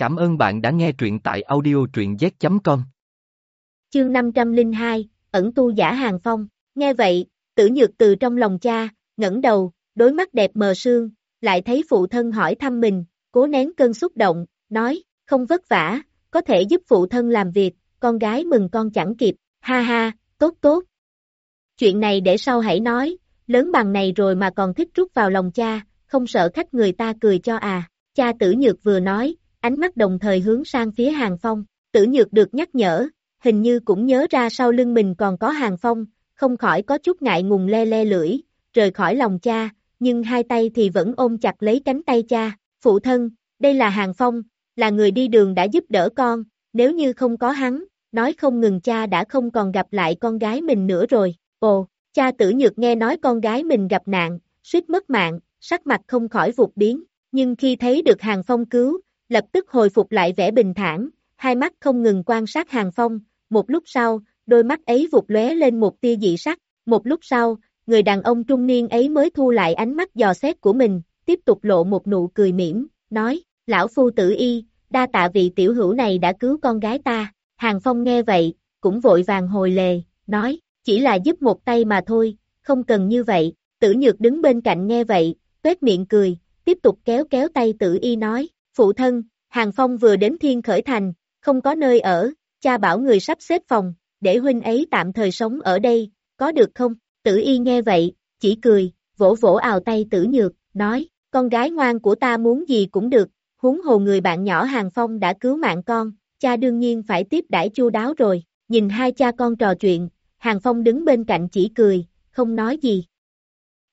Cảm ơn bạn đã nghe truyện tại audio truyện z.com. Chương 502, ẩn tu giả hàng phong, nghe vậy, tử nhược từ trong lòng cha, ngẩng đầu, đối mắt đẹp mờ sương, lại thấy phụ thân hỏi thăm mình, cố nén cơn xúc động, nói, không vất vả, có thể giúp phụ thân làm việc, con gái mừng con chẳng kịp, ha ha, tốt tốt. Chuyện này để sau hãy nói, lớn bằng này rồi mà còn thích rút vào lòng cha, không sợ khách người ta cười cho à, cha tử nhược vừa nói, ánh mắt đồng thời hướng sang phía hàng phong, tử nhược được nhắc nhở, hình như cũng nhớ ra sau lưng mình còn có hàng phong, không khỏi có chút ngại ngùng le le lưỡi, rời khỏi lòng cha, nhưng hai tay thì vẫn ôm chặt lấy cánh tay cha, phụ thân, đây là hàng phong, là người đi đường đã giúp đỡ con, nếu như không có hắn, nói không ngừng cha đã không còn gặp lại con gái mình nữa rồi, ồ, cha tử nhược nghe nói con gái mình gặp nạn, suýt mất mạng, sắc mặt không khỏi vụt biến, nhưng khi thấy được hàng phong cứu, lập tức hồi phục lại vẻ bình thản, hai mắt không ngừng quan sát hàng phong, một lúc sau, đôi mắt ấy vụt lóe lên một tia dị sắc, một lúc sau, người đàn ông trung niên ấy mới thu lại ánh mắt dò xét của mình, tiếp tục lộ một nụ cười mỉm, nói, lão phu tử y, đa tạ vị tiểu hữu này đã cứu con gái ta, hàng phong nghe vậy, cũng vội vàng hồi lề, nói, chỉ là giúp một tay mà thôi, không cần như vậy, tử nhược đứng bên cạnh nghe vậy, tuét miệng cười, tiếp tục kéo kéo tay tử y nói, phụ thân, hàng phong vừa đến thiên khởi thành, không có nơi ở, cha bảo người sắp xếp phòng, để huynh ấy tạm thời sống ở đây, có được không? Tử y nghe vậy, chỉ cười, vỗ vỗ ào tay tử nhược, nói, con gái ngoan của ta muốn gì cũng được, huống hồ người bạn nhỏ hàng phong đã cứu mạng con, cha đương nhiên phải tiếp đãi chu đáo rồi, nhìn hai cha con trò chuyện, hàng phong đứng bên cạnh chỉ cười, không nói gì.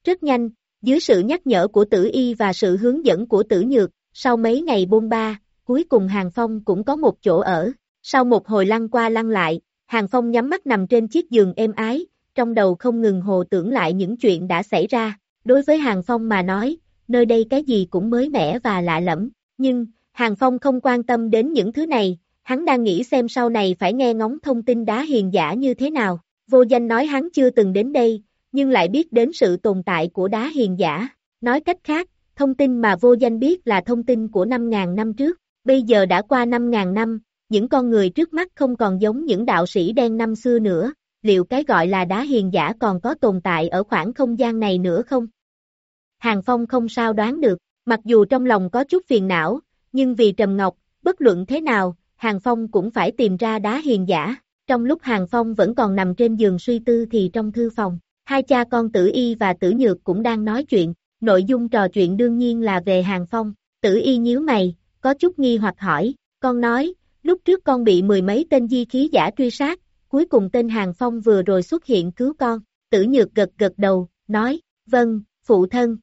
Rất nhanh, dưới sự nhắc nhở của tử y và sự hướng dẫn của tử nhược, sau mấy ngày bôn ba, cuối cùng hàng phong cũng có một chỗ ở, sau một hồi lăn qua lăn lại, hàng phong nhắm mắt nằm trên chiếc giường êm ái, trong đầu không ngừng hồ tưởng lại những chuyện đã xảy ra, đối với hàng phong mà nói, nơi đây cái gì cũng mới mẻ và lạ lẫm, nhưng, hàng phong không quan tâm đến những thứ này, hắn đang nghĩ xem sau này phải nghe ngóng thông tin đá hiền giả như thế nào, vô danh nói hắn chưa từng đến đây, nhưng lại biết đến sự tồn tại của đá hiền giả, nói cách khác, thông tin mà vô danh biết là thông tin của 5.000 năm trước, bây giờ đã qua 5.000 năm, những con người trước mắt không còn giống những đạo sĩ đen năm xưa nữa, liệu cái gọi là đá hiền giả còn có tồn tại ở khoảng không gian này nữa không? Hàng Phong không sao đoán được, mặc dù trong lòng có chút phiền não, nhưng vì Trầm Ngọc, bất luận thế nào, Hàng Phong cũng phải tìm ra đá hiền giả. Trong lúc Hàng Phong vẫn còn nằm trên giường suy tư thì trong thư phòng, hai cha con Tử Y và Tử Nhược cũng đang nói chuyện, nội dung trò chuyện đương nhiên là về Hàng Phong. Tử Y nhíu mày, có chút nghi hoặc hỏi, con nói, lúc trước con bị mười mấy tên di khí giả truy sát, cuối cùng tên Hàng Phong vừa rồi xuất hiện cứu con, Tử Nhược gật gật đầu, nói, vâng, phụ thân.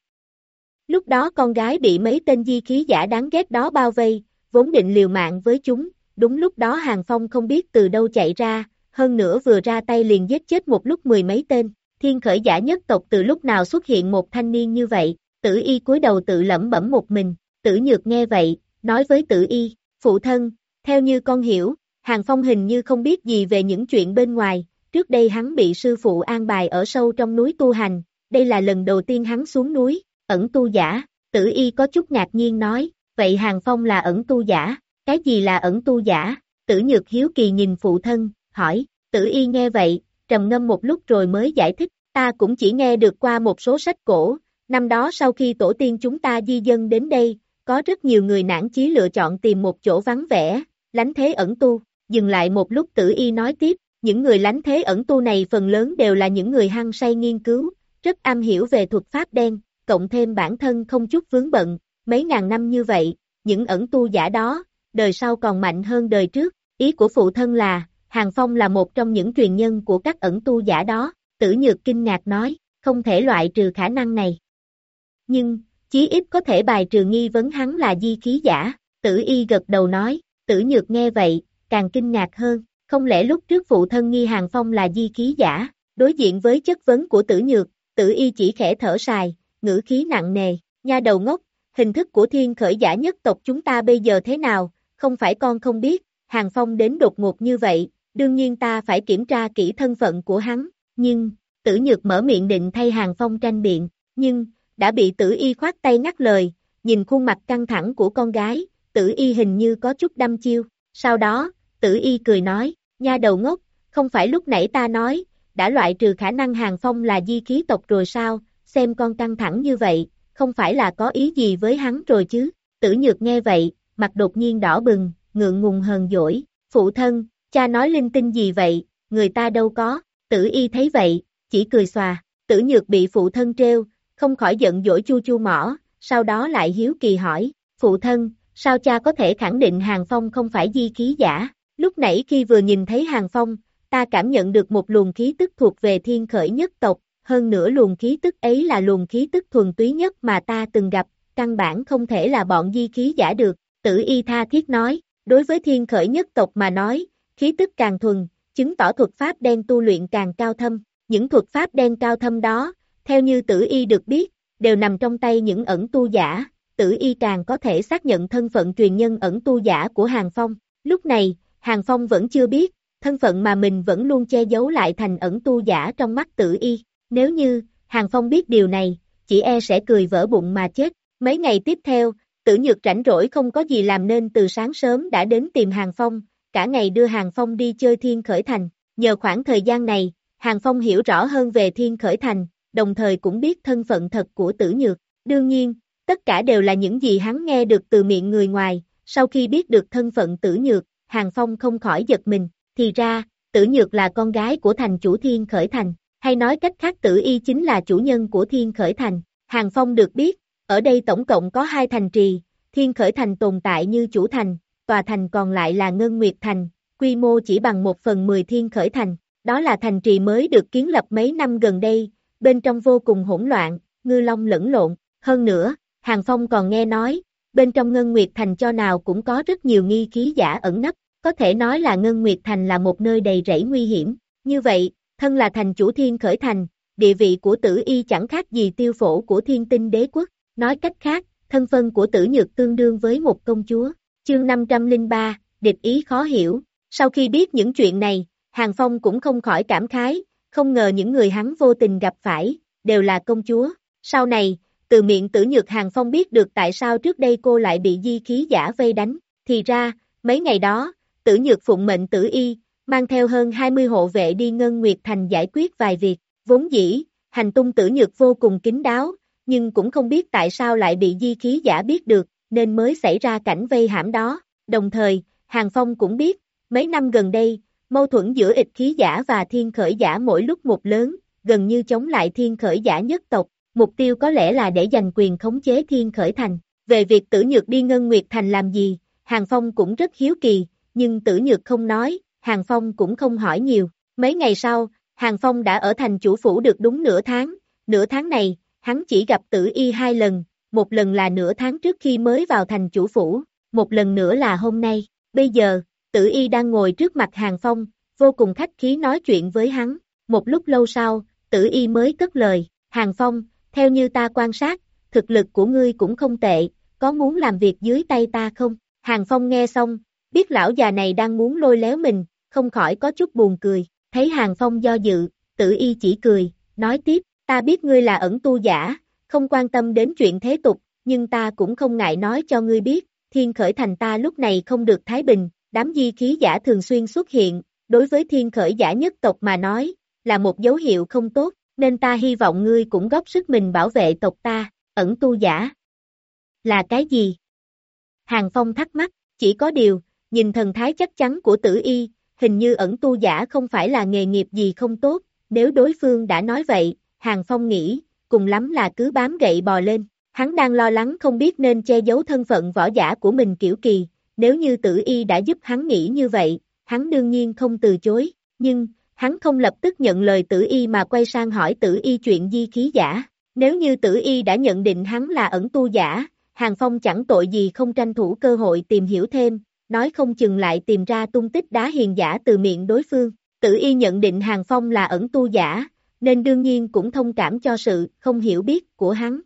Lúc đó con gái bị mấy tên di khí giả đáng ghét đó bao vây, vốn định liều mạng với chúng, đúng lúc đó Hàng Phong không biết từ đâu chạy ra, hơn nữa vừa ra tay liền giết chết một lúc mười mấy tên, thiên khởi giả nhất tộc từ lúc nào xuất hiện một thanh niên như vậy, tử y cúi đầu tự lẩm bẩm một mình, tử nhược nghe vậy, nói với tử y, phụ thân, theo như con hiểu, Hàng Phong hình như không biết gì về những chuyện bên ngoài, trước đây hắn bị sư phụ an bài ở sâu trong núi tu hành, đây là lần đầu tiên hắn xuống núi, ẩn tu giả, tử y có chút ngạc nhiên nói, vậy Hàng Phong là ẩn tu giả, cái gì là ẩn tu giả, tử nhược hiếu kỳ nhìn phụ thân, hỏi, tử y nghe vậy, trầm ngâm một lúc rồi mới giải thích, ta cũng chỉ nghe được qua một số sách cổ, năm đó sau khi tổ tiên chúng ta di dân đến đây, có rất nhiều người nản chí lựa chọn tìm một chỗ vắng vẻ, lánh thế ẩn tu, dừng lại một lúc tử y nói tiếp, những người lánh thế ẩn tu này phần lớn đều là những người hăng say nghiên cứu, rất am hiểu về thuật pháp đen, cộng thêm bản thân không chút vướng bận, mấy ngàn năm như vậy, những ẩn tu giả đó, đời sau còn mạnh hơn đời trước, ý của phụ thân là, Hàng Phong là một trong những truyền nhân của các ẩn tu giả đó, tử nhược kinh ngạc nói, không thể loại trừ khả năng này. Nhưng, chí ít có thể bài trừ nghi vấn hắn là di khí giả, tử y gật đầu nói, tử nhược nghe vậy, càng kinh ngạc hơn, không lẽ lúc trước phụ thân nghi hàng phong là di khí giả, đối diện với chất vấn của tử nhược, tử y chỉ khẽ thở dài, ngữ khí nặng nề, nha đầu ngốc, hình thức của thiên khởi giả nhất tộc chúng ta bây giờ thế nào, không phải con không biết, hàng phong đến đột ngột như vậy, đương nhiên ta phải kiểm tra kỹ thân phận của hắn, nhưng, tử nhược mở miệng định thay hàng phong tranh biện, nhưng, đã bị tử y khoát tay ngắt lời, nhìn khuôn mặt căng thẳng của con gái, tử y hình như có chút đăm chiêu, sau đó, tử y cười nói, nha đầu ngốc, không phải lúc nãy ta nói, đã loại trừ khả năng hàng phong là di khí tộc rồi sao, xem con căng thẳng như vậy, không phải là có ý gì với hắn rồi chứ, tử nhược nghe vậy, mặt đột nhiên đỏ bừng, ngượng ngùng hờn dỗi, phụ thân, cha nói linh tinh gì vậy, người ta đâu có, tử y thấy vậy, chỉ cười xòa, tử nhược bị phụ thân treo, không khỏi giận dỗi chu chu mỏ, sau đó lại hiếu kỳ hỏi, phụ thân, sao cha có thể khẳng định Hàng Phong không phải di khí giả, lúc nãy khi vừa nhìn thấy Hàng Phong, ta cảm nhận được một luồng khí tức thuộc về thiên khởi nhất tộc, hơn nữa luồng khí tức ấy là luồng khí tức thuần túy nhất mà ta từng gặp, căn bản không thể là bọn di khí giả được, tử y tha thiết nói, đối với thiên khởi nhất tộc mà nói, khí tức càng thuần, chứng tỏ thuật pháp đen tu luyện càng cao thâm, những thuật pháp đen cao thâm đó, theo như tử y được biết, đều nằm trong tay những ẩn tu giả, tử y càng có thể xác nhận thân phận truyền nhân ẩn tu giả của Hàng Phong. Lúc này, Hàng Phong vẫn chưa biết, thân phận mà mình vẫn luôn che giấu lại thành ẩn tu giả trong mắt tử y. Nếu như, Hàng Phong biết điều này, chỉ e sẽ cười vỡ bụng mà chết. Mấy ngày tiếp theo, tử nhược rảnh rỗi không có gì làm nên từ sáng sớm đã đến tìm Hàng Phong, cả ngày đưa Hàng Phong đi chơi thiên khởi thành. Nhờ khoảng thời gian này, Hàng Phong hiểu rõ hơn về thiên khởi thành, đồng thời cũng biết thân phận thật của tử nhược. Đương nhiên, tất cả đều là những gì hắn nghe được từ miệng người ngoài, sau khi biết được thân phận tử nhược, Hàng Phong không khỏi giật mình, thì ra, tử nhược là con gái của thành chủ thiên khởi thành, hay nói cách khác tử y chính là chủ nhân của thiên khởi thành. Hàng Phong được biết, ở đây tổng cộng có hai thành trì, thiên khởi thành tồn tại như chủ thành, tòa thành còn lại là Ngân Nguyệt Thành, quy mô chỉ bằng một phần mười thiên khởi thành, đó là thành trì mới được kiến lập mấy năm gần đây, bên trong vô cùng hỗn loạn, ngư long lẫn lộn, hơn nữa, Hàng Phong còn nghe nói, bên trong Ngân Nguyệt Thành cho nào cũng có rất nhiều nghi khí giả ẩn nấp, có thể nói là Ngân Nguyệt Thành là một nơi đầy rẫy nguy hiểm, như vậy, thân là thành chủ thiên khởi thành, địa vị của tử y chẳng khác gì tiêu phổ của thiên tinh đế quốc, nói cách khác, thân phân của tử nhược tương đương với một công chúa, chương 503, địch ý khó hiểu, sau khi biết những chuyện này, Hàng Phong cũng không khỏi cảm khái, không ngờ những người hắn vô tình gặp phải, đều là công chúa. Sau này, từ miệng tử nhược Hàng Phong biết được tại sao trước đây cô lại bị di khí giả vây đánh. Thì ra, mấy ngày đó, tử nhược phụng mệnh tử y, mang theo hơn 20 hộ vệ đi Ngân Nguyệt Thành giải quyết vài việc. Vốn dĩ, hành tung tử nhược vô cùng kín đáo, nhưng cũng không biết tại sao lại bị di khí giả biết được, nên mới xảy ra cảnh vây hãm đó. Đồng thời, Hàng Phong cũng biết, mấy năm gần đây, Mâu thuẫn giữa ịch khí giả và thiên khởi giả mỗi lúc một lớn, gần như chống lại thiên khởi giả nhất tộc, mục tiêu có lẽ là để giành quyền khống chế thiên khởi thành. Về việc tử nhược đi Ngân Nguyệt Thành làm gì, Hàng Phong cũng rất hiếu kỳ, nhưng tử nhược không nói, Hàng Phong cũng không hỏi nhiều. Mấy ngày sau, Hàng Phong đã ở thành chủ phủ được đúng nửa tháng, nửa tháng này, hắn chỉ gặp tử y hai lần, một lần là nửa tháng trước khi mới vào thành chủ phủ, một lần nữa là hôm nay. Bây giờ, tử y đang ngồi trước mặt Hàng Phong, vô cùng khách khí nói chuyện với hắn. Một lúc lâu sau, tử y mới cất lời, Hàng Phong, theo như ta quan sát, thực lực của ngươi cũng không tệ, có muốn làm việc dưới tay ta không? Hàng Phong nghe xong, biết lão già này đang muốn lôi léo mình, không khỏi có chút buồn cười, thấy Hàng Phong do dự, tử y chỉ cười, nói tiếp, ta biết ngươi là ẩn tu giả, không quan tâm đến chuyện thế tục, nhưng ta cũng không ngại nói cho ngươi biết, thiên khởi thành ta lúc này không được thái bình, đám di khí giả thường xuyên xuất hiện, đối với thiên khởi giả nhất tộc mà nói, là một dấu hiệu không tốt, nên ta hy vọng ngươi cũng góp sức mình bảo vệ tộc ta, ẩn tu giả. Là cái gì? Hàng Phong thắc mắc, chỉ có điều, nhìn thần thái chắc chắn của tử y, hình như ẩn tu giả không phải là nghề nghiệp gì không tốt, nếu đối phương đã nói vậy, Hàng Phong nghĩ, cùng lắm là cứ bám gậy bò lên. Hắn đang lo lắng không biết nên che giấu thân phận võ giả của mình kiểu kỳ, nếu như tử y đã giúp hắn nghĩ như vậy, hắn đương nhiên không từ chối, nhưng, hắn không lập tức nhận lời tử y mà quay sang hỏi tử y chuyện di khí giả. Nếu như tử y đã nhận định hắn là ẩn tu giả, Hàng Phong chẳng tội gì không tranh thủ cơ hội tìm hiểu thêm, nói không chừng lại tìm ra tung tích đá hiền giả từ miệng đối phương. Tử y nhận định Hàng Phong là ẩn tu giả, nên đương nhiên cũng thông cảm cho sự không hiểu biết của hắn.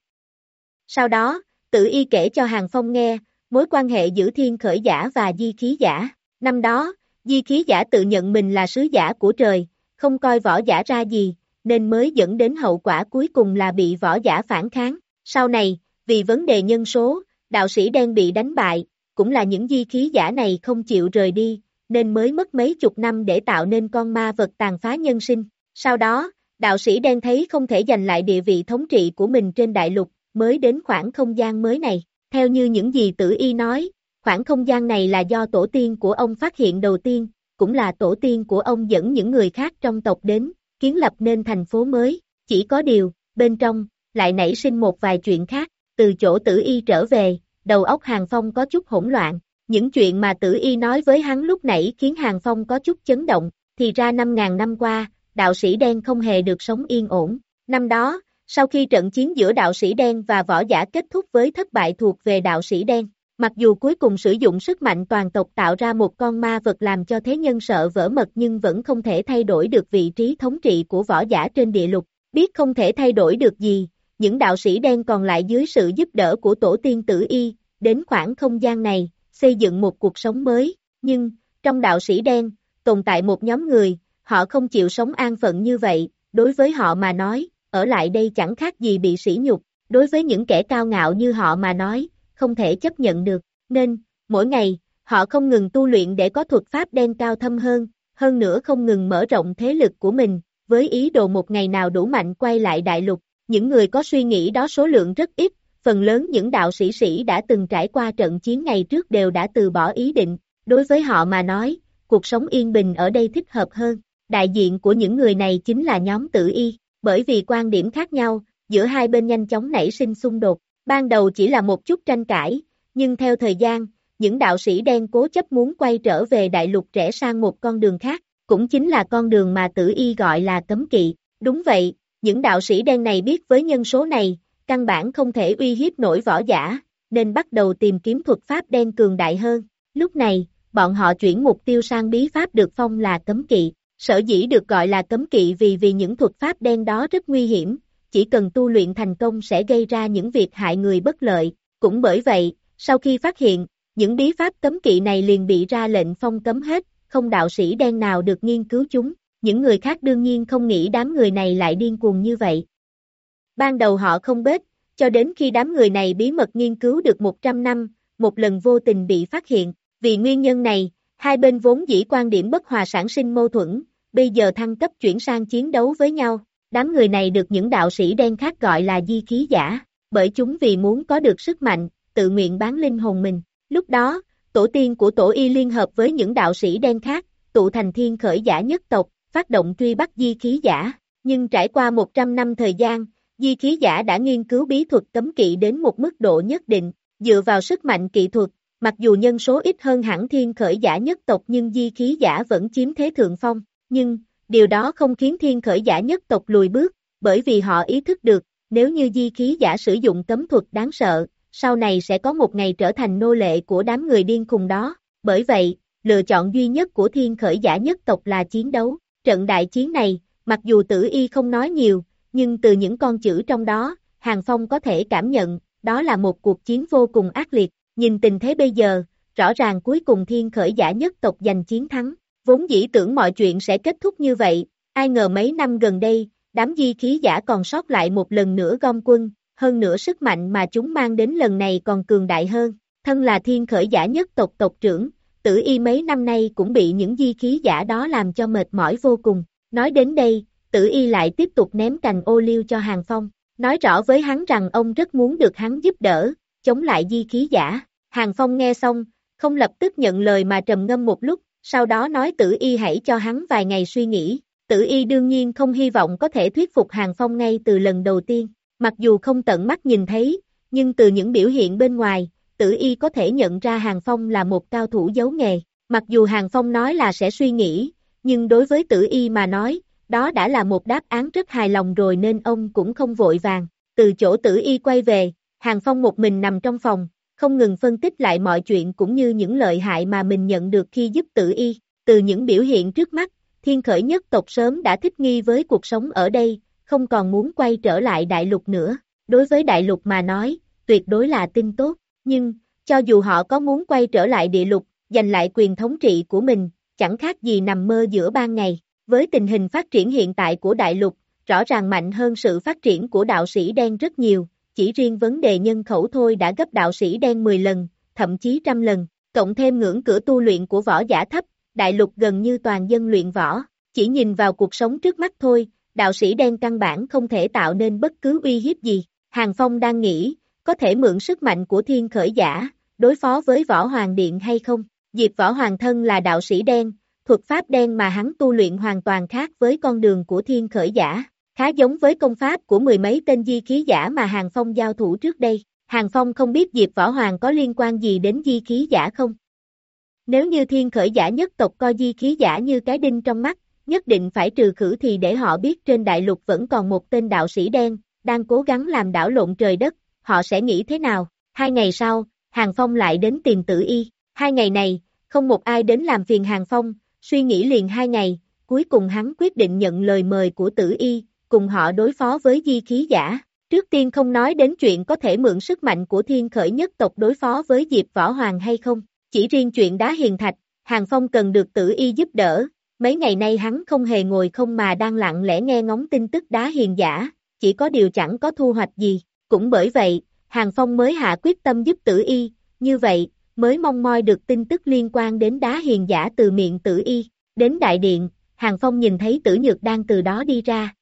Sau đó, tự y kể cho Hàng Phong nghe, mối quan hệ giữa thiên khởi giả và di khí giả. Năm đó, di khí giả tự nhận mình là sứ giả của trời, không coi võ giả ra gì, nên mới dẫn đến hậu quả cuối cùng là bị võ giả phản kháng. Sau này, vì vấn đề nhân số, đạo sĩ đen bị đánh bại, cũng là những di khí giả này không chịu rời đi, nên mới mất mấy chục năm để tạo nên con ma vật tàn phá nhân sinh. Sau đó, đạo sĩ đen thấy không thể giành lại địa vị thống trị của mình trên đại lục, mới đến khoảng không gian mới này. Theo như những gì tử y nói, khoảng không gian này là do tổ tiên của ông phát hiện đầu tiên, cũng là tổ tiên của ông dẫn những người khác trong tộc đến, kiến lập nên thành phố mới. Chỉ có điều, bên trong, lại nảy sinh một vài chuyện khác, từ chỗ tử y trở về, đầu óc Hàng Phong có chút hỗn loạn. Những chuyện mà tử y nói với hắn lúc nãy khiến Hàng Phong có chút chấn động, thì ra 5.000 năm qua, đạo sĩ đen không hề được sống yên ổn. Năm đó, sau khi trận chiến giữa đạo sĩ đen và võ giả kết thúc với thất bại thuộc về đạo sĩ đen, mặc dù cuối cùng sử dụng sức mạnh toàn tộc tạo ra một con ma vật làm cho thế nhân sợ vỡ mật nhưng vẫn không thể thay đổi được vị trí thống trị của võ giả trên địa lục, biết không thể thay đổi được gì, những đạo sĩ đen còn lại dưới sự giúp đỡ của tổ tiên tử y, đến khoảng không gian này, xây dựng một cuộc sống mới, nhưng, trong đạo sĩ đen, tồn tại một nhóm người, họ không chịu sống an phận như vậy, đối với họ mà nói, ở lại đây chẳng khác gì bị sỉ nhục, đối với những kẻ cao ngạo như họ mà nói, không thể chấp nhận được, nên, mỗi ngày, họ không ngừng tu luyện để có thuật pháp đen cao thâm hơn, hơn nữa không ngừng mở rộng thế lực của mình, với ý đồ một ngày nào đủ mạnh quay lại đại lục, những người có suy nghĩ đó số lượng rất ít, phần lớn những đạo sĩ sĩ đã từng trải qua trận chiến ngày trước đều đã từ bỏ ý định, đối với họ mà nói, cuộc sống yên bình ở đây thích hợp hơn. Đại diện của những người này chính là nhóm tử y, bởi vì quan điểm khác nhau, giữa hai bên nhanh chóng nảy sinh xung đột. Ban đầu chỉ là một chút tranh cãi, nhưng theo thời gian, những đạo sĩ đen cố chấp muốn quay trở về đại lục Trẻ sang một con đường khác, cũng chính là con đường mà tử y gọi là cấm kỵ. Đúng vậy, những đạo sĩ đen này biết với nhân số này, căn bản không thể uy hiếp nổi võ giả, nên bắt đầu tìm kiếm thuật pháp đen cường đại hơn. Lúc này, bọn họ chuyển mục tiêu sang bí pháp được phong là cấm kỵ. Sở dĩ được gọi là cấm kỵ vì vì những thuật pháp đen đó rất nguy hiểm, chỉ cần tu luyện thành công sẽ gây ra những việc hại người bất lợi. Cũng bởi vậy, sau khi phát hiện, những bí pháp cấm kỵ này liền bị ra lệnh phong cấm hết, không đạo sĩ đen nào được nghiên cứu chúng. Những người khác đương nhiên không nghĩ đám người này lại điên cuồng như vậy. Ban đầu họ không biết, cho đến khi đám người này bí mật nghiên cứu được 100 năm, một lần vô tình bị phát hiện. Vì nguyên nhân này, hai bên vốn dĩ quan điểm bất hòa sản sinh mâu thuẫn, bây giờ thăng cấp chuyển sang chiến đấu với nhau. Đám người này được những đạo sĩ đen khác gọi là di khí giả, bởi chúng vì muốn có được sức mạnh, tự nguyện bán linh hồn mình. Lúc đó, tổ tiên của tổ y liên hợp với những đạo sĩ đen khác, tụ thành thiên khởi giả nhất tộc, phát động truy bắt di khí giả. Nhưng trải qua 100 năm thời gian, di khí giả đã nghiên cứu bí thuật cấm kỵ đến một mức độ nhất định, dựa vào sức mạnh kỹ thuật, mặc dù nhân số ít hơn hẳn thiên khởi giả nhất tộc nhưng di khí giả vẫn chiếm thế thượng phong. Nhưng, điều đó không khiến thiên khởi giả nhất tộc lùi bước, bởi vì họ ý thức được, nếu như di khí giả sử dụng cấm thuật đáng sợ, sau này sẽ có một ngày trở thành nô lệ của đám người điên cùng đó. Bởi vậy, lựa chọn duy nhất của thiên khởi giả nhất tộc là chiến đấu. Trận đại chiến này, mặc dù tử y không nói nhiều, nhưng từ những con chữ trong đó, Hàng Phong có thể cảm nhận, đó là một cuộc chiến vô cùng ác liệt. Nhìn tình thế bây giờ, rõ ràng cuối cùng thiên khởi giả nhất tộc giành chiến thắng. Vốn dĩ tưởng mọi chuyện sẽ kết thúc như vậy, ai ngờ mấy năm gần đây, đám di khí giả còn sót lại một lần nữa gom quân, hơn nữa sức mạnh mà chúng mang đến lần này còn cường đại hơn. Thân là thiên khởi giả nhất tộc tộc trưởng, tử y mấy năm nay cũng bị những di khí giả đó làm cho mệt mỏi vô cùng. Nói đến đây, tử y lại tiếp tục ném cành ô liu cho Hàng Phong, nói rõ với hắn rằng ông rất muốn được hắn giúp đỡ, chống lại di khí giả. Hàng Phong nghe xong, không lập tức nhận lời mà trầm ngâm một lúc, sau đó nói tử y hãy cho hắn vài ngày suy nghĩ. Tử y đương nhiên không hy vọng có thể thuyết phục Hàng Phong ngay từ lần đầu tiên, mặc dù không tận mắt nhìn thấy, nhưng từ những biểu hiện bên ngoài, tử y có thể nhận ra Hàng Phong là một cao thủ giấu nghề. Mặc dù Hàng Phong nói là sẽ suy nghĩ, nhưng đối với tử y mà nói, đó đã là một đáp án rất hài lòng rồi nên ông cũng không vội vàng. Từ chỗ tử y quay về, Hàng Phong một mình nằm trong phòng, không ngừng phân tích lại mọi chuyện cũng như những lợi hại mà mình nhận được khi giúp tử y. Từ những biểu hiện trước mắt, thiên khởi nhất tộc sớm đã thích nghi với cuộc sống ở đây, không còn muốn quay trở lại đại lục nữa. Đối với đại lục mà nói, tuyệt đối là tin tốt, nhưng, cho dù họ có muốn quay trở lại địa lục, giành lại quyền thống trị của mình, chẳng khác gì nằm mơ giữa ban ngày. Với tình hình phát triển hiện tại của đại lục, rõ ràng mạnh hơn sự phát triển của đạo sĩ đen rất nhiều, chỉ riêng vấn đề nhân khẩu thôi đã gấp đạo sĩ đen 10 lần, thậm chí trăm lần, cộng thêm ngưỡng cửa tu luyện của võ giả thấp, đại lục gần như toàn dân luyện võ, chỉ nhìn vào cuộc sống trước mắt thôi, đạo sĩ đen căn bản không thể tạo nên bất cứ uy hiếp gì. Hàng Phong đang nghĩ, có thể mượn sức mạnh của thiên khởi giả, đối phó với võ hoàng điện hay không? Diệp võ hoàng thân là đạo sĩ đen, thuật pháp đen mà hắn tu luyện hoàn toàn khác với con đường của thiên khởi giả, khá giống với công pháp của mười mấy tên di khí giả mà Hàng Phong giao thủ trước đây. Hàng Phong không biết Diệp Võ Hoàng có liên quan gì đến di khí giả không? Nếu như thiên khởi giả nhất tộc coi di khí giả như cái đinh trong mắt, nhất định phải trừ khử thì để họ biết trên đại lục vẫn còn một tên đạo sĩ đen, đang cố gắng làm đảo lộn trời đất, họ sẽ nghĩ thế nào? Hai ngày sau, Hàng Phong lại đến tìm tử y. Hai ngày này, không một ai đến làm phiền Hàng Phong, suy nghĩ liền hai ngày, cuối cùng hắn quyết định nhận lời mời của tử y, cùng họ đối phó với di khí giả. Trước tiên không nói đến chuyện có thể mượn sức mạnh của thiên khởi nhất tộc đối phó với Diệp Võ Hoàng hay không, chỉ riêng chuyện đá hiền thạch, Hàng Phong cần được tử y giúp đỡ, mấy ngày nay hắn không hề ngồi không mà đang lặng lẽ nghe ngóng tin tức đá hiền giả, chỉ có điều chẳng có thu hoạch gì, cũng bởi vậy, Hàng Phong mới hạ quyết tâm giúp tử y, như vậy, mới mong moi được tin tức liên quan đến đá hiền giả từ miệng tử y, đến đại điện, Hàng Phong nhìn thấy tử nhược đang từ đó đi ra.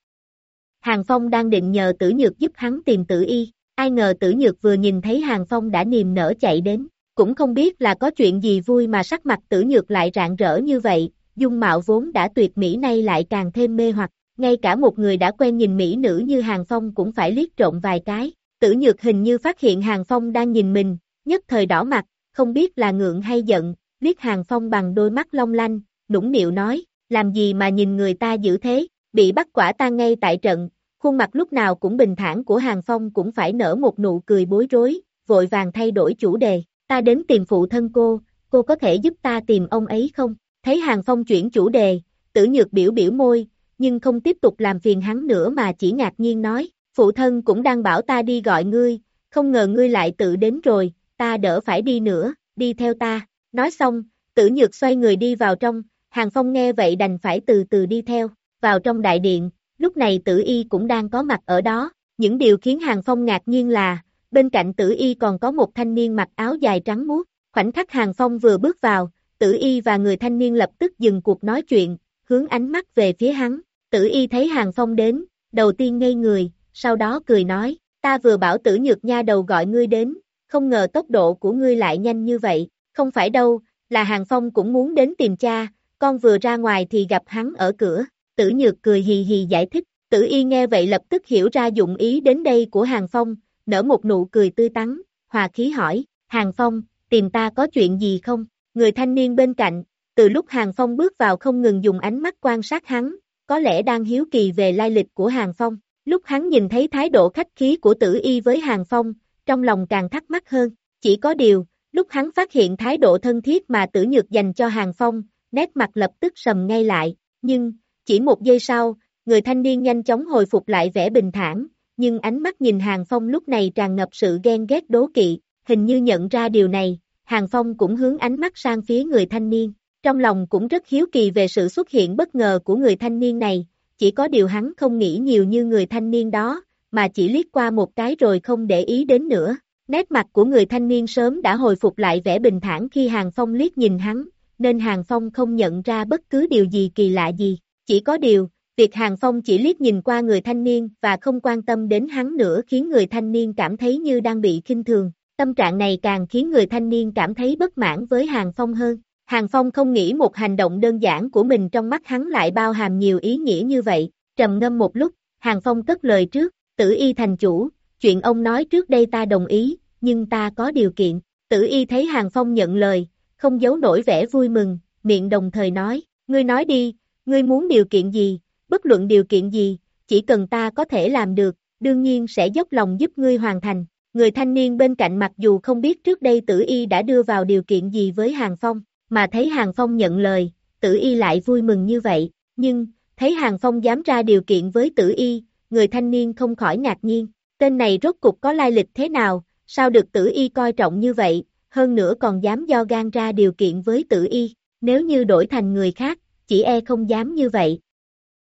Hàng Phong đang định nhờ tử nhược giúp hắn tìm tử y, ai ngờ tử nhược vừa nhìn thấy Hàng Phong đã niềm nở chạy đến, cũng không biết là có chuyện gì vui mà sắc mặt tử nhược lại rạng rỡ như vậy, dung mạo vốn đã tuyệt mỹ nay lại càng thêm mê hoặc, ngay cả một người đã quen nhìn mỹ nữ như Hàng Phong cũng phải liếc trộn vài cái, tử nhược hình như phát hiện Hàng Phong đang nhìn mình, nhất thời đỏ mặt, không biết là ngượng hay giận, liếc Hàng Phong bằng đôi mắt long lanh, nũng nịu nói, làm gì mà nhìn người ta dữ thế, bị bắt quả tang ngay tại trận, khuôn mặt lúc nào cũng bình thản của Hàng Phong cũng phải nở một nụ cười bối rối, vội vàng thay đổi chủ đề, ta đến tìm phụ thân cô, cô có thể giúp ta tìm ông ấy không? Thấy Hàng Phong chuyển chủ đề, tử nhược biểu biểu môi, nhưng không tiếp tục làm phiền hắn nữa mà chỉ ngạc nhiên nói, phụ thân cũng đang bảo ta đi gọi ngươi, không ngờ ngươi lại tự đến rồi, ta đỡ phải đi nữa, đi theo ta, nói xong, tử nhược xoay người đi vào trong, Hàng Phong nghe vậy đành phải từ từ đi theo, vào trong đại điện, lúc này tử y cũng đang có mặt ở đó, những điều khiến Hàng Phong ngạc nhiên là, bên cạnh tử y còn có một thanh niên mặc áo dài trắng muốt, khoảnh khắc Hàng Phong vừa bước vào, tử y và người thanh niên lập tức dừng cuộc nói chuyện, hướng ánh mắt về phía hắn, tử y thấy Hàng Phong đến, đầu tiên ngây người, sau đó cười nói, ta vừa bảo tử nhược nha đầu gọi ngươi đến, không ngờ tốc độ của ngươi lại nhanh như vậy, không phải đâu, là Hàng Phong cũng muốn đến tìm cha, con vừa ra ngoài thì gặp hắn ở cửa, tử nhược cười hì hì giải thích, tử y nghe vậy lập tức hiểu ra dụng ý đến đây của Hàng Phong, nở một nụ cười tươi tắn, hòa khí hỏi, Hàng Phong, tìm ta có chuyện gì không? Người thanh niên bên cạnh, từ lúc Hàng Phong bước vào không ngừng dùng ánh mắt quan sát hắn, có lẽ đang hiếu kỳ về lai lịch của Hàng Phong. Lúc hắn nhìn thấy thái độ khách khí của tử y với Hàng Phong, trong lòng càng thắc mắc hơn. Chỉ có điều, lúc hắn phát hiện thái độ thân thiết mà tử nhược dành cho Hàng Phong, nét mặt lập tức sầm ngay lại. Nhưng, chỉ một giây sau, người thanh niên nhanh chóng hồi phục lại vẻ bình thản, nhưng ánh mắt nhìn Hàng Phong lúc này tràn ngập sự ghen ghét đố kỵ, hình như nhận ra điều này, Hàng Phong cũng hướng ánh mắt sang phía người thanh niên, trong lòng cũng rất hiếu kỳ về sự xuất hiện bất ngờ của người thanh niên này, chỉ có điều hắn không nghĩ nhiều như người thanh niên đó, mà chỉ liếc qua một cái rồi không để ý đến nữa. Nét mặt của người thanh niên sớm đã hồi phục lại vẻ bình thản khi Hàng Phong liếc nhìn hắn, nên Hàng Phong không nhận ra bất cứ điều gì kỳ lạ gì. Chỉ có điều, việc Hàng Phong chỉ liếc nhìn qua người thanh niên và không quan tâm đến hắn nữa khiến người thanh niên cảm thấy như đang bị khinh thường. Tâm trạng này càng khiến người thanh niên cảm thấy bất mãn với Hàng Phong hơn. Hàng Phong không nghĩ một hành động đơn giản của mình trong mắt hắn lại bao hàm nhiều ý nghĩa như vậy. Trầm ngâm một lúc, Hàng Phong cất lời trước, tử y thành chủ, chuyện ông nói trước đây ta đồng ý, nhưng ta có điều kiện. Tử y thấy Hàng Phong nhận lời, không giấu nổi vẻ vui mừng, miệng đồng thời nói, ngươi nói đi, ngươi muốn điều kiện gì, bất luận điều kiện gì, chỉ cần ta có thể làm được, đương nhiên sẽ dốc lòng giúp ngươi hoàn thành. Người thanh niên bên cạnh mặc dù không biết trước đây tử y đã đưa vào điều kiện gì với Hàng Phong, mà thấy Hàng Phong nhận lời, tử y lại vui mừng như vậy, nhưng, thấy Hàng Phong dám ra điều kiện với tử y, người thanh niên không khỏi ngạc nhiên, tên này rốt cục có lai lịch thế nào, sao được tử y coi trọng như vậy, hơn nữa còn dám do gan ra điều kiện với tử y, nếu như đổi thành người khác, chỉ e không dám như vậy.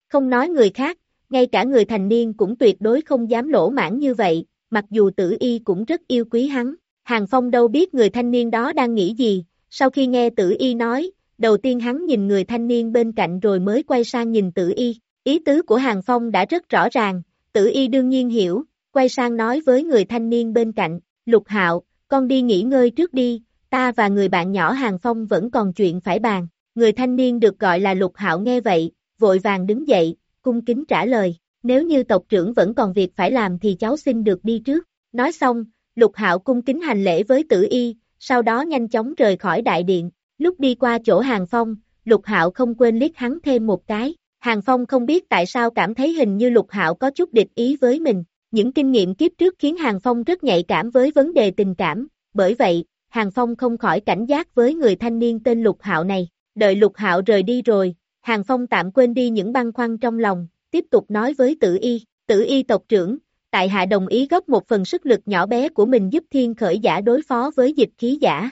Không nói người khác, ngay cả người thành niên cũng tuyệt đối không dám lỗ mãn như vậy, mặc dù tử y cũng rất yêu quý hắn. Hàng Phong đâu biết người thanh niên đó đang nghĩ gì, sau khi nghe tử y nói, đầu tiên hắn nhìn người thanh niên bên cạnh rồi mới quay sang nhìn tử y, ý tứ của Hàng Phong đã rất rõ ràng, tử y đương nhiên hiểu, quay sang nói với người thanh niên bên cạnh, Lục Hạo, con đi nghỉ ngơi trước đi, ta và người bạn nhỏ Hàng Phong vẫn còn chuyện phải bàn. Người thanh niên được gọi là Lục Hạo nghe vậy, vội vàng đứng dậy, cung kính trả lời, nếu như tộc trưởng vẫn còn việc phải làm thì cháu xin được đi trước. Nói xong, Lục Hạo cung kính hành lễ với tử y, sau đó nhanh chóng rời khỏi đại điện. Lúc đi qua chỗ Hàng Phong, Lục Hạo không quên liếc hắn thêm một cái. Hàng Phong không biết tại sao cảm thấy hình như Lục Hạo có chút địch ý với mình. Những kinh nghiệm kiếp trước khiến Hàng Phong rất nhạy cảm với vấn đề tình cảm, bởi vậy, Hàng Phong không khỏi cảnh giác với người thanh niên tên Lục Hạo này. Đợi Lục Hạo rời đi rồi, Hàng Phong tạm quên đi những băn khoăn trong lòng, tiếp tục nói với Tử Y, Tử Y tộc trưởng, tại hạ đồng ý góp một phần sức lực nhỏ bé của mình giúp thiên khởi giả đối phó với dịch khí giả.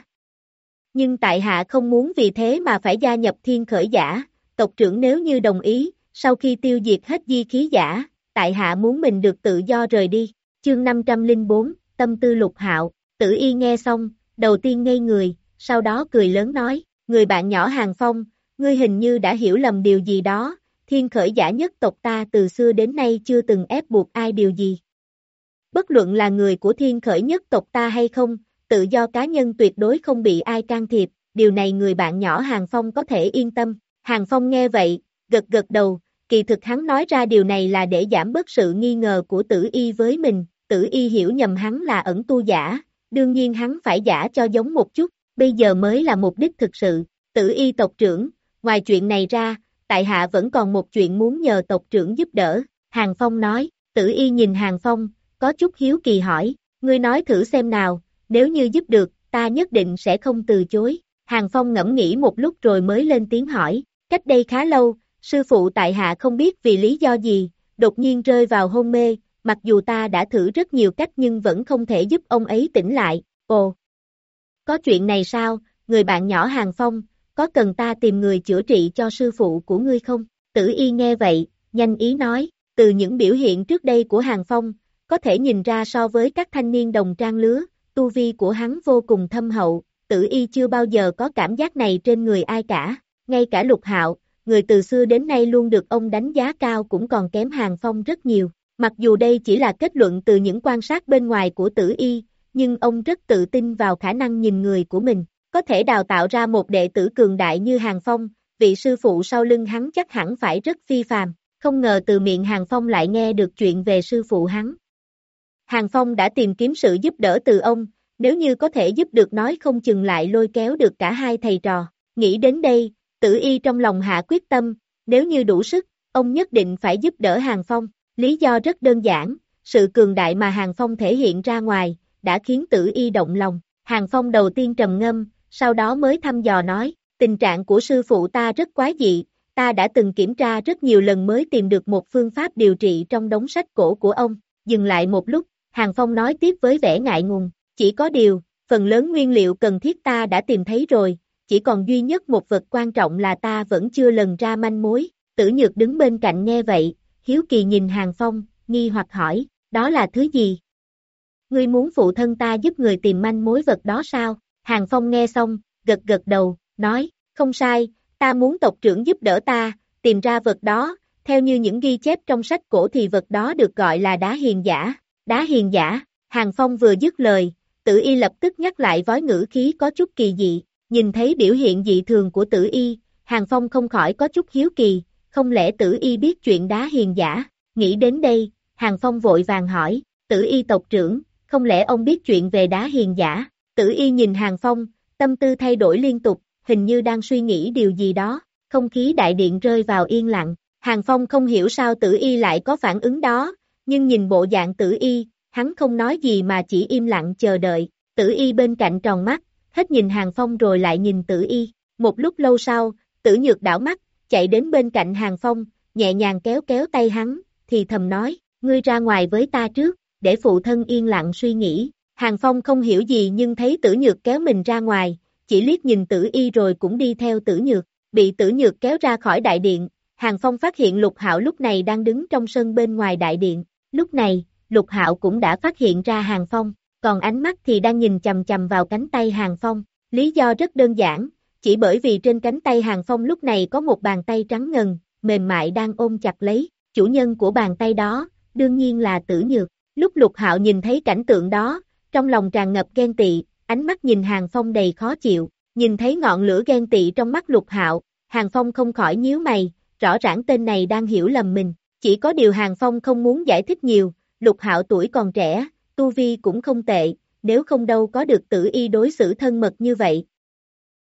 Nhưng tại hạ không muốn vì thế mà phải gia nhập thiên khởi giả, tộc trưởng nếu như đồng ý, sau khi tiêu diệt hết di khí giả, tại hạ muốn mình được tự do rời đi. Chương 504, Tâm tư lục hạo, tử y nghe xong, đầu tiên ngây người, sau đó cười lớn nói, người bạn nhỏ hàng phong, ngươi hình như đã hiểu lầm điều gì đó, thiên khởi giả nhất tộc ta từ xưa đến nay chưa từng ép buộc ai điều gì. Bất luận là người của thiên khởi nhất tộc ta hay không, tự do cá nhân tuyệt đối không bị ai can thiệp, điều này người bạn nhỏ Hàng Phong có thể yên tâm. Hàng Phong nghe vậy, gật gật đầu, kỳ thực hắn nói ra điều này là để giảm bớt sự nghi ngờ của tử y với mình, tử y hiểu nhầm hắn là ẩn tu giả, đương nhiên hắn phải giả cho giống một chút, bây giờ mới là mục đích thực sự, tử y tộc trưởng, ngoài chuyện này ra, tại hạ vẫn còn một chuyện muốn nhờ tộc trưởng giúp đỡ, Hàng Phong nói, tử y nhìn Hàng Phong, có chút hiếu kỳ hỏi, ngươi nói thử xem nào, nếu như giúp được, ta nhất định sẽ không từ chối. Hàng Phong ngẫm nghĩ một lúc rồi mới lên tiếng hỏi, cách đây khá lâu, sư phụ tại hạ không biết vì lý do gì, đột nhiên rơi vào hôn mê, mặc dù ta đã thử rất nhiều cách nhưng vẫn không thể giúp ông ấy tỉnh lại, ồ. Có chuyện này sao, người bạn nhỏ Hàng Phong, có cần ta tìm người chữa trị cho sư phụ của ngươi không? Tử y nghe vậy, nhanh ý nói, từ những biểu hiện trước đây của Hàng Phong, có thể nhìn ra so với các thanh niên đồng trang lứa, tu vi của hắn vô cùng thâm hậu, tử y chưa bao giờ có cảm giác này trên người ai cả, ngay cả lục hạo, người từ xưa đến nay luôn được ông đánh giá cao cũng còn kém hàng phong rất nhiều. Mặc dù đây chỉ là kết luận từ những quan sát bên ngoài của tử y, nhưng ông rất tự tin vào khả năng nhìn người của mình, có thể đào tạo ra một đệ tử cường đại như Hàng Phong, vị sư phụ sau lưng hắn chắc hẳn phải rất phi phàm, không ngờ từ miệng Hàng Phong lại nghe được chuyện về sư phụ hắn. Hàng Phong đã tìm kiếm sự giúp đỡ từ ông, nếu như có thể giúp được nói không chừng lại lôi kéo được cả hai thầy trò. Nghĩ đến đây, tử y trong lòng hạ quyết tâm, nếu như đủ sức, ông nhất định phải giúp đỡ Hàng Phong. Lý do rất đơn giản, sự cường đại mà Hàng Phong thể hiện ra ngoài, đã khiến tử y động lòng. Hàng Phong đầu tiên trầm ngâm, sau đó mới thăm dò nói, tình trạng của sư phụ ta rất quái dị, ta đã từng kiểm tra rất nhiều lần mới tìm được một phương pháp điều trị trong đống sách cổ của ông. Dừng lại một lúc, Hàng Phong nói tiếp với vẻ ngại ngùng, chỉ có điều, phần lớn nguyên liệu cần thiết ta đã tìm thấy rồi, chỉ còn duy nhất một vật quan trọng là ta vẫn chưa lần ra manh mối, tử nhược đứng bên cạnh nghe vậy, hiếu kỳ nhìn Hàng Phong, nghi hoặc hỏi, đó là thứ gì? Ngươi muốn phụ thân ta giúp người tìm manh mối vật đó sao? Hàng Phong nghe xong, gật gật đầu, nói, không sai, ta muốn tộc trưởng giúp đỡ ta, tìm ra vật đó, theo như những ghi chép trong sách cổ thì vật đó được gọi là đá hiền giả, Đá hiền giả, Hàng Phong vừa dứt lời, tử y lập tức nhắc lại vói ngữ khí có chút kỳ dị, nhìn thấy biểu hiện dị thường của tử y, Hàng Phong không khỏi có chút hiếu kỳ, không lẽ tử y biết chuyện đá hiền giả, nghĩ đến đây, Hàng Phong vội vàng hỏi, tử y tộc trưởng, không lẽ ông biết chuyện về đá hiền giả, tử y nhìn Hàng Phong, tâm tư thay đổi liên tục, hình như đang suy nghĩ điều gì đó, không khí đại điện rơi vào yên lặng, Hàng Phong không hiểu sao tử y lại có phản ứng đó, nhưng nhìn bộ dạng tử y, hắn không nói gì mà chỉ im lặng chờ đợi, tử y bên cạnh tròn mắt, hết nhìn hàng phong rồi lại nhìn tử y, một lúc lâu sau, tử nhược đảo mắt, chạy đến bên cạnh hàng phong, nhẹ nhàng kéo kéo tay hắn, thì thầm nói, ngươi ra ngoài với ta trước, để phụ thân yên lặng suy nghĩ, hàng phong không hiểu gì nhưng thấy tử nhược kéo mình ra ngoài, chỉ liếc nhìn tử y rồi cũng đi theo tử nhược, bị tử nhược kéo ra khỏi đại điện, hàng phong phát hiện lục hạo lúc này đang đứng trong sân bên ngoài đại điện, Lúc này, Lục Hạo cũng đã phát hiện ra Hàng Phong, còn ánh mắt thì đang nhìn chầm chầm vào cánh tay Hàng Phong. Lý do rất đơn giản, chỉ bởi vì trên cánh tay Hàng Phong lúc này có một bàn tay trắng ngần, mềm mại đang ôm chặt lấy, chủ nhân của bàn tay đó, đương nhiên là tử nhược. Lúc lục hạo nhìn thấy cảnh tượng đó, trong lòng tràn ngập ghen tị, ánh mắt nhìn Hàng Phong đầy khó chịu, nhìn thấy ngọn lửa ghen tị trong mắt lục hạo, Hàng Phong không khỏi nhíu mày, rõ ràng tên này đang hiểu lầm mình, chỉ có điều Hàng Phong không muốn giải thích nhiều, lục hạo tuổi còn trẻ, tu vi cũng không tệ, nếu không đâu có được tử y đối xử thân mật như vậy.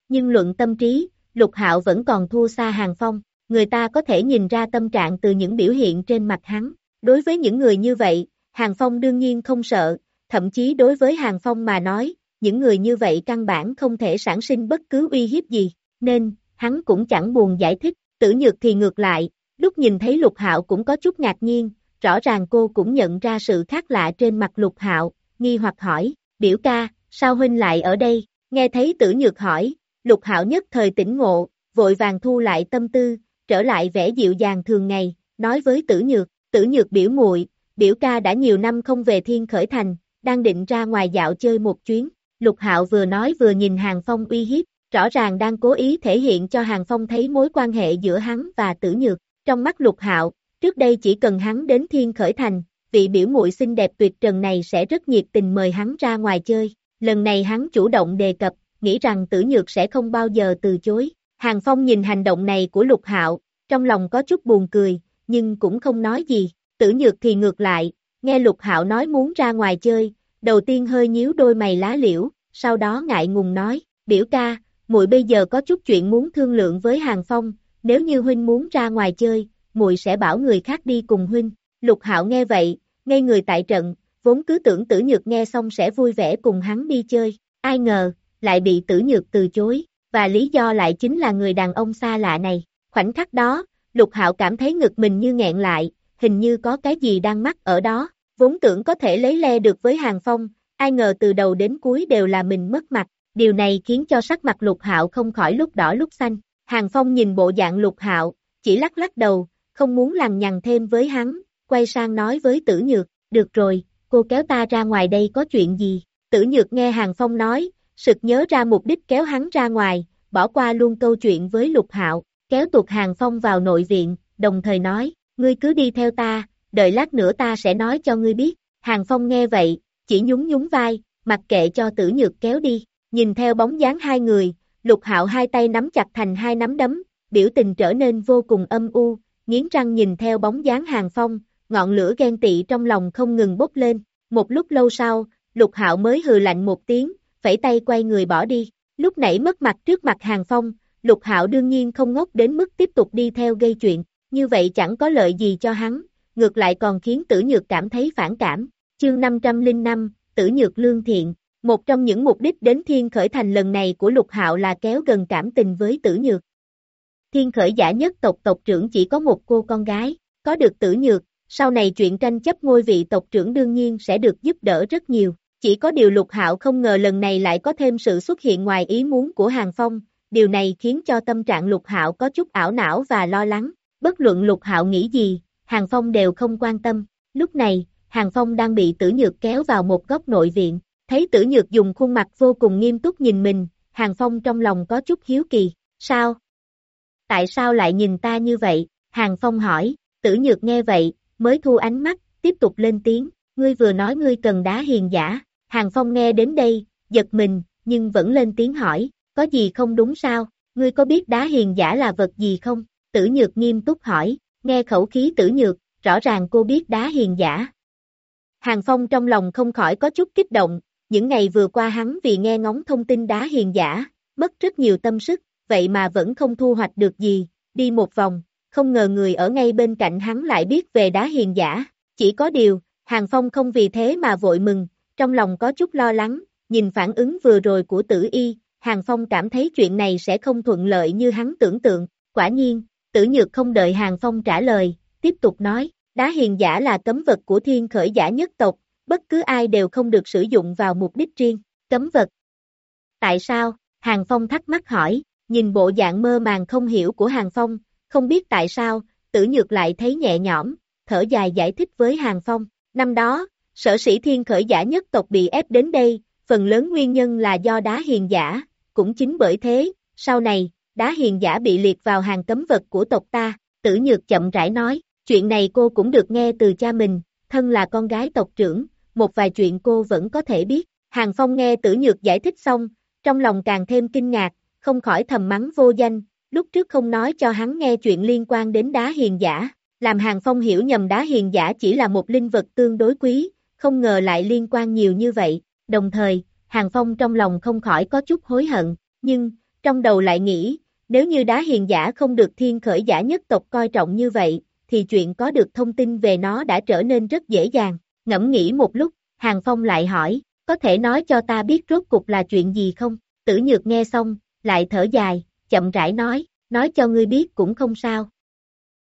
Nhưng luận tâm trí, lục hạo vẫn còn thua xa Hàng Phong, người ta có thể nhìn ra tâm trạng từ những biểu hiện trên mặt hắn. Đối với những người như vậy, Hàng Phong đương nhiên không sợ, thậm chí đối với Hàng Phong mà nói, những người như vậy căn bản không thể sản sinh bất cứ uy hiếp gì, nên, hắn cũng chẳng buồn giải thích, tử nhược thì ngược lại, lúc nhìn thấy lục hạo cũng có chút ngạc nhiên, rõ ràng cô cũng nhận ra sự khác lạ trên mặt lục hạo, nghi hoặc hỏi, biểu ca, sao huynh lại ở đây, nghe thấy tử nhược hỏi, lục hạo nhất thời tỉnh ngộ, vội vàng thu lại tâm tư, trở lại vẻ dịu dàng thường ngày, nói với tử nhược, tử nhược biểu muội biểu ca đã nhiều năm không về thiên khởi thành, đang định ra ngoài dạo chơi một chuyến, lục hạo vừa nói vừa nhìn hàng phong uy hiếp, rõ ràng đang cố ý thể hiện cho hàng phong thấy mối quan hệ giữa hắn và tử nhược, trong mắt lục hạo, trước đây chỉ cần hắn đến thiên khởi thành, vị biểu muội xinh đẹp tuyệt trần này sẽ rất nhiệt tình mời hắn ra ngoài chơi, lần này hắn chủ động đề cập, nghĩ rằng tử nhược sẽ không bao giờ từ chối, Hàng Phong nhìn hành động này của Lục Hạo, trong lòng có chút buồn cười, nhưng cũng không nói gì, tử nhược thì ngược lại, nghe Lục Hạo nói muốn ra ngoài chơi, đầu tiên hơi nhíu đôi mày lá liễu, sau đó ngại ngùng nói, biểu ca, muội bây giờ có chút chuyện muốn thương lượng với Hàng Phong, nếu như huynh muốn ra ngoài chơi, muội sẽ bảo người khác đi cùng huynh. Lục Hạo nghe vậy, ngây người tại trận, vốn cứ tưởng Tử Nhược nghe xong sẽ vui vẻ cùng hắn đi chơi, ai ngờ, lại bị Tử Nhược từ chối, và lý do lại chính là người đàn ông xa lạ này. Khoảnh khắc đó, Lục Hạo cảm thấy ngực mình như nghẹn lại, hình như có cái gì đang mắc ở đó, vốn tưởng có thể lấy le được với Hàng Phong, ai ngờ từ đầu đến cuối đều là mình mất mặt, điều này khiến cho sắc mặt Lục Hạo không khỏi lúc đỏ lúc xanh. Hàng Phong nhìn bộ dạng Lục Hạo, chỉ lắc lắc đầu, không muốn lằng nhằng thêm với hắn, quay sang nói với Tử Nhược, được rồi, cô kéo ta ra ngoài đây có chuyện gì? Tử Nhược nghe Hàng Phong nói, sực nhớ ra mục đích kéo hắn ra ngoài, bỏ qua luôn câu chuyện với Lục Hạo, kéo tuột Hàng Phong vào nội viện, đồng thời nói, ngươi cứ đi theo ta, đợi lát nữa ta sẽ nói cho ngươi biết. Hàng Phong nghe vậy, chỉ nhún nhún vai, mặc kệ cho tử nhược kéo đi, nhìn theo bóng dáng hai người, Lục Hạo hai tay nắm chặt thành hai nắm đấm, biểu tình trở nên vô cùng âm u, nghiến răng nhìn theo bóng dáng Hàng Phong, ngọn lửa ghen tị trong lòng không ngừng bốc lên. Một lúc lâu sau, Lục Hạo mới hừ lạnh một tiếng, phẩy tay quay người bỏ đi. Lúc nãy mất mặt trước mặt Hàng Phong, Lục Hạo đương nhiên không ngốc đến mức tiếp tục đi theo gây chuyện, như vậy chẳng có lợi gì cho hắn, ngược lại còn khiến Tử Nhược cảm thấy phản cảm. Chương 505, Tử Nhược lương thiện, một trong những mục đích đến Thiên Khởi Thành lần này của Lục Hạo là kéo gần cảm tình với Tử Nhược. Thiên Khởi giả nhất tộc tộc trưởng chỉ có một cô con gái, có được Tử Nhược, sau này chuyện tranh chấp ngôi vị tộc trưởng đương nhiên sẽ được giúp đỡ rất nhiều. Chỉ có điều Lục Hạo không ngờ lần này lại có thêm sự xuất hiện ngoài ý muốn của Hàng Phong, điều này khiến cho tâm trạng Lục Hạo có chút ảo não và lo lắng. Bất luận Lục Hạo nghĩ gì, Hàng Phong đều không quan tâm. Lúc này, Hàng Phong đang bị Tử Nhược kéo vào một góc nội viện, thấy Tử Nhược dùng khuôn mặt vô cùng nghiêm túc nhìn mình, Hàng Phong trong lòng có chút hiếu kỳ, sao? Tại sao lại nhìn ta như vậy? Hàng Phong hỏi, Tử Nhược nghe vậy, mới thu ánh mắt, tiếp tục lên tiếng, ngươi vừa nói ngươi cần đá hiền giả, Hàng Phong nghe đến đây, giật mình, nhưng vẫn lên tiếng hỏi, có gì không đúng sao, ngươi có biết đá hiền giả là vật gì không? Tử Nhược nghiêm túc hỏi, nghe khẩu khí Tử Nhược, rõ ràng cô biết đá hiền giả. Hàng Phong trong lòng không khỏi có chút kích động, những ngày vừa qua hắn vì nghe ngóng thông tin đá hiền giả, mất rất nhiều tâm sức, vậy mà vẫn không thu hoạch được gì, đi một vòng, không ngờ người ở ngay bên cạnh hắn lại biết về đá hiền giả, chỉ có điều, Hàng Phong không vì thế mà vội mừng, trong lòng có chút lo lắng, nhìn phản ứng vừa rồi của tử y, Hàng Phong cảm thấy chuyện này sẽ không thuận lợi như hắn tưởng tượng, quả nhiên, tử nhược không đợi Hàng Phong trả lời, tiếp tục nói, đá hiền giả là cấm vật của thiên khởi giả nhất tộc, bất cứ ai đều không được sử dụng vào mục đích riêng, cấm vật. Tại sao? Hàng Phong thắc mắc hỏi, nhìn bộ dạng mơ màng không hiểu của Hàng Phong, không biết tại sao, tử nhược lại thấy nhẹ nhõm, thở dài giải thích với Hàng Phong, năm đó, sở sĩ thiên khởi giả nhất tộc bị ép đến đây, phần lớn nguyên nhân là do đá hiền giả, cũng chính bởi thế, sau này, đá hiền giả bị liệt vào hàng cấm vật của tộc ta, tử nhược chậm rãi nói, chuyện này cô cũng được nghe từ cha mình, thân là con gái tộc trưởng, một vài chuyện cô vẫn có thể biết, Hàng Phong nghe tử nhược giải thích xong, trong lòng càng thêm kinh ngạc, không khỏi thầm mắng vô danh, lúc trước không nói cho hắn nghe chuyện liên quan đến đá hiền giả, làm Hàng Phong hiểu nhầm đá hiền giả chỉ là một linh vật tương đối quý, không ngờ lại liên quan nhiều như vậy, đồng thời, Hàng Phong trong lòng không khỏi có chút hối hận, nhưng, trong đầu lại nghĩ, nếu như đá hiền giả không được thiên khởi giả nhất tộc coi trọng như vậy, thì chuyện có được thông tin về nó đã trở nên rất dễ dàng, ngẫm nghĩ một lúc, Hàng Phong lại hỏi, có thể nói cho ta biết rốt cục là chuyện gì không? Tử nhược nghe xong, lại thở dài, chậm rãi nói, nói cho ngươi biết cũng không sao.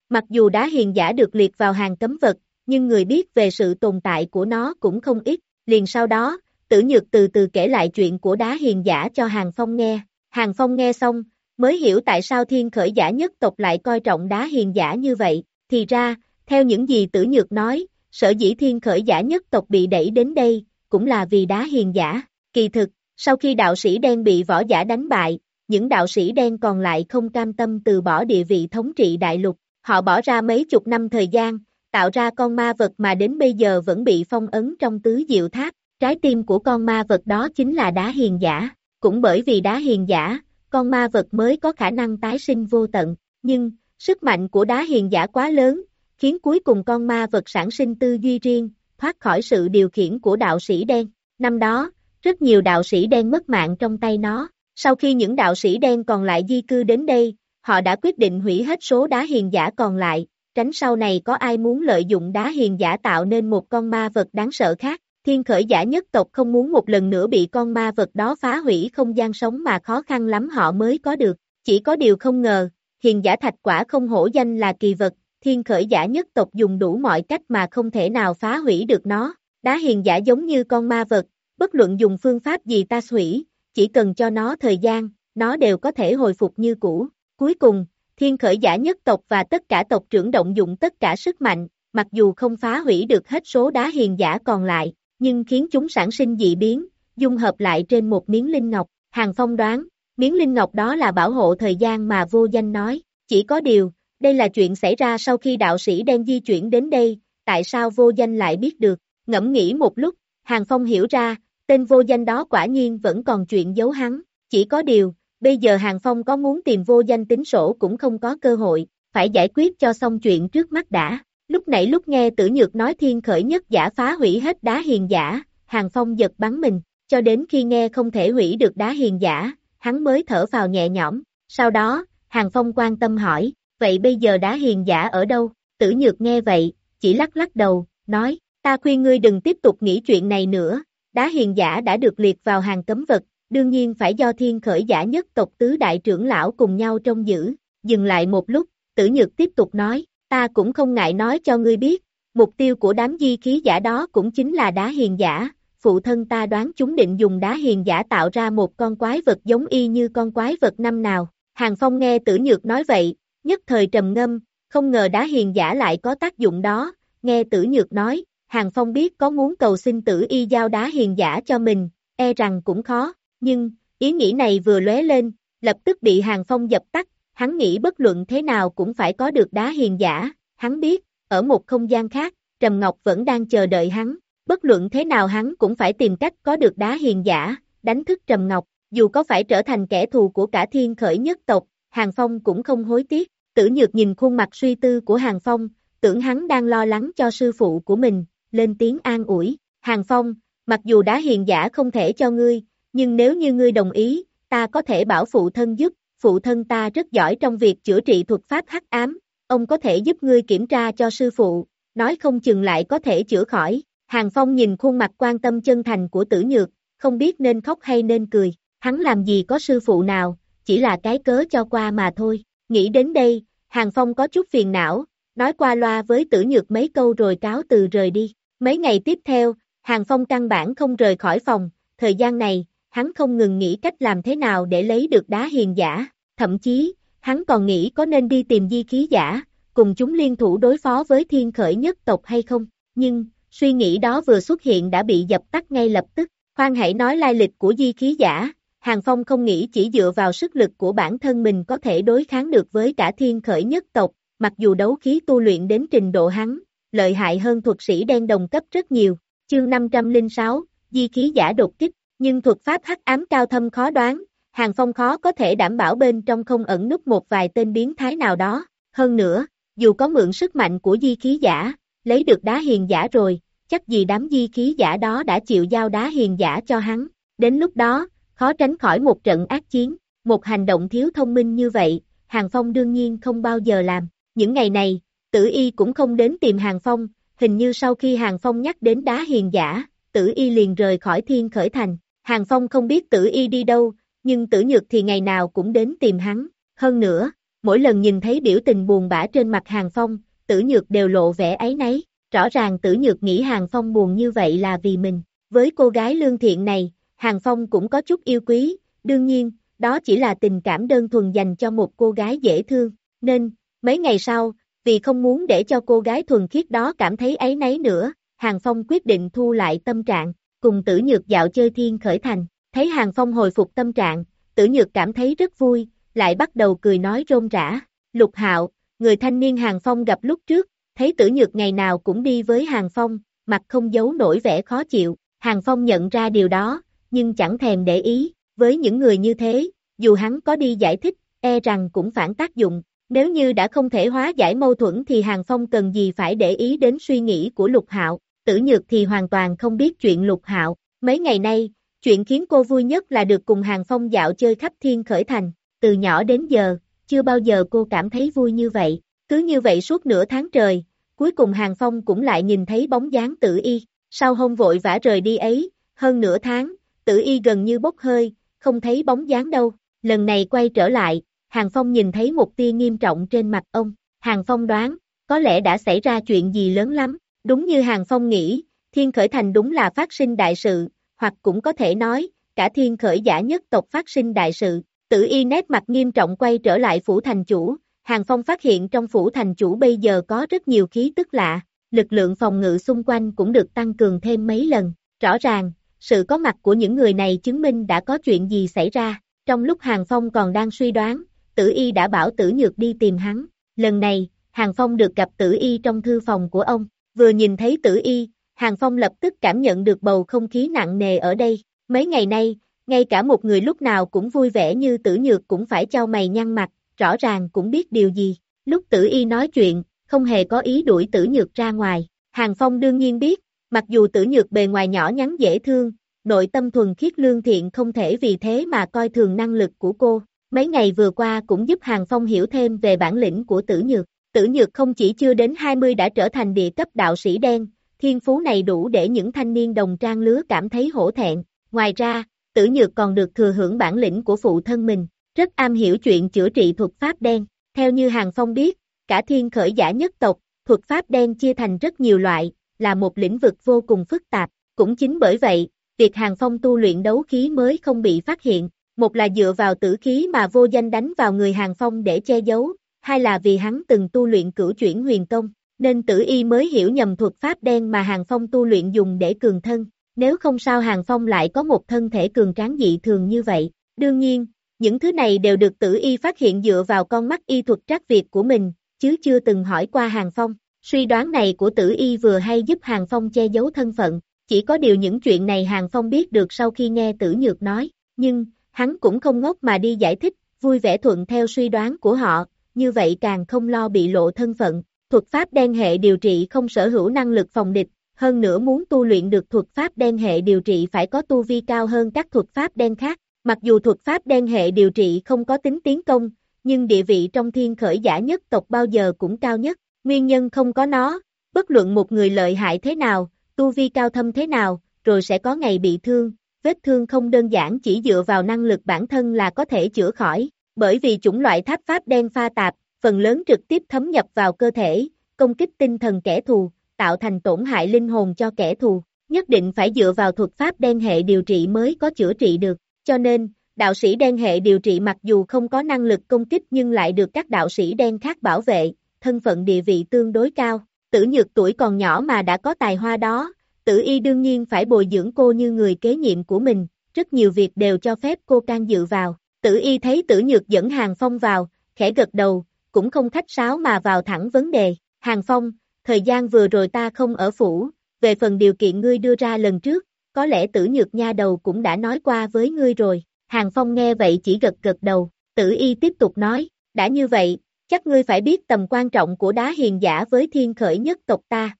Mặc dù đá hiền giả được liệt vào hàng cấm vật, nhưng người biết về sự tồn tại của nó cũng không ít, liền sau đó, tử nhược từ từ kể lại chuyện của đá hiền giả cho Hàng Phong nghe. Hàng Phong nghe xong, mới hiểu tại sao thiên khởi giả nhất tộc lại coi trọng đá hiền giả như vậy. Thì ra, theo những gì tử nhược nói, sở dĩ thiên khởi giả nhất tộc bị đẩy đến đây, cũng là vì đá hiền giả. Kỳ thực, sau khi đạo sĩ đen bị võ giả đánh bại, những đạo sĩ đen còn lại không cam tâm từ bỏ địa vị thống trị đại lục. Họ bỏ ra mấy chục năm thời gian, tạo ra con ma vật mà đến bây giờ vẫn bị phong ấn trong tứ diệu tháp. Trái tim của con ma vật đó chính là đá hiền giả. Cũng bởi vì đá hiền giả, con ma vật mới có khả năng tái sinh vô tận. Nhưng, sức mạnh của đá hiền giả quá lớn, khiến cuối cùng con ma vật sản sinh tư duy riêng, thoát khỏi sự điều khiển của đạo sĩ đen. Năm đó, rất nhiều đạo sĩ đen mất mạng trong tay nó. Sau khi những đạo sĩ đen còn lại di cư đến đây, họ đã quyết định hủy hết số đá hiền giả còn lại, tránh sau này có ai muốn lợi dụng đá hiền giả tạo nên một con ma vật đáng sợ khác. Thiên khởi giả nhất tộc không muốn một lần nữa bị con ma vật đó phá hủy không gian sống mà khó khăn lắm họ mới có được. Chỉ có điều không ngờ, hiền giả thạch quả không hổ danh là kỳ vật, thiên khởi giả nhất tộc dùng đủ mọi cách mà không thể nào phá hủy được nó. Đá hiền giả giống như con ma vật, bất luận dùng phương pháp gì ta hủy, chỉ cần cho nó thời gian, nó đều có thể hồi phục như cũ. Cuối cùng, thiên khởi giả nhất tộc và tất cả tộc trưởng động dụng tất cả sức mạnh, mặc dù không phá hủy được hết số đá hiền giả còn lại, nhưng khiến chúng sản sinh dị biến, dung hợp lại trên một miếng linh ngọc. Hàng Phong đoán, miếng linh ngọc đó là bảo hộ thời gian mà vô danh nói, chỉ có điều, đây là chuyện xảy ra sau khi đạo sĩ đang di chuyển đến đây, tại sao vô danh lại biết được, ngẫm nghĩ một lúc, Hàng Phong hiểu ra, tên vô danh đó quả nhiên vẫn còn chuyện giấu hắn, chỉ có điều, bây giờ Hàng Phong có muốn tìm vô danh tính sổ cũng không có cơ hội, phải giải quyết cho xong chuyện trước mắt đã. Lúc nãy lúc nghe tử nhược nói thiên khởi nhất giả phá hủy hết đá hiền giả, Hàng Phong giật bắn mình, cho đến khi nghe không thể hủy được đá hiền giả, hắn mới thở vào nhẹ nhõm. Sau đó, Hàng Phong quan tâm hỏi, vậy bây giờ đá hiền giả ở đâu? Tử nhược nghe vậy, chỉ lắc lắc đầu, nói, ta khuyên ngươi đừng tiếp tục nghĩ chuyện này nữa, đá hiền giả đã được liệt vào hàng cấm vật, đương nhiên phải do thiên khởi giả nhất tộc tứ đại trưởng lão cùng nhau trông giữ, dừng lại một lúc, tử nhược tiếp tục nói, ta cũng không ngại nói cho ngươi biết, mục tiêu của đám di khí giả đó cũng chính là đá hiền giả, phụ thân ta đoán chúng định dùng đá hiền giả tạo ra một con quái vật giống y như con quái vật năm nào, Hàng Phong nghe tử nhược nói vậy, nhất thời trầm ngâm, không ngờ đá hiền giả lại có tác dụng đó, nghe tử nhược nói, Hàng Phong biết có muốn cầu xin tử y giao đá hiền giả cho mình, e rằng cũng khó, nhưng, ý nghĩ này vừa lóe lên, lập tức bị Hàng Phong dập tắt, hắn nghĩ bất luận thế nào cũng phải có được đá hiền giả, hắn biết, ở một không gian khác, Trầm Ngọc vẫn đang chờ đợi hắn, bất luận thế nào hắn cũng phải tìm cách có được đá hiền giả, đánh thức Trầm Ngọc, dù có phải trở thành kẻ thù của cả thiên khởi nhất tộc, Hàng Phong cũng không hối tiếc, tử nhược nhìn khuôn mặt suy tư của Hàng Phong, tưởng hắn đang lo lắng cho sư phụ của mình, lên tiếng an ủi, Hàng Phong, mặc dù đá hiền giả không thể cho ngươi, nhưng nếu như ngươi đồng ý, ta có thể bảo phụ thân giúp, phụ thân ta rất giỏi trong việc chữa trị thuật pháp hắc ám, ông có thể giúp ngươi kiểm tra cho sư phụ, nói không chừng lại có thể chữa khỏi. Hàng Phong nhìn khuôn mặt quan tâm chân thành của tử nhược, không biết nên khóc hay nên cười, hắn làm gì có sư phụ nào, chỉ là cái cớ cho qua mà thôi. Nghĩ đến đây, Hàng Phong có chút phiền não, nói qua loa với tử nhược mấy câu rồi cáo từ rời đi. Mấy ngày tiếp theo, Hàng Phong căn bản không rời khỏi phòng, thời gian này, hắn không ngừng nghĩ cách làm thế nào để lấy được đá hiền giả, thậm chí, hắn còn nghĩ có nên đi tìm di khí giả, cùng chúng liên thủ đối phó với thiên khởi nhất tộc hay không, nhưng, suy nghĩ đó vừa xuất hiện đã bị dập tắt ngay lập tức, khoan hãy nói lai lịch của di khí giả, Hàng Phong không nghĩ chỉ dựa vào sức lực của bản thân mình có thể đối kháng được với cả thiên khởi nhất tộc, mặc dù đấu khí tu luyện đến trình độ hắn, lợi hại hơn thuật sĩ đen đồng cấp rất nhiều. Chương 506, Di khí giả đột kích, nhưng thuật pháp hắc ám cao thâm khó đoán, Hàng Phong khó có thể đảm bảo bên trong không ẩn núp một vài tên biến thái nào đó. Hơn nữa, dù có mượn sức mạnh của di khí giả, lấy được đá hiền giả rồi, chắc gì đám di khí giả đó đã chịu giao đá hiền giả cho hắn. Đến lúc đó, khó tránh khỏi một trận ác chiến, một hành động thiếu thông minh như vậy, Hàng Phong đương nhiên không bao giờ làm. Những ngày này, tử y cũng không đến tìm Hàng Phong, hình như sau khi Hàng Phong nhắc đến đá hiền giả, tử y liền rời khỏi thiên khởi thành. Hàng Phong không biết tử y đi đâu, nhưng tử nhược thì ngày nào cũng đến tìm hắn. Hơn nữa, mỗi lần nhìn thấy biểu tình buồn bã trên mặt Hàng Phong, tử nhược đều lộ vẻ ấy nấy. Rõ ràng tử nhược nghĩ Hàng Phong buồn như vậy là vì mình. Với cô gái lương thiện này, Hàng Phong cũng có chút yêu quý, đương nhiên, đó chỉ là tình cảm đơn thuần dành cho một cô gái dễ thương, nên, mấy ngày sau, vì không muốn để cho cô gái thuần khiết đó cảm thấy ấy nấy nữa, Hàng Phong quyết định thu lại tâm trạng, cùng tử nhược dạo chơi thiên khởi thành, thấy Hàng Phong hồi phục tâm trạng, tử nhược cảm thấy rất vui, lại bắt đầu cười nói rôm rã, lục hạo, người thanh niên Hàng Phong gặp lúc trước, thấy tử nhược ngày nào cũng đi với Hàng Phong, mặt không giấu nổi vẻ khó chịu, Hàng Phong nhận ra điều đó, nhưng chẳng thèm để ý, với những người như thế, dù hắn có đi giải thích, e rằng cũng phản tác dụng, nếu như đã không thể hóa giải mâu thuẫn thì Hàng Phong cần gì phải để ý đến suy nghĩ của Lục Hạo, tử nhược thì hoàn toàn không biết chuyện Lục Hạo, mấy ngày nay, chuyện khiến cô vui nhất là được cùng Hàng Phong dạo chơi khắp thiên khởi thành, từ nhỏ đến giờ, chưa bao giờ cô cảm thấy vui như vậy, cứ như vậy suốt nửa tháng trời, cuối cùng Hàng Phong cũng lại nhìn thấy bóng dáng tử y, sau hôm vội vã rời đi ấy, hơn nửa tháng, tử y gần như bốc hơi, không thấy bóng dáng đâu, lần này quay trở lại, Hàng Phong nhìn thấy một tia nghiêm trọng trên mặt ông, Hàng Phong đoán, có lẽ đã xảy ra chuyện gì lớn lắm, đúng như Hàng Phong nghĩ, thiên khởi thành đúng là phát sinh đại sự, hoặc cũng có thể nói, cả thiên khởi giả nhất tộc phát sinh đại sự, tử y nét mặt nghiêm trọng quay trở lại phủ thành chủ, Hàng Phong phát hiện trong phủ thành chủ bây giờ có rất nhiều khí tức lạ, lực lượng phòng ngự xung quanh cũng được tăng cường thêm mấy lần, rõ ràng, sự có mặt của những người này chứng minh đã có chuyện gì xảy ra. Trong lúc Hàng Phong còn đang suy đoán, Tử Y đã bảo Tử Nhược đi tìm hắn. Lần này, Hàng Phong được gặp Tử Y trong thư phòng của ông. Vừa nhìn thấy Tử Y, Hàng Phong lập tức cảm nhận được bầu không khí nặng nề ở đây. Mấy ngày nay, ngay cả một người lúc nào cũng vui vẻ như Tử Nhược cũng phải trao mày nhăn mặt, rõ ràng cũng biết điều gì. Lúc Tử Y nói chuyện, không hề có ý đuổi Tử Nhược ra ngoài. Hàng Phong đương nhiên biết, Mặc dù tử nhược bề ngoài nhỏ nhắn dễ thương, nội tâm thuần khiết lương thiện không thể vì thế mà coi thường năng lực của cô. Mấy ngày vừa qua cũng giúp Hàng Phong hiểu thêm về bản lĩnh của tử nhược. Tử nhược không chỉ chưa đến 20 đã trở thành địa cấp đạo sĩ đen, thiên phú này đủ để những thanh niên đồng trang lứa cảm thấy hổ thẹn. Ngoài ra, tử nhược còn được thừa hưởng bản lĩnh của phụ thân mình, rất am hiểu chuyện chữa trị thuật pháp đen. Theo như Hàng Phong biết, cả thiên khởi giả nhất tộc, thuật pháp đen chia thành rất nhiều loại, là một lĩnh vực vô cùng phức tạp, cũng chính bởi vậy, việc Hàng Phong tu luyện đấu khí mới không bị phát hiện, một là dựa vào tử khí mà vô danh đánh vào người Hàng Phong để che giấu, hai là vì hắn từng tu luyện cửu chuyển huyền công, nên tử y mới hiểu nhầm thuật pháp đen mà Hàng Phong tu luyện dùng để cường thân, nếu không sao Hàng Phong lại có một thân thể cường tráng dị thường như vậy. Đương nhiên, những thứ này đều được tử y phát hiện dựa vào con mắt y thuật trắc việc của mình, chứ chưa từng hỏi qua Hàng Phong. Suy đoán này của tử y vừa hay giúp Hàng Phong che giấu thân phận, chỉ có điều những chuyện này Hàng Phong biết được sau khi nghe tử nhược nói, nhưng, hắn cũng không ngốc mà đi giải thích, vui vẻ thuận theo suy đoán của họ, như vậy càng không lo bị lộ thân phận. Thuật pháp đen hệ điều trị không sở hữu năng lực phòng địch, hơn nữa muốn tu luyện được thuật pháp đen hệ điều trị phải có tu vi cao hơn các thuật pháp đen khác. Mặc dù thuật pháp đen hệ điều trị không có tính tiến công, nhưng địa vị trong thiên khởi giả nhất tộc bao giờ cũng cao nhất. Nguyên nhân không có nó, bất luận một người lợi hại thế nào, tu vi cao thâm thế nào, rồi sẽ có ngày bị thương, vết thương không đơn giản chỉ dựa vào năng lực bản thân là có thể chữa khỏi, bởi vì chủng loại tháp pháp đen pha tạp, phần lớn trực tiếp thấm nhập vào cơ thể, công kích tinh thần kẻ thù, tạo thành tổn hại linh hồn cho kẻ thù, nhất định phải dựa vào thuật pháp đen hệ điều trị mới có chữa trị được, cho nên, đạo sĩ đen hệ điều trị mặc dù không có năng lực công kích nhưng lại được các đạo sĩ đen khác bảo vệ, thân phận địa vị tương đối cao, tử nhược tuổi còn nhỏ mà đã có tài hoa đó, tử y đương nhiên phải bồi dưỡng cô như người kế nhiệm của mình, rất nhiều việc đều cho phép cô can dự vào. Tử y thấy tử nhược dẫn Hàng Phong vào, khẽ gật đầu, cũng không khách sáo mà vào thẳng vấn đề. Hàng Phong, thời gian vừa rồi ta không ở phủ, về phần điều kiện ngươi đưa ra lần trước, có lẽ tử nhược nha đầu cũng đã nói qua với ngươi rồi. Hàng Phong nghe vậy chỉ gật gật đầu, tử y tiếp tục nói, đã như vậy, chắc ngươi phải biết tầm quan trọng của đá hiền giả với thiên khởi nhất tộc ta.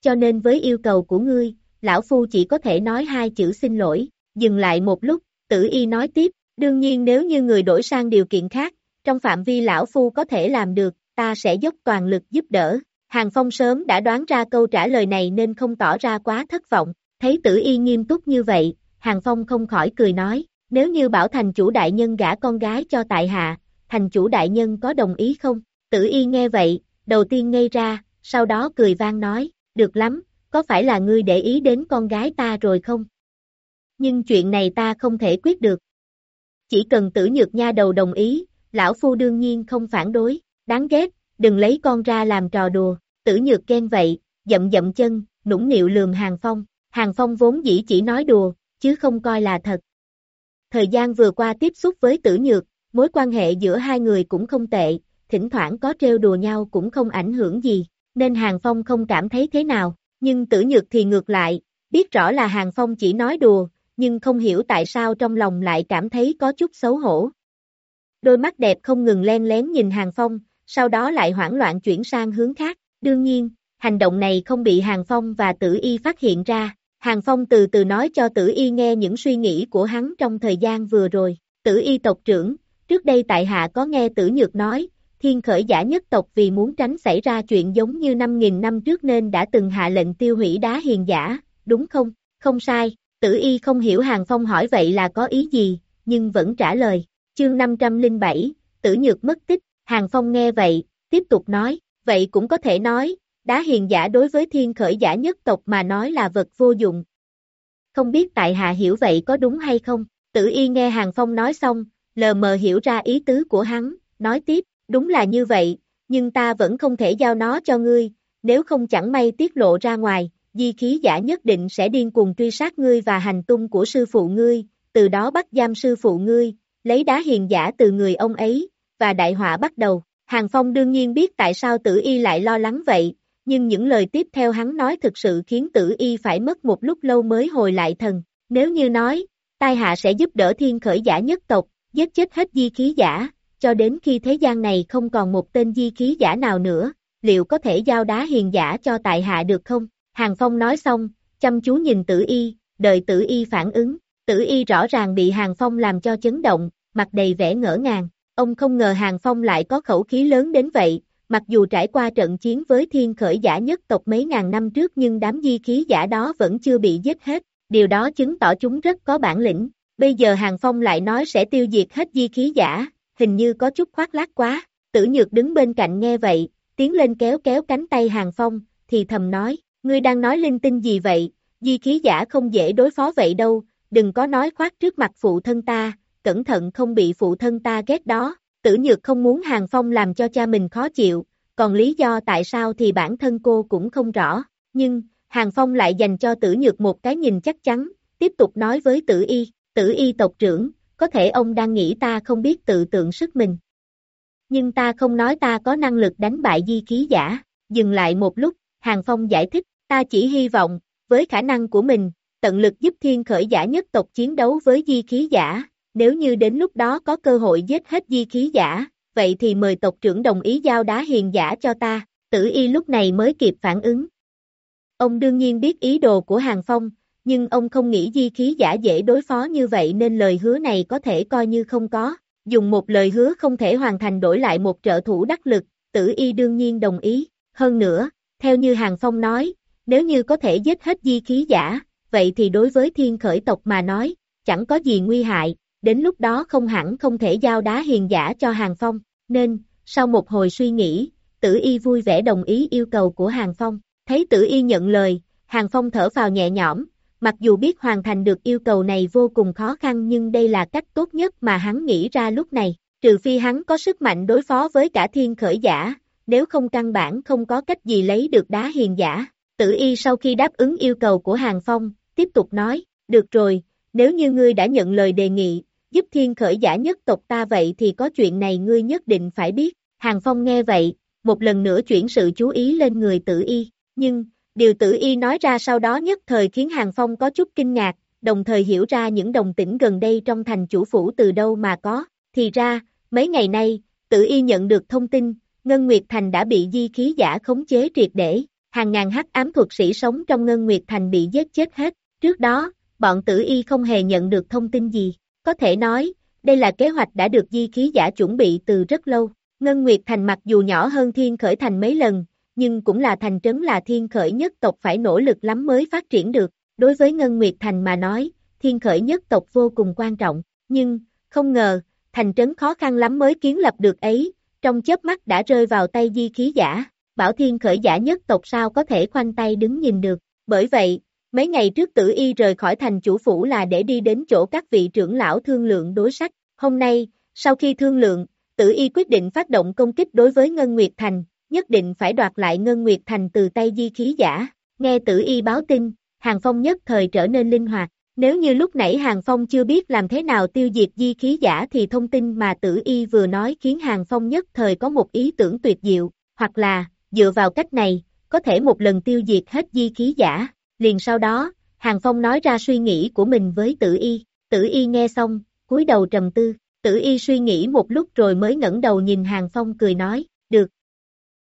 Cho nên với yêu cầu của ngươi, lão phu chỉ có thể nói hai chữ xin lỗi, dừng lại một lúc, tử y nói tiếp, đương nhiên nếu như người đổi sang điều kiện khác, trong phạm vi lão phu có thể làm được, ta sẽ dốc toàn lực giúp đỡ. Hàng Phong sớm đã đoán ra câu trả lời này nên không tỏ ra quá thất vọng, thấy tử y nghiêm túc như vậy, Hàng Phong không khỏi cười nói, nếu như bảo thành chủ đại nhân gả con gái cho tại hạ, thành chủ đại nhân có đồng ý không? Tử y nghe vậy, đầu tiên ngây ra, sau đó cười vang nói, được lắm, có phải là ngươi để ý đến con gái ta rồi không? Nhưng chuyện này ta không thể quyết được. Chỉ cần tử nhược nha đầu đồng ý, lão phu đương nhiên không phản đối, đáng ghét, đừng lấy con ra làm trò đùa, tử nhược ghen vậy, dậm dậm chân, nũng nịu lườm hàng phong, hàng phong vốn dĩ chỉ nói đùa, chứ không coi là thật. Thời gian vừa qua tiếp xúc với tử nhược, mối quan hệ giữa hai người cũng không tệ, thỉnh thoảng có trêu đùa nhau cũng không ảnh hưởng gì, nên Hàng Phong không cảm thấy thế nào, nhưng tử nhược thì ngược lại, biết rõ là Hàng Phong chỉ nói đùa, nhưng không hiểu tại sao trong lòng lại cảm thấy có chút xấu hổ. Đôi mắt đẹp không ngừng len lén nhìn Hàng Phong, sau đó lại hoảng loạn chuyển sang hướng khác, đương nhiên, hành động này không bị Hàng Phong và Tử Y phát hiện ra, Hàng Phong từ từ nói cho Tử Y nghe những suy nghĩ của hắn trong thời gian vừa rồi, Tử Y tộc trưởng, trước đây tại hạ có nghe Tử Nhược nói, thiên khởi giả nhất tộc vì muốn tránh xảy ra chuyện giống như 5.000 năm trước nên đã từng hạ lệnh tiêu hủy đá hiền giả, đúng không? Không sai, tử y không hiểu Hàng Phong hỏi vậy là có ý gì, nhưng vẫn trả lời. Chương 507, tử nhược mất tích, Hàng Phong nghe vậy, tiếp tục nói, vậy cũng có thể nói, đá hiền giả đối với thiên khởi giả nhất tộc mà nói là vật vô dụng. Không biết tại hạ hiểu vậy có đúng hay không? Tử y nghe Hàng Phong nói xong, lờ mờ hiểu ra ý tứ của hắn, nói tiếp, Đúng là như vậy, nhưng ta vẫn không thể giao nó cho ngươi, nếu không chẳng may tiết lộ ra ngoài, di khí giả nhất định sẽ điên cuồng truy sát ngươi và hành tung của sư phụ ngươi, từ đó bắt giam sư phụ ngươi, lấy đá hiền giả từ người ông ấy, và đại họa bắt đầu. Hàng Phong đương nhiên biết tại sao tử y lại lo lắng vậy, nhưng những lời tiếp theo hắn nói thực sự khiến tử y phải mất một lúc lâu mới hồi lại thần. Nếu như nói, tai hạ sẽ giúp đỡ thiên khởi giả nhất tộc, giết chết hết di khí giả, cho đến khi thế gian này không còn một tên di khí giả nào nữa, liệu có thể giao đá hiền giả cho tại hạ được không? Hàng Phong nói xong, chăm chú nhìn tử y, đợi tử y phản ứng, tử y rõ ràng bị Hàng Phong làm cho chấn động, mặt đầy vẻ ngỡ ngàng, ông không ngờ Hàng Phong lại có khẩu khí lớn đến vậy, mặc dù trải qua trận chiến với thiên khởi giả nhất tộc mấy ngàn năm trước nhưng đám di khí giả đó vẫn chưa bị giết hết, điều đó chứng tỏ chúng rất có bản lĩnh, bây giờ Hàng Phong lại nói sẽ tiêu diệt hết di khí giả, hình như có chút khoác lác quá, tử nhược đứng bên cạnh nghe vậy, tiến lên kéo kéo cánh tay hàng phong, thì thầm nói, ngươi đang nói linh tinh gì vậy, di khí giả không dễ đối phó vậy đâu, đừng có nói khoác trước mặt phụ thân ta, cẩn thận không bị phụ thân ta ghét đó, tử nhược không muốn hàng phong làm cho cha mình khó chịu, còn lý do tại sao thì bản thân cô cũng không rõ, nhưng, hàng phong lại dành cho tử nhược một cái nhìn chắc chắn, tiếp tục nói với tử y, tử y tộc trưởng, có thể ông đang nghĩ ta không biết tự tượng sức mình. Nhưng ta không nói ta có năng lực đánh bại di khí giả, dừng lại một lúc, Hàng Phong giải thích, ta chỉ hy vọng, với khả năng của mình, tận lực giúp thiên khởi giả nhất tộc chiến đấu với di khí giả, nếu như đến lúc đó có cơ hội giết hết di khí giả, vậy thì mời tộc trưởng đồng ý giao đá hiền giả cho ta, tử y lúc này mới kịp phản ứng. Ông đương nhiên biết ý đồ của Hàng Phong, nhưng ông không nghĩ di khí giả dễ đối phó như vậy nên lời hứa này có thể coi như không có. Dùng một lời hứa không thể hoàn thành đổi lại một trợ thủ đắc lực, tử y đương nhiên đồng ý. Hơn nữa, theo như Hàng Phong nói, nếu như có thể giết hết di khí giả, vậy thì đối với thiên khởi tộc mà nói, chẳng có gì nguy hại, đến lúc đó không hẳn không thể giao đá hiền giả cho Hàng Phong, nên, sau một hồi suy nghĩ, tử y vui vẻ đồng ý yêu cầu của Hàng Phong, thấy tử y nhận lời, Hàng Phong thở vào nhẹ nhõm, Mặc dù biết hoàn thành được yêu cầu này vô cùng khó khăn nhưng đây là cách tốt nhất mà hắn nghĩ ra lúc này, trừ phi hắn có sức mạnh đối phó với cả thiên khởi giả, nếu không căn bản không có cách gì lấy được đá hiền giả. Tử y sau khi đáp ứng yêu cầu của Hàng Phong, tiếp tục nói, được rồi, nếu như ngươi đã nhận lời đề nghị, giúp thiên khởi giả nhất tộc ta vậy thì có chuyện này ngươi nhất định phải biết. Hàng Phong nghe vậy, một lần nữa chuyển sự chú ý lên người tử y, nhưng, điều tử y nói ra sau đó nhất thời khiến Hàng Phong có chút kinh ngạc, đồng thời hiểu ra những đồng tĩnh gần đây trong thành chủ phủ từ đâu mà có, thì ra, mấy ngày nay, tử y nhận được thông tin, Ngân Nguyệt Thành đã bị di khí giả khống chế triệt để, hàng ngàn hắc ám thuật sĩ sống trong Ngân Nguyệt Thành bị giết chết hết, trước đó, bọn tử y không hề nhận được thông tin gì, có thể nói, đây là kế hoạch đã được di khí giả chuẩn bị từ rất lâu, Ngân Nguyệt Thành mặc dù nhỏ hơn Thiên Khởi Thành mấy lần, nhưng cũng là thành trấn là Thiên Khởi nhất tộc phải nỗ lực lắm mới phát triển được, đối với Ngân Nguyệt Thành mà nói, Thiên Khởi nhất tộc vô cùng quan trọng, nhưng, không ngờ, thành trấn khó khăn lắm mới kiến lập được ấy, trong chớp mắt đã rơi vào tay di khí giả, bảo thiên khởi giả nhất tộc sao có thể khoanh tay đứng nhìn được, bởi vậy, mấy ngày trước tử y rời khỏi thành chủ phủ là để đi đến chỗ các vị trưởng lão thương lượng đối sách, hôm nay, sau khi thương lượng, tử y quyết định phát động công kích đối với Ngân Nguyệt Thành, nhất định phải đoạt lại Ngân Nguyệt Thành từ tay di khí giả, nghe tử y báo tin, hàng phong nhất thời trở nên linh hoạt, nếu như lúc nãy Hàng Phong chưa biết làm thế nào tiêu diệt di khí giả thì thông tin mà tử y vừa nói khiến Hàng Phong nhất thời có một ý tưởng tuyệt diệu, hoặc là, dựa vào cách này, có thể một lần tiêu diệt hết di khí giả. Liền sau đó, Hàng Phong nói ra suy nghĩ của mình với tử y, tử y nghe xong, cúi đầu trầm tư, tử y suy nghĩ một lúc rồi mới ngẩng đầu nhìn Hàng Phong cười nói, được.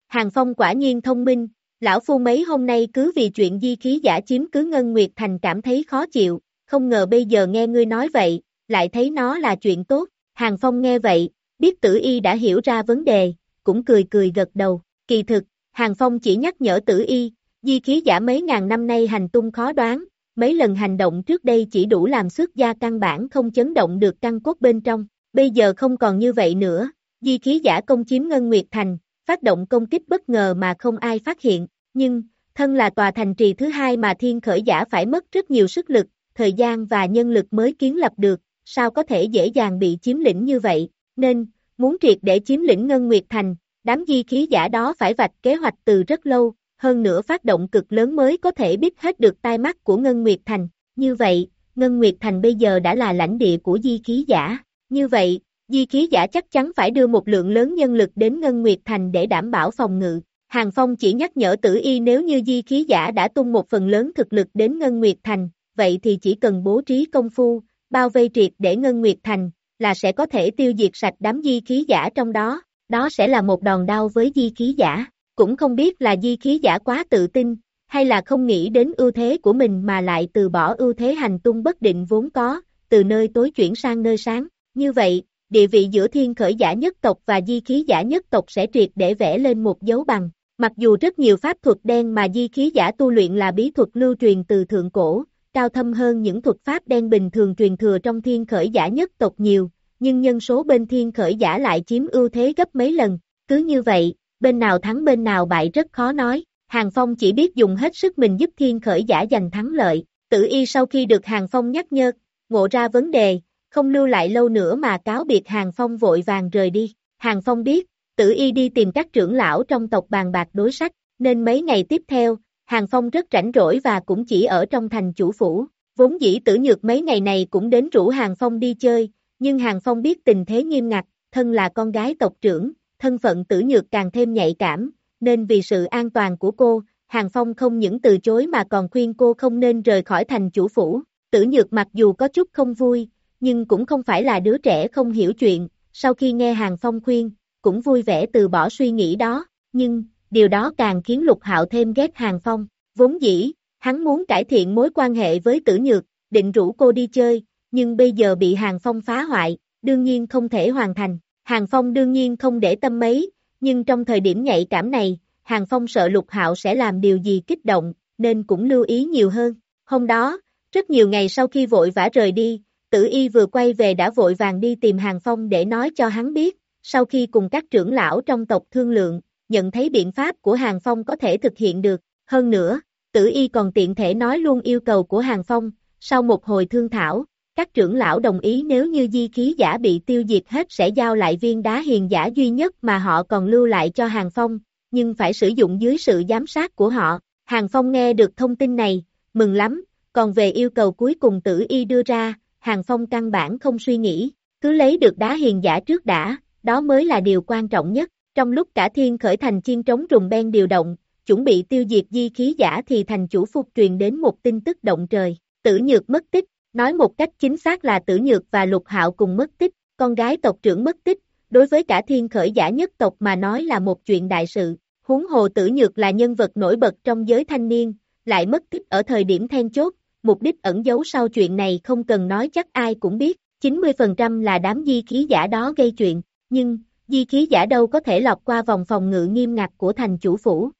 Hàng Phong quả nhiên thông minh, lão phu mấy hôm nay cứ vì chuyện di khí giả chiếm cứ Ngân Nguyệt Thành cảm thấy khó chịu, không ngờ bây giờ nghe ngươi nói vậy, lại thấy nó là chuyện tốt, Hàng Phong nghe vậy, biết tử y đã hiểu ra vấn đề, cũng cười cười gật đầu, kỳ thực, Hàng Phong chỉ nhắc nhở tử y, di khí giả mấy ngàn năm nay hành tung khó đoán, mấy lần hành động trước đây chỉ đủ làm xuất gia căn bản không chấn động được căn cốt bên trong, bây giờ không còn như vậy nữa, di khí giả công chiếm Ngân Nguyệt Thành, phát động công kích bất ngờ mà không ai phát hiện, nhưng, thân là tòa thành trì thứ hai mà thiên khởi giả phải mất rất nhiều sức lực, thời gian và nhân lực mới kiến lập được, sao có thể dễ dàng bị chiếm lĩnh như vậy, nên, muốn triệt để chiếm lĩnh Ngân Nguyệt Thành, đám di khí giả đó phải vạch kế hoạch từ rất lâu, hơn nữa phát động cực lớn mới có thể biết hết được tai mắt của Ngân Nguyệt Thành, như vậy, Ngân Nguyệt Thành bây giờ đã là lãnh địa của di khí giả, như vậy, di khí giả chắc chắn phải đưa một lượng lớn nhân lực đến Ngân Nguyệt Thành để đảm bảo phòng ngự. Hàng Phong chỉ nhắc nhở tử y nếu như di khí giả đã tung một phần lớn thực lực đến Ngân Nguyệt Thành, vậy thì chỉ cần bố trí công phu, bao vây triệt để Ngân Nguyệt Thành, là sẽ có thể tiêu diệt sạch đám di khí giả trong đó, đó sẽ là một đòn đau với di khí giả, cũng không biết là di khí giả quá tự tin, hay là không nghĩ đến ưu thế của mình mà lại từ bỏ ưu thế hành tung bất định vốn có, từ nơi tối chuyển sang nơi sáng, như vậy, địa vị giữa thiên khởi giả nhất tộc và di khí giả nhất tộc sẽ triệt để vẽ lên một dấu bằng. Mặc dù rất nhiều pháp thuật đen mà di khí giả tu luyện là bí thuật lưu truyền từ thượng cổ, cao thâm hơn những thuật pháp đen bình thường truyền thừa trong thiên khởi giả nhất tộc nhiều, nhưng nhân số bên thiên khởi giả lại chiếm ưu thế gấp mấy lần, cứ như vậy, bên nào thắng bên nào bại rất khó nói, Hàng Phong chỉ biết dùng hết sức mình giúp thiên khởi giả giành thắng lợi, tử y sau khi được Hàng Phong nhắc nhở, ngộ ra vấn đề, không lưu lại lâu nữa mà cáo biệt Hàng Phong vội vàng rời đi, Hàng Phong biết, tử y đi tìm các trưởng lão trong tộc bàn bạc đối sách, nên mấy ngày tiếp theo, Hàng Phong rất rảnh rỗi và cũng chỉ ở trong thành chủ phủ, vốn dĩ tử nhược mấy ngày này cũng đến rủ Hàng Phong đi chơi, nhưng Hàng Phong biết tình thế nghiêm ngặt, thân là con gái tộc trưởng, thân phận tử nhược càng thêm nhạy cảm, nên vì sự an toàn của cô, Hàng Phong không những từ chối mà còn khuyên cô không nên rời khỏi thành chủ phủ, tử nhược mặc dù có chút không vui, nhưng cũng không phải là đứa trẻ không hiểu chuyện, sau khi nghe Hàng Phong khuyên, cũng vui vẻ từ bỏ suy nghĩ đó, nhưng, điều đó càng khiến Lục Hạo thêm ghét Hàng Phong, vốn dĩ, hắn muốn cải thiện mối quan hệ với tử nhược, định rủ cô đi chơi, nhưng bây giờ bị Hàng Phong phá hoại, đương nhiên không thể hoàn thành, Hàng Phong đương nhiên không để tâm mấy, nhưng trong thời điểm nhạy cảm này, Hàng Phong sợ Lục Hạo sẽ làm điều gì kích động, nên cũng lưu ý nhiều hơn, hôm đó, rất nhiều ngày sau khi vội vã rời đi, tử y vừa quay về đã vội vàng đi tìm Hàng Phong để nói cho hắn biết, sau khi cùng các trưởng lão trong tộc thương lượng, nhận thấy biện pháp của Hàng Phong có thể thực hiện được. Hơn nữa, tử y còn tiện thể nói luôn yêu cầu của Hàng Phong, sau một hồi thương thảo, các trưởng lão đồng ý nếu như di khí giả bị tiêu diệt hết sẽ giao lại viên đá hiền giả duy nhất mà họ còn lưu lại cho Hàng Phong, nhưng phải sử dụng dưới sự giám sát của họ. Hàng Phong nghe được thông tin này, mừng lắm, còn về yêu cầu cuối cùng tử y đưa ra, Hàng Phong căn bản không suy nghĩ, cứ lấy được đá hiền giả trước đã, đó mới là điều quan trọng nhất. Trong lúc cả thiên khởi thành chiên trống rùng ben điều động, chuẩn bị tiêu diệt di khí giả thì thành chủ phục truyền đến một tin tức động trời. Tử nhược mất tích, nói một cách chính xác là tử nhược và lục hạo cùng mất tích, con gái tộc trưởng mất tích, đối với cả thiên khởi giả nhất tộc mà nói là một chuyện đại sự. Huống hồ tử nhược là nhân vật nổi bật trong giới thanh niên, lại mất tích ở thời điểm then chốt, mục đích ẩn giấu sau chuyện này không cần nói chắc ai cũng biết, 90% là đám di khí giả đó gây chuyện, nhưng, di khí giả đâu có thể lọc qua vòng phòng ngự nghiêm ngặt của thành chủ phủ.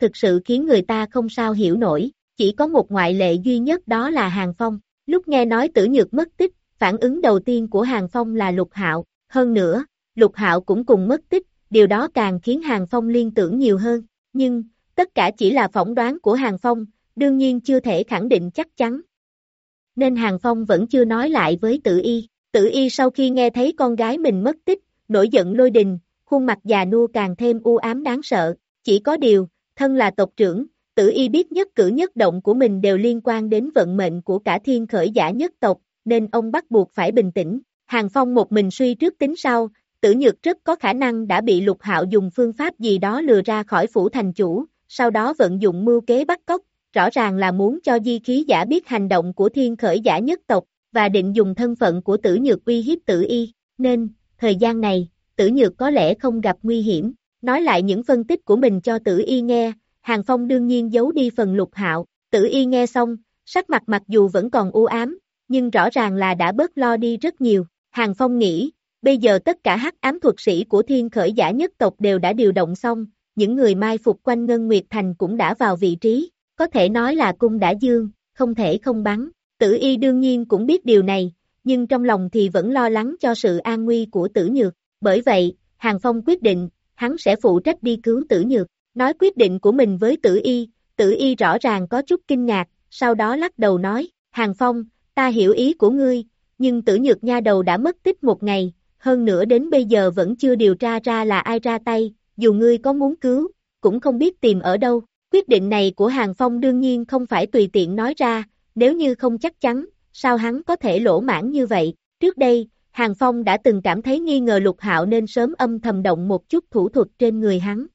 Thực sự khiến người ta không sao hiểu nổi, chỉ có một ngoại lệ duy nhất đó là Hàng Phong. Lúc nghe nói tử nhược mất tích, phản ứng đầu tiên của Hàng Phong là Lục Hạo, hơn nữa, Lục Hạo cũng cùng mất tích, điều đó càng khiến Hàng Phong liên tưởng nhiều hơn, nhưng, tất cả chỉ là phỏng đoán của Hàng Phong, đương nhiên chưa thể khẳng định chắc chắn. Nên Hàng Phong vẫn chưa nói lại với tử y, tử y sau khi nghe thấy con gái mình mất tích, nổi giận lôi đình, khuôn mặt già nua càng thêm u ám đáng sợ, chỉ có điều, thân là tộc trưởng, tử y biết nhất cử nhất động của mình đều liên quan đến vận mệnh của cả thiên khởi giả nhất tộc, nên ông bắt buộc phải bình tĩnh. Hàng Phong một mình suy trước tính sau, tử nhược rất có khả năng đã bị lục hạo dùng phương pháp gì đó lừa ra khỏi phủ thành chủ, sau đó vận dụng mưu kế bắt cóc, rõ ràng là muốn cho di khí giả biết hành động của thiên khởi giả nhất tộc, và định dùng thân phận của tử nhược uy hiếp tử y, nên, thời gian này, tử nhược có lẽ không gặp nguy hiểm, nói lại những phân tích của mình cho tử y nghe, Hàng Phong đương nhiên giấu đi phần lục hạo, tử y nghe xong, sắc mặt mặc dù vẫn còn u ám, nhưng rõ ràng là đã bớt lo đi rất nhiều, Hàng Phong nghĩ, bây giờ tất cả hắc ám thuật sĩ của thiên khởi giả nhất tộc đều đã điều động xong, những người mai phục quanh Ngân Nguyệt Thành cũng đã vào vị trí, có thể nói là cung đã dương, không thể không bắn, tử y đương nhiên cũng biết điều này, nhưng trong lòng thì vẫn lo lắng cho sự an nguy của tử nhược, bởi vậy, Hàng Phong quyết định, hắn sẽ phụ trách đi cứu tử nhược, nói quyết định của mình với tử y, tử y rõ ràng có chút kinh ngạc, sau đó lắc đầu nói, Hàng Phong, ta hiểu ý của ngươi, nhưng tử nhược nha đầu đã mất tích một ngày, hơn nữa đến bây giờ vẫn chưa điều tra ra là ai ra tay, dù ngươi có muốn cứu, cũng không biết tìm ở đâu. Quyết định này của Hàng Phong đương nhiên không phải tùy tiện nói ra, nếu như không chắc chắn, sao hắn có thể lỗ mãn như vậy. Trước đây, Hàng Phong đã từng cảm thấy nghi ngờ lục hạo nên sớm âm thầm động một chút thủ thuật trên người hắn.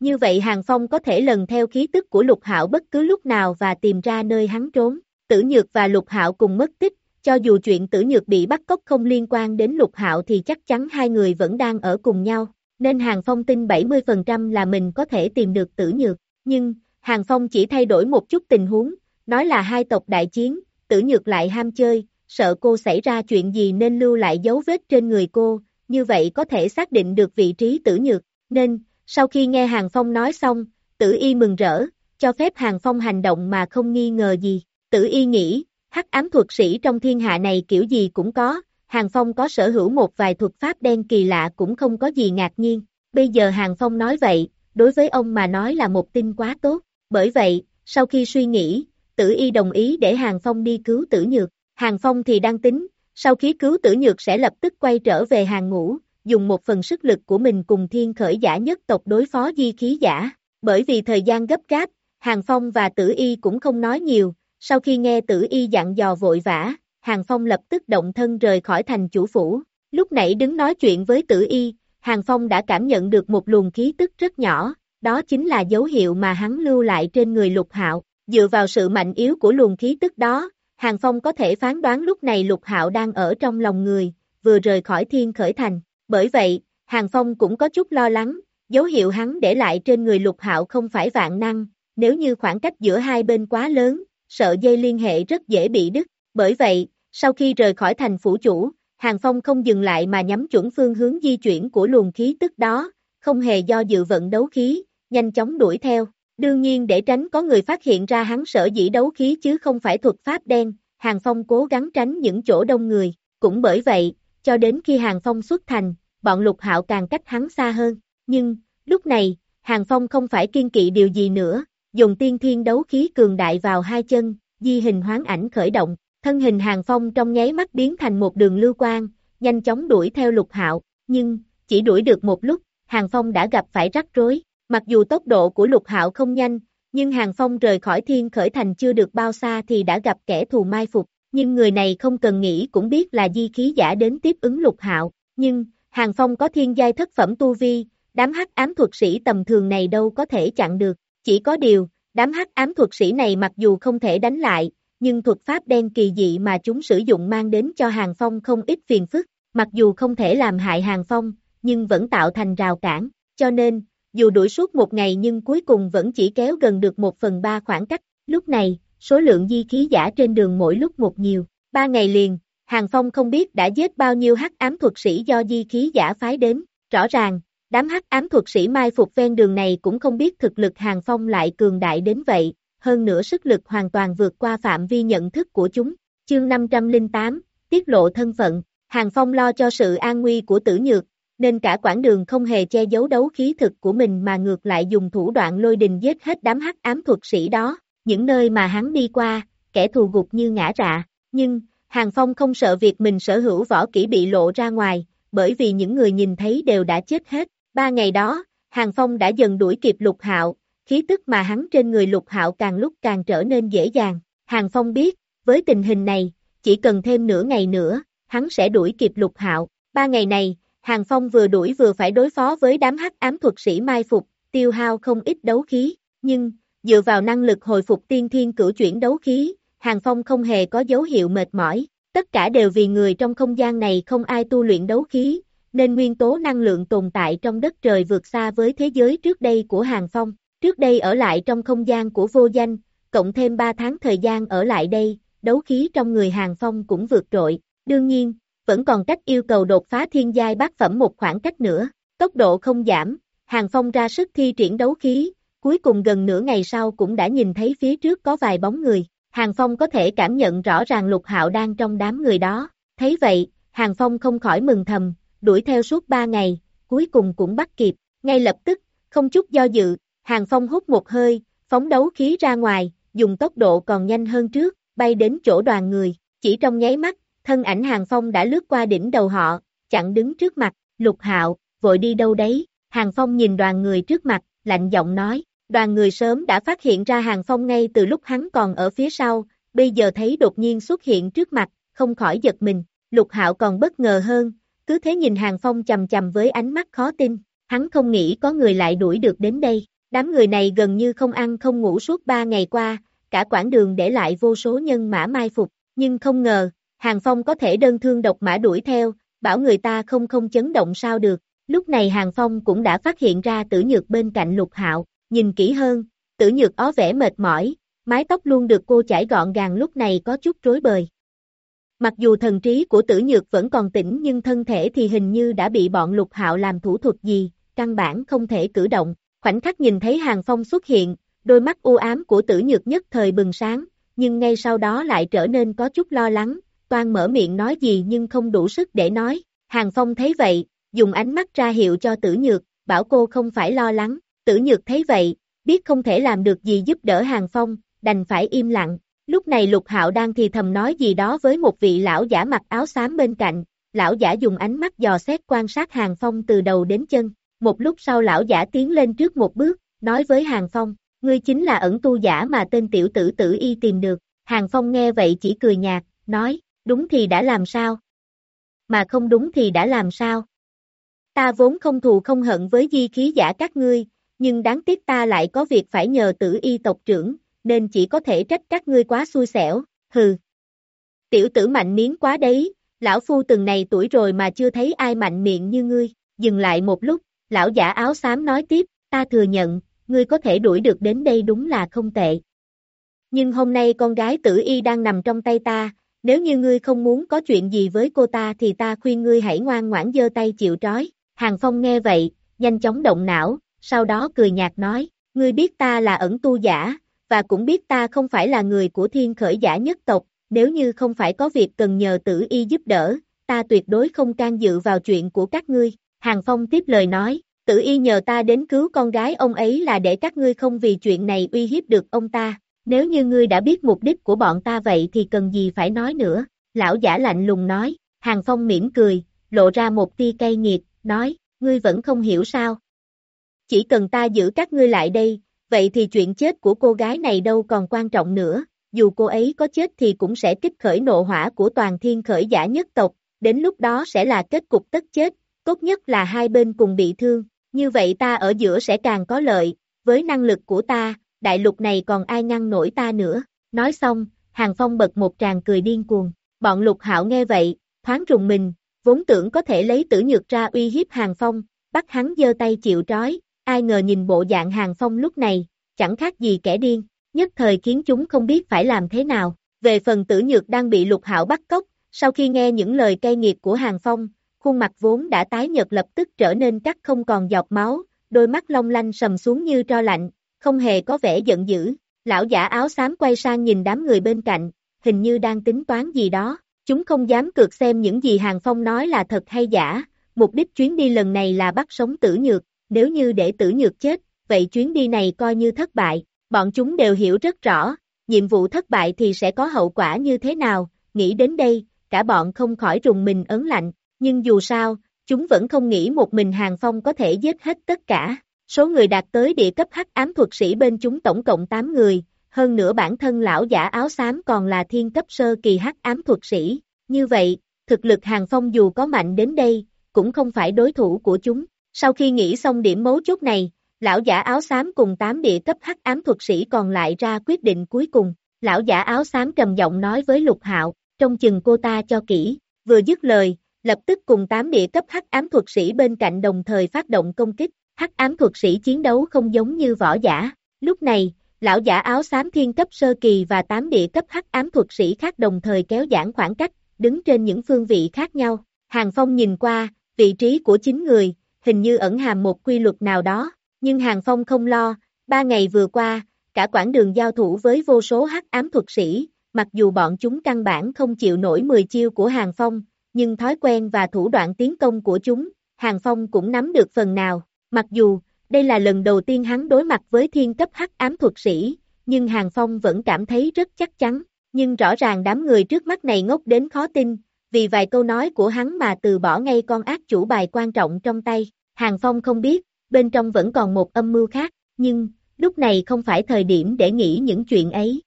Như vậy Hàng Phong có thể lần theo khí tức của lục hạo bất cứ lúc nào và tìm ra nơi hắn trốn. Tử Nhược và lục hạo cùng mất tích, cho dù chuyện tử nhược bị bắt cóc không liên quan đến lục hạo thì chắc chắn hai người vẫn đang ở cùng nhau, nên Hàng Phong tin 70% là mình có thể tìm được tử nhược, nhưng, Hàng Phong chỉ thay đổi một chút tình huống, nói là hai tộc đại chiến, tử nhược lại ham chơi, sợ cô xảy ra chuyện gì nên lưu lại dấu vết trên người cô, như vậy có thể xác định được vị trí tử nhược, nên, sau khi nghe Hàng Phong nói xong, tử y mừng rỡ, cho phép Hàng Phong hành động mà không nghi ngờ gì, tử y nghĩ, hắc ám thuật sĩ trong thiên hạ này kiểu gì cũng có, Hàng Phong có sở hữu một vài thuật pháp đen kỳ lạ cũng không có gì ngạc nhiên, bây giờ Hàng Phong nói vậy, đối với ông mà nói là một tin quá tốt, bởi vậy, sau khi suy nghĩ, tử y đồng ý để Hàng Phong đi cứu tử nhược, Hàng Phong thì đang tính, sau khi cứu tử nhược sẽ lập tức quay trở về hàng ngũ, dùng một phần sức lực của mình cùng thiên khởi giả nhất tộc đối phó di khí giả, bởi vì thời gian gấp gáp, Hàng Phong và tử y cũng không nói nhiều, sau khi nghe tử y dặn dò vội vã, Hàng Phong lập tức động thân rời khỏi thành chủ phủ. Lúc nãy đứng nói chuyện với tử y, Hàng Phong đã cảm nhận được một luồng khí tức rất nhỏ, đó chính là dấu hiệu mà hắn lưu lại trên người lục hạo. Dựa vào sự mạnh yếu của luồng khí tức đó, Hàng Phong có thể phán đoán lúc này lục hạo đang ở trong lòng người, vừa rời khỏi thiên khởi thành. Bởi vậy, Hàng Phong cũng có chút lo lắng, dấu hiệu hắn để lại trên người lục hạo không phải vạn năng, nếu như khoảng cách giữa hai bên quá lớn, sợ dây liên hệ rất dễ bị đứt. Bởi vậy, sau khi rời khỏi thành phủ chủ, Hàng Phong không dừng lại mà nhắm chuẩn phương hướng di chuyển của luồng khí tức đó, không hề do dự vận đấu khí, nhanh chóng đuổi theo. Đương nhiên để tránh có người phát hiện ra hắn sở dĩ đấu khí chứ không phải thuật pháp đen, Hàng Phong cố gắng tránh những chỗ đông người. Cũng bởi vậy, cho đến khi Hàng Phong xuất thành, bọn lục hạo càng cách hắn xa hơn. Nhưng, lúc này, Hàng Phong không phải kiên kỵ điều gì nữa, dùng tiên thiên đấu khí cường đại vào hai chân, di hình hoán ảnh khởi động, Thân hình Hàng Phong trong nháy mắt biến thành một đường lưu quang, nhanh chóng đuổi theo lục hạo, nhưng, chỉ đuổi được một lúc, Hàng Phong đã gặp phải rắc rối. Mặc dù tốc độ của lục hạo không nhanh, nhưng Hàng Phong rời khỏi thiên khởi thành chưa được bao xa thì đã gặp kẻ thù mai phục, nhưng người này không cần nghĩ cũng biết là di khí giả đến tiếp ứng lục hạo, nhưng, Hàng Phong có thiên giai thất phẩm tu vi, đám hắc ám thuật sĩ tầm thường này đâu có thể chặn được, chỉ có điều, đám hắc ám thuật sĩ này mặc dù không thể đánh lại, nhưng thuật pháp đen kỳ dị mà chúng sử dụng mang đến cho Hàng Phong không ít phiền phức, mặc dù không thể làm hại Hàng Phong, nhưng vẫn tạo thành rào cản, cho nên, dù đuổi suốt một ngày nhưng cuối cùng vẫn chỉ kéo gần được một phần ba khoảng cách, lúc này, số lượng di khí giả trên đường mỗi lúc một nhiều, ba ngày liền, Hàng Phong không biết đã giết bao nhiêu hắc ám thuật sĩ do di khí giả phái đến, rõ ràng, đám hắc ám thuật sĩ mai phục ven đường này cũng không biết thực lực Hàng Phong lại cường đại đến vậy, hơn nữa sức lực hoàn toàn vượt qua phạm vi nhận thức của chúng. Chương 508, tiết lộ thân phận, Hàng Phong lo cho sự an nguy của tử nhược, nên cả quãng đường không hề che giấu đấu khí thực của mình mà ngược lại dùng thủ đoạn lôi đình giết hết đám hắc ám thuật sĩ đó, những nơi mà hắn đi qua, kẻ thù gục như ngã rạ, nhưng, Hàng Phong không sợ việc mình sở hữu võ kỹ bị lộ ra ngoài, bởi vì những người nhìn thấy đều đã chết hết, ba ngày đó, Hàng Phong đã dần đuổi kịp lục hạo, khí tức mà hắn trên người lục hạo càng lúc càng trở nên dễ dàng, Hàng Phong biết, với tình hình này, chỉ cần thêm nửa ngày nữa, hắn sẽ đuổi kịp lục hạo, ba ngày này, Hàng Phong vừa đuổi vừa phải đối phó với đám hắc ám thuật sĩ mai phục, tiêu hao không ít đấu khí, nhưng, dựa vào năng lực hồi phục tiên thiên cửu chuyển đấu khí, Hàng Phong không hề có dấu hiệu mệt mỏi, tất cả đều vì người trong không gian này không ai tu luyện đấu khí, nên nguyên tố năng lượng tồn tại trong đất trời vượt xa với thế giới trước đây của Hàng Phong. Trước đây ở lại trong không gian của vô danh, cộng thêm 3 tháng thời gian ở lại đây, đấu khí trong người Hàng Phong cũng vượt trội. Đương nhiên, vẫn còn cách yêu cầu đột phá thiên giai bát phẩm một khoảng cách nữa. Tốc độ không giảm, Hàng Phong ra sức thi triển đấu khí, cuối cùng gần nửa ngày sau cũng đã nhìn thấy phía trước có vài bóng người. Hàng Phong có thể cảm nhận rõ ràng Lục Hạo đang trong đám người đó. Thấy vậy, Hàng Phong không khỏi mừng thầm, đuổi theo suốt ba ngày, cuối cùng cũng bắt kịp. Ngay lập tức, không chút do dự, Hàng Phong hút một hơi, phóng đấu khí ra ngoài, dùng tốc độ còn nhanh hơn trước, bay đến chỗ đoàn người. Chỉ trong nháy mắt, thân ảnh Hàng Phong đã lướt qua đỉnh đầu họ, chặn đứng trước mặt, Lục Hạo, vội đi đâu đấy? Hàng Phong nhìn đoàn người trước mặt, lạnh giọng nói, đoàn người sớm đã phát hiện ra Hàng Phong ngay từ lúc hắn còn ở phía sau, bây giờ thấy đột nhiên xuất hiện trước mặt, không khỏi giật mình, Lục Hạo còn bất ngờ hơn, cứ thế nhìn Hàng Phong chầm chầm với ánh mắt khó tin, hắn không nghĩ có người lại đuổi được đến đây, đám người này gần như không ăn không ngủ suốt ba ngày qua, cả quãng đường để lại vô số nhân mã mai phục, nhưng không ngờ, Hàng Phong có thể đơn thương độc mã đuổi theo, bảo người ta không không chấn động sao được. Lúc này Hàng Phong cũng đã phát hiện ra tử nhược bên cạnh lục hạo, nhìn kỹ hơn, tử nhược ó vẻ mệt mỏi, mái tóc luôn được cô chải gọn gàng lúc này có chút rối bời. Mặc dù thần trí của tử nhược vẫn còn tỉnh nhưng thân thể thì hình như đã bị bọn lục hạo làm thủ thuật gì, căn bản không thể cử động. Khoảnh khắc nhìn thấy Hàng Phong xuất hiện, đôi mắt u ám của tử nhược nhất thời bừng sáng, nhưng ngay sau đó lại trở nên có chút lo lắng, toan mở miệng nói gì nhưng không đủ sức để nói. Hàng Phong thấy vậy, dùng ánh mắt ra hiệu cho tử nhược, bảo cô không phải lo lắng. Tử nhược thấy vậy, biết không thể làm được gì giúp đỡ Hàng Phong, đành phải im lặng. Lúc này Lục Hạo đang thì thầm nói gì đó với một vị lão giả mặc áo xám bên cạnh, lão giả dùng ánh mắt dò xét quan sát Hàng Phong từ đầu đến chân. Một lúc sau lão giả tiến lên trước một bước, nói với Hàng Phong, ngươi chính là ẩn tu giả mà tên tiểu tử tử y tìm được. Hàng Phong nghe vậy chỉ cười nhạt, nói, đúng thì đã làm sao? Mà không đúng thì đã làm sao? Ta vốn không thù không hận với di khí giả các ngươi, nhưng đáng tiếc ta lại có việc phải nhờ tử y tộc trưởng, nên chỉ có thể trách các ngươi quá xui xẻo, hừ. Tiểu tử mạnh miếng quá đấy, lão phu từng này tuổi rồi mà chưa thấy ai mạnh miệng như ngươi, dừng lại một lúc, lão giả áo xám nói tiếp, ta thừa nhận, ngươi có thể đuổi được đến đây đúng là không tệ. Nhưng hôm nay con gái tử y đang nằm trong tay ta, nếu như ngươi không muốn có chuyện gì với cô ta thì ta khuyên ngươi hãy ngoan ngoãn giơ tay chịu trói. Hàng Phong nghe vậy, nhanh chóng động não, sau đó cười nhạt nói, ngươi biết ta là ẩn tu giả, và cũng biết ta không phải là người của thiên khởi giả nhất tộc, nếu như không phải có việc cần nhờ tử y giúp đỡ, ta tuyệt đối không can dự vào chuyện của các ngươi. Hàng Phong tiếp lời nói, tử y nhờ ta đến cứu con gái ông ấy là để các ngươi không vì chuyện này uy hiếp được ông ta. Nếu như ngươi đã biết mục đích của bọn ta vậy thì cần gì phải nói nữa, lão giả lạnh lùng nói, Hàng Phong mỉm cười, lộ ra một tia cay nghiệt, nói, ngươi vẫn không hiểu sao. Chỉ cần ta giữ các ngươi lại đây, vậy thì chuyện chết của cô gái này đâu còn quan trọng nữa, dù cô ấy có chết thì cũng sẽ kích khởi nộ hỏa của toàn thiên khởi giả nhất tộc, đến lúc đó sẽ là kết cục tất chết, tốt nhất là hai bên cùng bị thương, như vậy ta ở giữa sẽ càng có lợi, với năng lực của ta, đại lục này còn ai ngăn nổi ta nữa, nói xong, Hàng Phong bật một tràng cười điên cuồng, bọn lục hạo nghe vậy, thoáng rùng mình, vốn tưởng có thể lấy tử nhược ra uy hiếp Hàng Phong, bắt hắn giơ tay chịu trói, ai ngờ nhìn bộ dạng Hàng Phong lúc này, chẳng khác gì kẻ điên, nhất thời khiến chúng không biết phải làm thế nào. Về phần tử nhược đang bị lục hạo bắt cóc, sau khi nghe những lời cay nghiệt của Hàng Phong, khuôn mặt vốn đã tái nhợt lập tức trở nên cắt không còn giọt máu, đôi mắt long lanh sầm xuống như tro lạnh, không hề có vẻ giận dữ. Lão giả áo xám quay sang nhìn đám người bên cạnh, hình như đang tính toán gì đó. Chúng không dám cược xem những gì Hàng Phong nói là thật hay giả, mục đích chuyến đi lần này là bắt sống tử nhược, nếu như để tử nhược chết, vậy chuyến đi này coi như thất bại, bọn chúng đều hiểu rất rõ, nhiệm vụ thất bại thì sẽ có hậu quả như thế nào, nghĩ đến đây, cả bọn không khỏi rùng mình ấn lạnh, nhưng dù sao, chúng vẫn không nghĩ một mình Hàng Phong có thể giết hết tất cả. Số người đạt tới địa cấp hắc ám thuật sĩ bên chúng tổng cộng 8 người, hơn nữa bản thân lão giả áo xám còn là thiên cấp sơ kỳ hắc ám thuật sĩ. Như vậy, thực lực Hàng Phong dù có mạnh đến đây, cũng không phải đối thủ của chúng. Sau khi nghĩ xong điểm mấu chốt này, lão giả áo xám cùng 8 địa cấp hắc ám thuật sĩ còn lại ra quyết định cuối cùng. Lão giả áo xám trầm giọng nói với Lục Hạo, trong chừng cô ta cho kỹ, vừa dứt lời, lập tức cùng 8 địa cấp hắc ám thuật sĩ bên cạnh đồng thời phát động công kích, hắc ám thuật sĩ chiến đấu không giống như võ giả. Lúc này, lão giả áo xám thiên cấp sơ kỳ và 8 địa cấp hắc ám thuật sĩ khác đồng thời kéo giãn khoảng cách, đứng trên những phương vị khác nhau. Hàng Phong nhìn qua, vị trí của chính người, hình như ẩn hàm một quy luật nào đó, nhưng Hàng Phong không lo, ba ngày vừa qua, cả quãng đường giao thủ với vô số hắc ám thuật sĩ, mặc dù bọn chúng căn bản không chịu nổi 10 chiêu của Hàng Phong, nhưng thói quen và thủ đoạn tiến công của chúng, Hàng Phong cũng nắm được phần nào, mặc dù, đây là lần đầu tiên hắn đối mặt với thiên cấp hắc ám thuật sĩ, nhưng Hàng Phong vẫn cảm thấy rất chắc chắn, nhưng rõ ràng đám người trước mắt này ngốc đến khó tin, vì vài câu nói của hắn mà từ bỏ ngay con ác chủ bài quan trọng trong tay, Hàng Phong không biết, bên trong vẫn còn một âm mưu khác, nhưng, lúc này không phải thời điểm để nghĩ những chuyện ấy.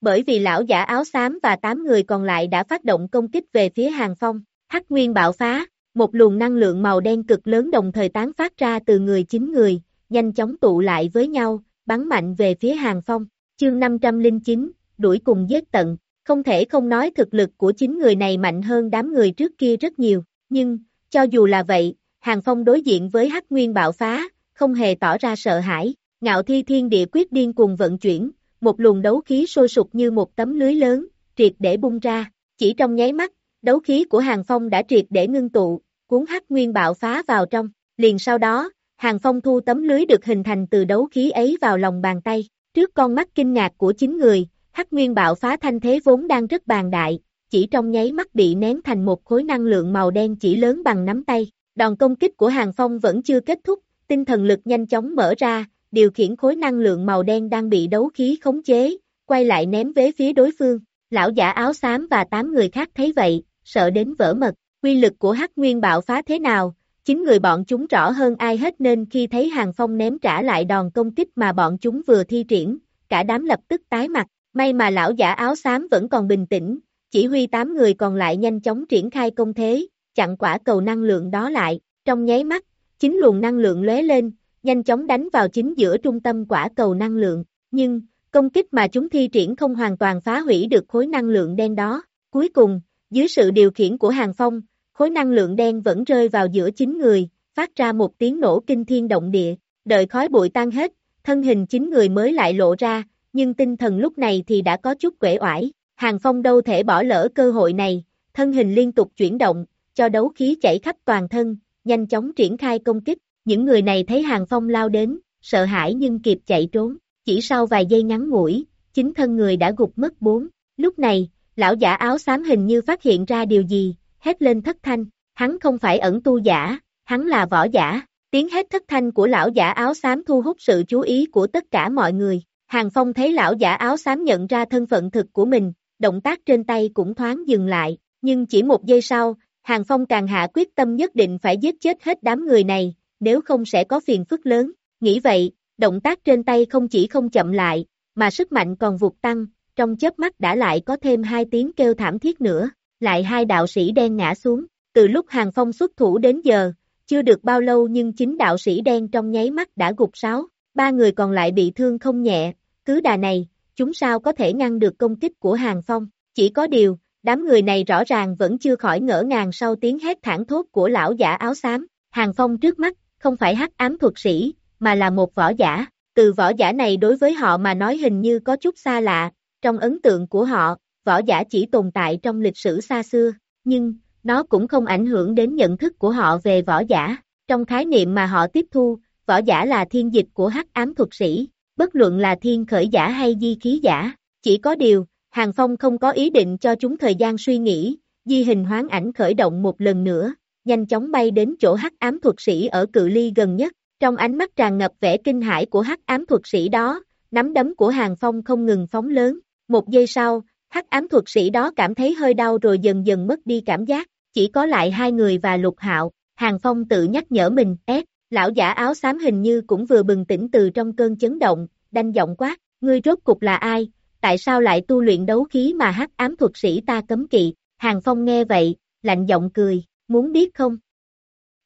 Bởi vì lão giả áo xám và tám người còn lại đã phát động công kích về phía Hàng Phong, hắc nguyên bạo phá, một luồng năng lượng màu đen cực lớn đồng thời tán phát ra từ người chín người, nhanh chóng tụ lại với nhau, bắn mạnh về phía Hàng Phong. Chương 509, đuổi cùng giết tận, không thể không nói thực lực của chính người này mạnh hơn đám người trước kia rất nhiều, nhưng, cho dù là vậy, Hàng Phong đối diện với hắc nguyên bạo phá, không hề tỏ ra sợ hãi, ngạo thi thiên địa quyết điên cùng vận chuyển, một luồng đấu khí sôi sục như một tấm lưới lớn, triệt để bung ra, chỉ trong nháy mắt, đấu khí của Hàng Phong đã triệt để ngưng tụ, cuốn hắc nguyên bạo phá vào trong, liền sau đó, Hàng Phong thu tấm lưới được hình thành từ đấu khí ấy vào lòng bàn tay, trước con mắt kinh ngạc của chính người, hắc nguyên bạo phá thanh thế vốn đang rất bàn đại, chỉ trong nháy mắt bị nén thành một khối năng lượng màu đen chỉ lớn bằng nắm tay, đòn công kích của Hàng Phong vẫn chưa kết thúc, tinh thần lực nhanh chóng mở ra, điều khiển khối năng lượng màu đen đang bị đấu khí khống chế, quay lại ném về phía đối phương. Lão giả áo xám và tám người khác thấy vậy, sợ đến vỡ mật. Quy lực của Hắc Nguyên bạo phá thế nào, chính người bọn chúng rõ hơn ai hết nên khi thấy Hàng Phong ném trả lại đòn công kích mà bọn chúng vừa thi triển, cả đám lập tức tái mặt. May mà lão giả áo xám vẫn còn bình tĩnh, chỉ huy tám người còn lại nhanh chóng triển khai công thế, chặn quả cầu năng lượng đó lại. Trong nháy mắt, chính luồng năng lượng lóe lên, nhanh chóng đánh vào chính giữa trung tâm quả cầu năng lượng, nhưng, công kích mà chúng thi triển không hoàn toàn phá hủy được khối năng lượng đen đó. Cuối cùng, dưới sự điều khiển của Hàng Phong, khối năng lượng đen vẫn rơi vào giữa chính người, phát ra một tiếng nổ kinh thiên động địa, đợi khói bụi tan hết, thân hình chính người mới lại lộ ra, nhưng tinh thần lúc này thì đã có chút quể oải. Hàng Phong đâu thể bỏ lỡ cơ hội này, thân hình liên tục chuyển động, cho đấu khí chảy khắp toàn thân, nhanh chóng triển khai công kích. Những người này thấy Hàng Phong lao đến, sợ hãi nhưng kịp chạy trốn, chỉ sau vài giây ngắn ngủi, chính thân người đã gục mất bốn. Lúc này, lão giả áo xám hình như phát hiện ra điều gì, hét lên thất thanh, hắn không phải ẩn tu giả, hắn là võ giả. Tiếng hét thất thanh của lão giả áo xám thu hút sự chú ý của tất cả mọi người. Hàng Phong thấy lão giả áo xám nhận ra thân phận thực của mình, động tác trên tay cũng thoáng dừng lại, nhưng chỉ một giây sau, Hàng Phong càng hạ quyết tâm nhất định phải giết chết hết đám người này, nếu không sẽ có phiền phức lớn, nghĩ vậy, động tác trên tay không chỉ không chậm lại, mà sức mạnh còn vụt tăng, trong chớp mắt đã lại có thêm hai tiếng kêu thảm thiết nữa, lại hai đạo sĩ đen ngã xuống, từ lúc Hàng Phong xuất thủ đến giờ, chưa được bao lâu nhưng chính đạo sĩ đen trong nháy mắt đã gục sáo, ba người còn lại bị thương không nhẹ, cứ đà này, chúng sao có thể ngăn được công kích của Hàng Phong, chỉ có điều, đám người này rõ ràng vẫn chưa khỏi ngỡ ngàng sau tiếng hét thảm thốt của lão giả áo xám, Hàng Phong trước mắt, không phải hắc ám thuật sĩ, mà là một võ giả, từ võ giả này đối với họ mà nói hình như có chút xa lạ, trong ấn tượng của họ, võ giả chỉ tồn tại trong lịch sử xa xưa, nhưng, nó cũng không ảnh hưởng đến nhận thức của họ về võ giả. Trong khái niệm mà họ tiếp thu, võ giả là thiên dịch của hắc ám thuật sĩ, bất luận là thiên khởi giả hay di khí giả. Chỉ có điều, Hàng Phong không có ý định cho chúng thời gian suy nghĩ, di hình hoán ảnh khởi động một lần nữa, nhanh chóng bay đến chỗ hắc ám thuật sĩ ở cự ly gần nhất. Trong ánh mắt tràn ngập vẻ kinh hãi của hắc ám thuật sĩ đó, nắm đấm của Hàng Phong không ngừng phóng lớn. Một giây sau, hắc ám thuật sĩ đó cảm thấy hơi đau rồi dần dần mất đi cảm giác, chỉ có lại hai người và lục hạo, Hàng Phong tự nhắc nhở mình, ép, lão giả áo xám hình như cũng vừa bừng tỉnh từ trong cơn chấn động, đanh giọng quát, ngươi rốt cục là ai, tại sao lại tu luyện đấu khí mà hắc ám thuật sĩ ta cấm kỵ, Hàng Phong nghe vậy, lạnh giọng cười, muốn biết không?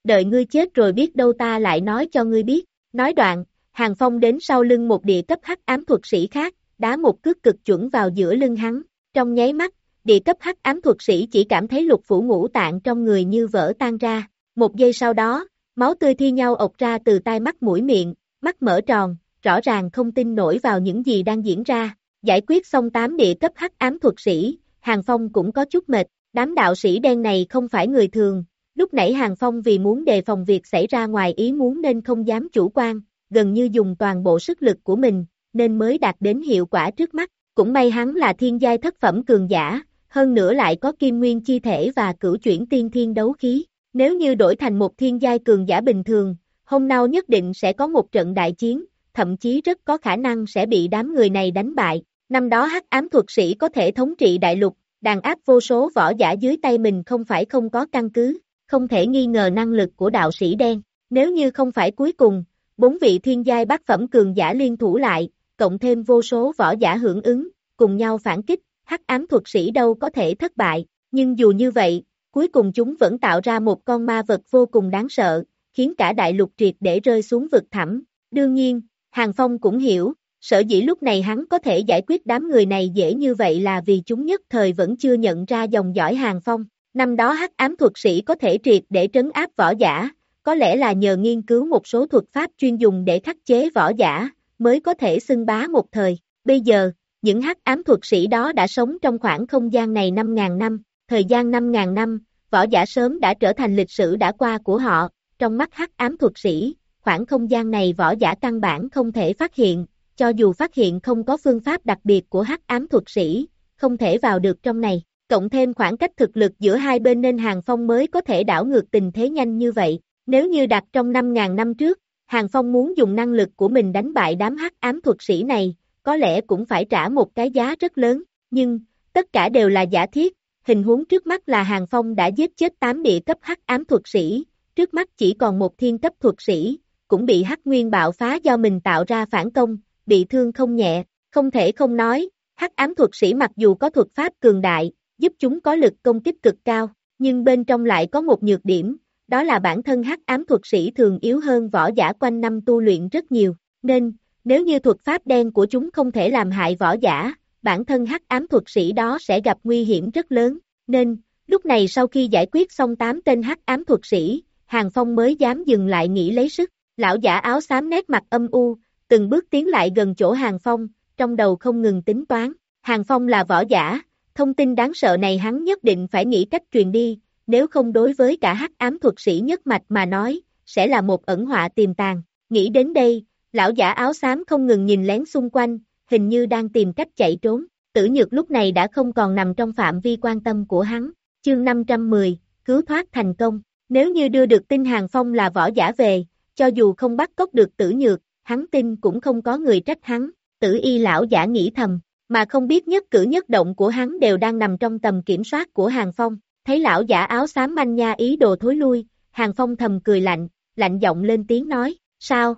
Đợi ngươi chết rồi biết đâu ta lại nói cho ngươi biết, nói đoạn, Hàng Phong đến sau lưng một địa cấp hắc ám thuật sĩ khác, đá một cước cực chuẩn vào giữa lưng hắn, trong nháy mắt, địa cấp hắc ám thuật sĩ chỉ cảm thấy lục phủ ngũ tạng trong người như vỡ tan ra. Một giây sau đó, máu tươi thi nhau ộc ra từ tai mắt mũi miệng, mắt mở tròn, rõ ràng không tin nổi vào những gì đang diễn ra. Giải quyết xong tám địa cấp hắc ám thuật sĩ, Hàng Phong cũng có chút mệt, đám đạo sĩ đen này không phải người thường. Lúc nãy Hàng Phong vì muốn đề phòng việc xảy ra ngoài ý muốn nên không dám chủ quan, gần như dùng toàn bộ sức lực của mình, nên mới đạt đến hiệu quả trước mắt. Cũng may hắn là thiên giai thất phẩm cường giả, hơn nữa lại có kim nguyên chi thể và cửu chuyển tiên thiên đấu khí. Nếu như đổi thành một thiên giai cường giả bình thường, hôm nào nhất định sẽ có một trận đại chiến, thậm chí rất có khả năng sẽ bị đám người này đánh bại. Năm đó hắc ám thuật sĩ có thể thống trị đại lục, đàn áp vô số võ giả dưới tay mình không phải không có căn cứ, không thể nghi ngờ năng lực của đạo sĩ đen. Nếu như không phải cuối cùng, bốn vị thiên giai bác phẩm cường giả liên thủ lại, cộng thêm vô số võ giả hưởng ứng, cùng nhau phản kích, hắc ám thuật sĩ đâu có thể thất bại, nhưng dù như vậy, cuối cùng chúng vẫn tạo ra một con ma vật vô cùng đáng sợ, khiến cả đại lục triệt để rơi xuống vực thẳm. Đương nhiên, Hàng Phong cũng hiểu, sở dĩ lúc này hắn có thể giải quyết đám người này dễ như vậy là vì chúng nhất thời vẫn chưa nhận ra dòng dõi Hàng Phong. Năm đó hắc ám thuật sĩ có thể triệt để trấn áp võ giả, có lẽ là nhờ nghiên cứu một số thuật pháp chuyên dùng để khắc chế võ giả, mới có thể xưng bá một thời. Bây giờ, những hắc ám thuật sĩ đó đã sống trong khoảng không gian này 5.000 năm, thời gian 5.000 năm, võ giả sớm đã trở thành lịch sử đã qua của họ, trong mắt hắc ám thuật sĩ, khoảng không gian này võ giả căn bản không thể phát hiện, cho dù phát hiện không có phương pháp đặc biệt của hắc ám thuật sĩ, không thể vào được trong này, cộng thêm khoảng cách thực lực giữa hai bên nên Hàng Phong mới có thể đảo ngược tình thế nhanh như vậy, nếu như đặt trong 5.000 năm trước, Hàng Phong muốn dùng năng lực của mình đánh bại đám hắc ám thuật sĩ này, có lẽ cũng phải trả một cái giá rất lớn, nhưng, tất cả đều là giả thiết, hình huống trước mắt là Hàng Phong đã giết chết 8 địa cấp hắc ám thuật sĩ, trước mắt chỉ còn một thiên cấp thuật sĩ, cũng bị hắc nguyên bạo phá do mình tạo ra phản công, bị thương không nhẹ, không thể không nói, hắc ám thuật sĩ mặc dù có thuật pháp cường đại, giúp chúng có lực công kích cực cao, nhưng bên trong lại có một nhược điểm, đó là bản thân hắc ám thuật sĩ thường yếu hơn võ giả quanh năm tu luyện rất nhiều, nên, nếu như thuật pháp đen của chúng không thể làm hại võ giả, bản thân hắc ám thuật sĩ đó sẽ gặp nguy hiểm rất lớn, nên, lúc này sau khi giải quyết xong 8 tên hắc ám thuật sĩ, Hàng Phong mới dám dừng lại nghỉ lấy sức, lão giả áo xám nét mặt âm u, từng bước tiến lại gần chỗ Hàng Phong, trong đầu không ngừng tính toán, Hàng Phong là võ giả, thông tin đáng sợ này hắn nhất định phải nghĩ cách truyền đi, nếu không đối với cả hắc ám thuật sĩ nhất mạch mà nói, sẽ là một ẩn họa tiềm tàng, nghĩ đến đây, Lão giả áo xám không ngừng nhìn lén xung quanh, hình như đang tìm cách chạy trốn. Tử nhược lúc này đã không còn nằm trong phạm vi quan tâm của hắn. Chương 510, cứu thoát thành công. Nếu như đưa được tin Hàng Phong là võ giả về, cho dù không bắt cóc được tử nhược, hắn tin cũng không có người trách hắn. tử y lão giả nghĩ thầm, mà không biết nhất cử nhất động của hắn đều đang nằm trong tầm kiểm soát của Hàng Phong, thấy lão giả áo xám manh nha ý đồ thối lui, Hàng Phong thầm cười lạnh, lạnh giọng lên tiếng nói, sao?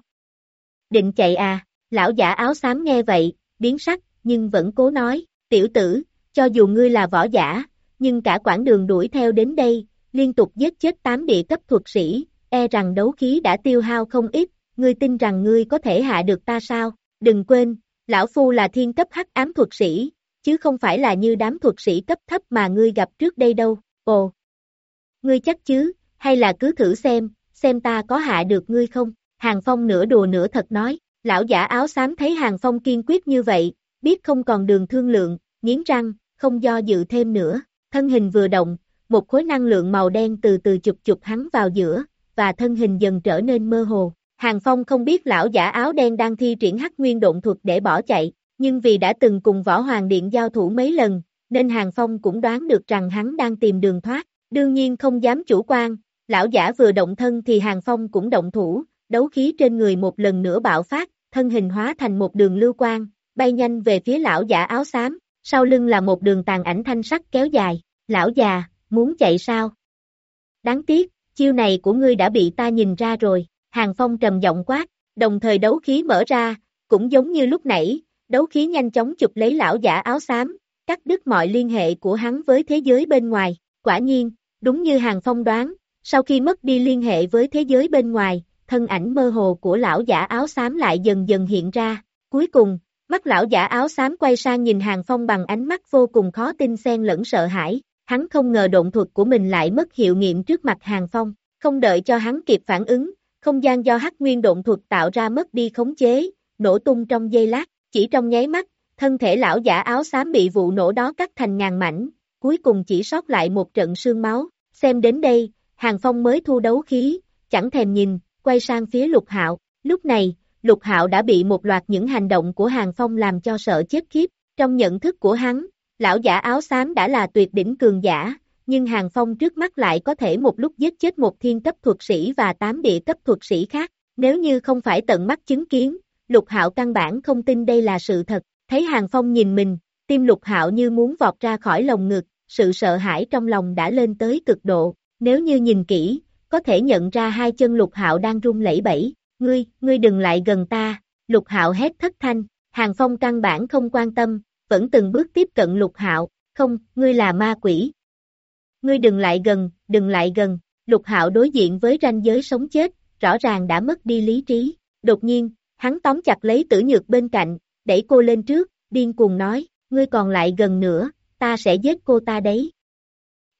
Định chạy à, lão giả áo xám nghe vậy, biến sắc, nhưng vẫn cố nói, tiểu tử, cho dù ngươi là võ giả, nhưng cả quãng đường đuổi theo đến đây, liên tục giết chết tám địa cấp thuật sĩ, e rằng đấu khí đã tiêu hao không ít, ngươi tin rằng ngươi có thể hạ được ta sao? Đừng quên, lão phu là thiên cấp hắc ám thuật sĩ, chứ không phải là như đám thuật sĩ cấp thấp mà ngươi gặp trước đây đâu. Ồ, ngươi chắc chứ, hay là cứ thử xem, xem ta có hạ được ngươi không? Hàng Phong nửa đùa nửa thật nói, lão giả áo xám thấy Hàng Phong kiên quyết như vậy, biết không còn đường thương lượng, nghiến răng, không do dự thêm nữa, thân hình vừa động, một khối năng lượng màu đen từ từ chụp chụp hắn vào giữa, và thân hình dần trở nên mơ hồ. Hàng Phong không biết lão giả áo đen đang thi triển hắc nguyên động thuật để bỏ chạy, nhưng vì đã từng cùng Võ Hoàng Điện giao thủ mấy lần, nên Hàng Phong cũng đoán được rằng hắn đang tìm đường thoát, đương nhiên không dám chủ quan, lão giả vừa động thân thì Hàng Phong cũng động thủ, đấu khí trên người một lần nữa bạo phát, thân hình hóa thành một đường lưu quang, bay nhanh về phía lão giả áo xám, sau lưng là một đường tàn ảnh thanh sắc kéo dài, lão già, muốn chạy sao? Đáng tiếc, chiêu này của ngươi đã bị ta nhìn ra rồi, Hàng Phong trầm giọng quát, đồng thời đấu khí mở ra, cũng giống như lúc nãy, đấu khí nhanh chóng chụp lấy lão giả áo xám, cắt đứt mọi liên hệ của hắn với thế giới bên ngoài, quả nhiên, đúng như Hàng Phong đoán, sau khi mất đi liên hệ với thế giới bên ngoài, thân ảnh mơ hồ của lão giả áo xám lại dần dần hiện ra, cuối cùng, mắt lão giả áo xám quay sang nhìn Hàng Phong bằng ánh mắt vô cùng khó tin xen lẫn sợ hãi, hắn không ngờ động thuật của mình lại mất hiệu nghiệm trước mặt Hàng Phong, không đợi cho hắn kịp phản ứng, không gian do hắc nguyên động thuật tạo ra mất đi khống chế, nổ tung trong giây lát, chỉ trong nháy mắt, thân thể lão giả áo xám bị vụ nổ đó cắt thành ngàn mảnh, cuối cùng chỉ sót lại một trận sương máu, xem đến đây, Hàng Phong mới thu đấu khí, chẳng thèm nhìn, quay sang phía Lục Hạo, lúc này, Lục Hạo đã bị một loạt những hành động của Hàng Phong làm cho sợ chết khiếp, trong nhận thức của hắn, lão giả áo xám đã là tuyệt đỉnh cường giả, nhưng Hàng Phong trước mắt lại có thể một lúc giết chết một thiên cấp thuật sĩ và tám địa cấp thuật sĩ khác, nếu như không phải tận mắt chứng kiến, Lục Hạo căn bản không tin đây là sự thật, thấy Hàng Phong nhìn mình, tim Lục Hạo như muốn vọt ra khỏi lồng ngực, sự sợ hãi trong lòng đã lên tới cực độ, nếu như nhìn kỹ, có thể nhận ra hai chân Lục Hạo đang run lẩy bẩy, ngươi, ngươi đừng lại gần ta, Lục Hạo hét thất thanh, Hàng Phong căn bản không quan tâm, vẫn từng bước tiếp cận Lục Hạo, không, ngươi là ma quỷ. Ngươi đừng lại gần, đừng lại gần, Lục Hạo đối diện với ranh giới sống chết, rõ ràng đã mất đi lý trí, đột nhiên, hắn tóm chặt lấy tử nhược bên cạnh, đẩy cô lên trước, điên cuồng nói, ngươi còn lại gần nữa, ta sẽ giết cô ta đấy.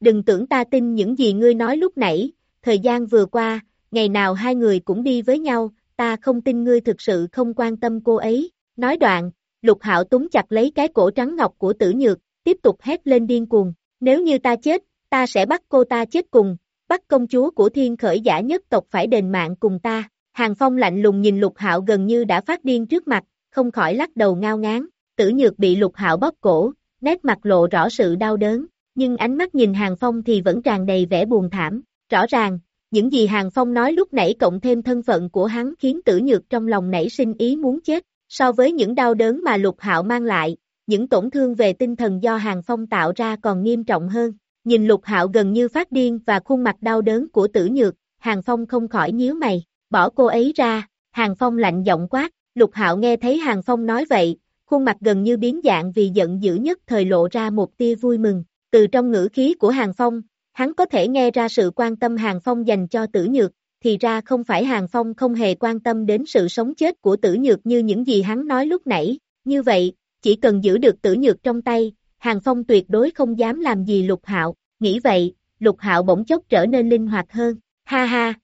Đừng tưởng ta tin những gì ngươi nói lúc nãy, thời gian vừa qua, ngày nào hai người cũng đi với nhau, ta không tin ngươi thực sự không quan tâm cô ấy. Nói đoạn, lục hạo túng chặt lấy cái cổ trắng ngọc của tử nhược, tiếp tục hét lên điên cuồng, nếu như ta chết, ta sẽ bắt cô ta chết cùng, bắt công chúa của thiên khởi giả nhất tộc phải đền mạng cùng ta. Hàng Phong lạnh lùng nhìn lục hạo gần như đã phát điên trước mặt, không khỏi lắc đầu ngao ngán, tử nhược bị lục hạo bóp cổ, nét mặt lộ rõ sự đau đớn, nhưng ánh mắt nhìn Hàng Phong thì vẫn tràn đầy vẻ buồn thảm, rõ ràng, những gì Hàng Phong nói lúc nãy cộng thêm thân phận của hắn khiến tử nhược trong lòng nảy sinh ý muốn chết, so với những đau đớn mà lục hạo mang lại, những tổn thương về tinh thần do Hàng Phong tạo ra còn nghiêm trọng hơn. Nhìn lục hạo gần như phát điên và khuôn mặt đau đớn của tử nhược, Hàng Phong không khỏi nhíu mày, bỏ cô ấy ra, Hàng Phong lạnh giọng quát, lục hạo nghe thấy Hàng Phong nói vậy, khuôn mặt gần như biến dạng vì giận dữ nhất thời lộ ra một tia vui mừng, từ trong ngữ khí của Hàng Phong, hắn có thể nghe ra sự quan tâm Hàng Phong dành cho tử nhược, thì ra không phải Hàng Phong không hề quan tâm đến sự sống chết của tử nhược như những gì hắn nói lúc nãy, như vậy, chỉ cần giữ được tử nhược trong tay, Hàng Phong tuyệt đối không dám làm gì lục hạo, nghĩ vậy, lục hạo bỗng chốc trở nên linh hoạt hơn, ha ha.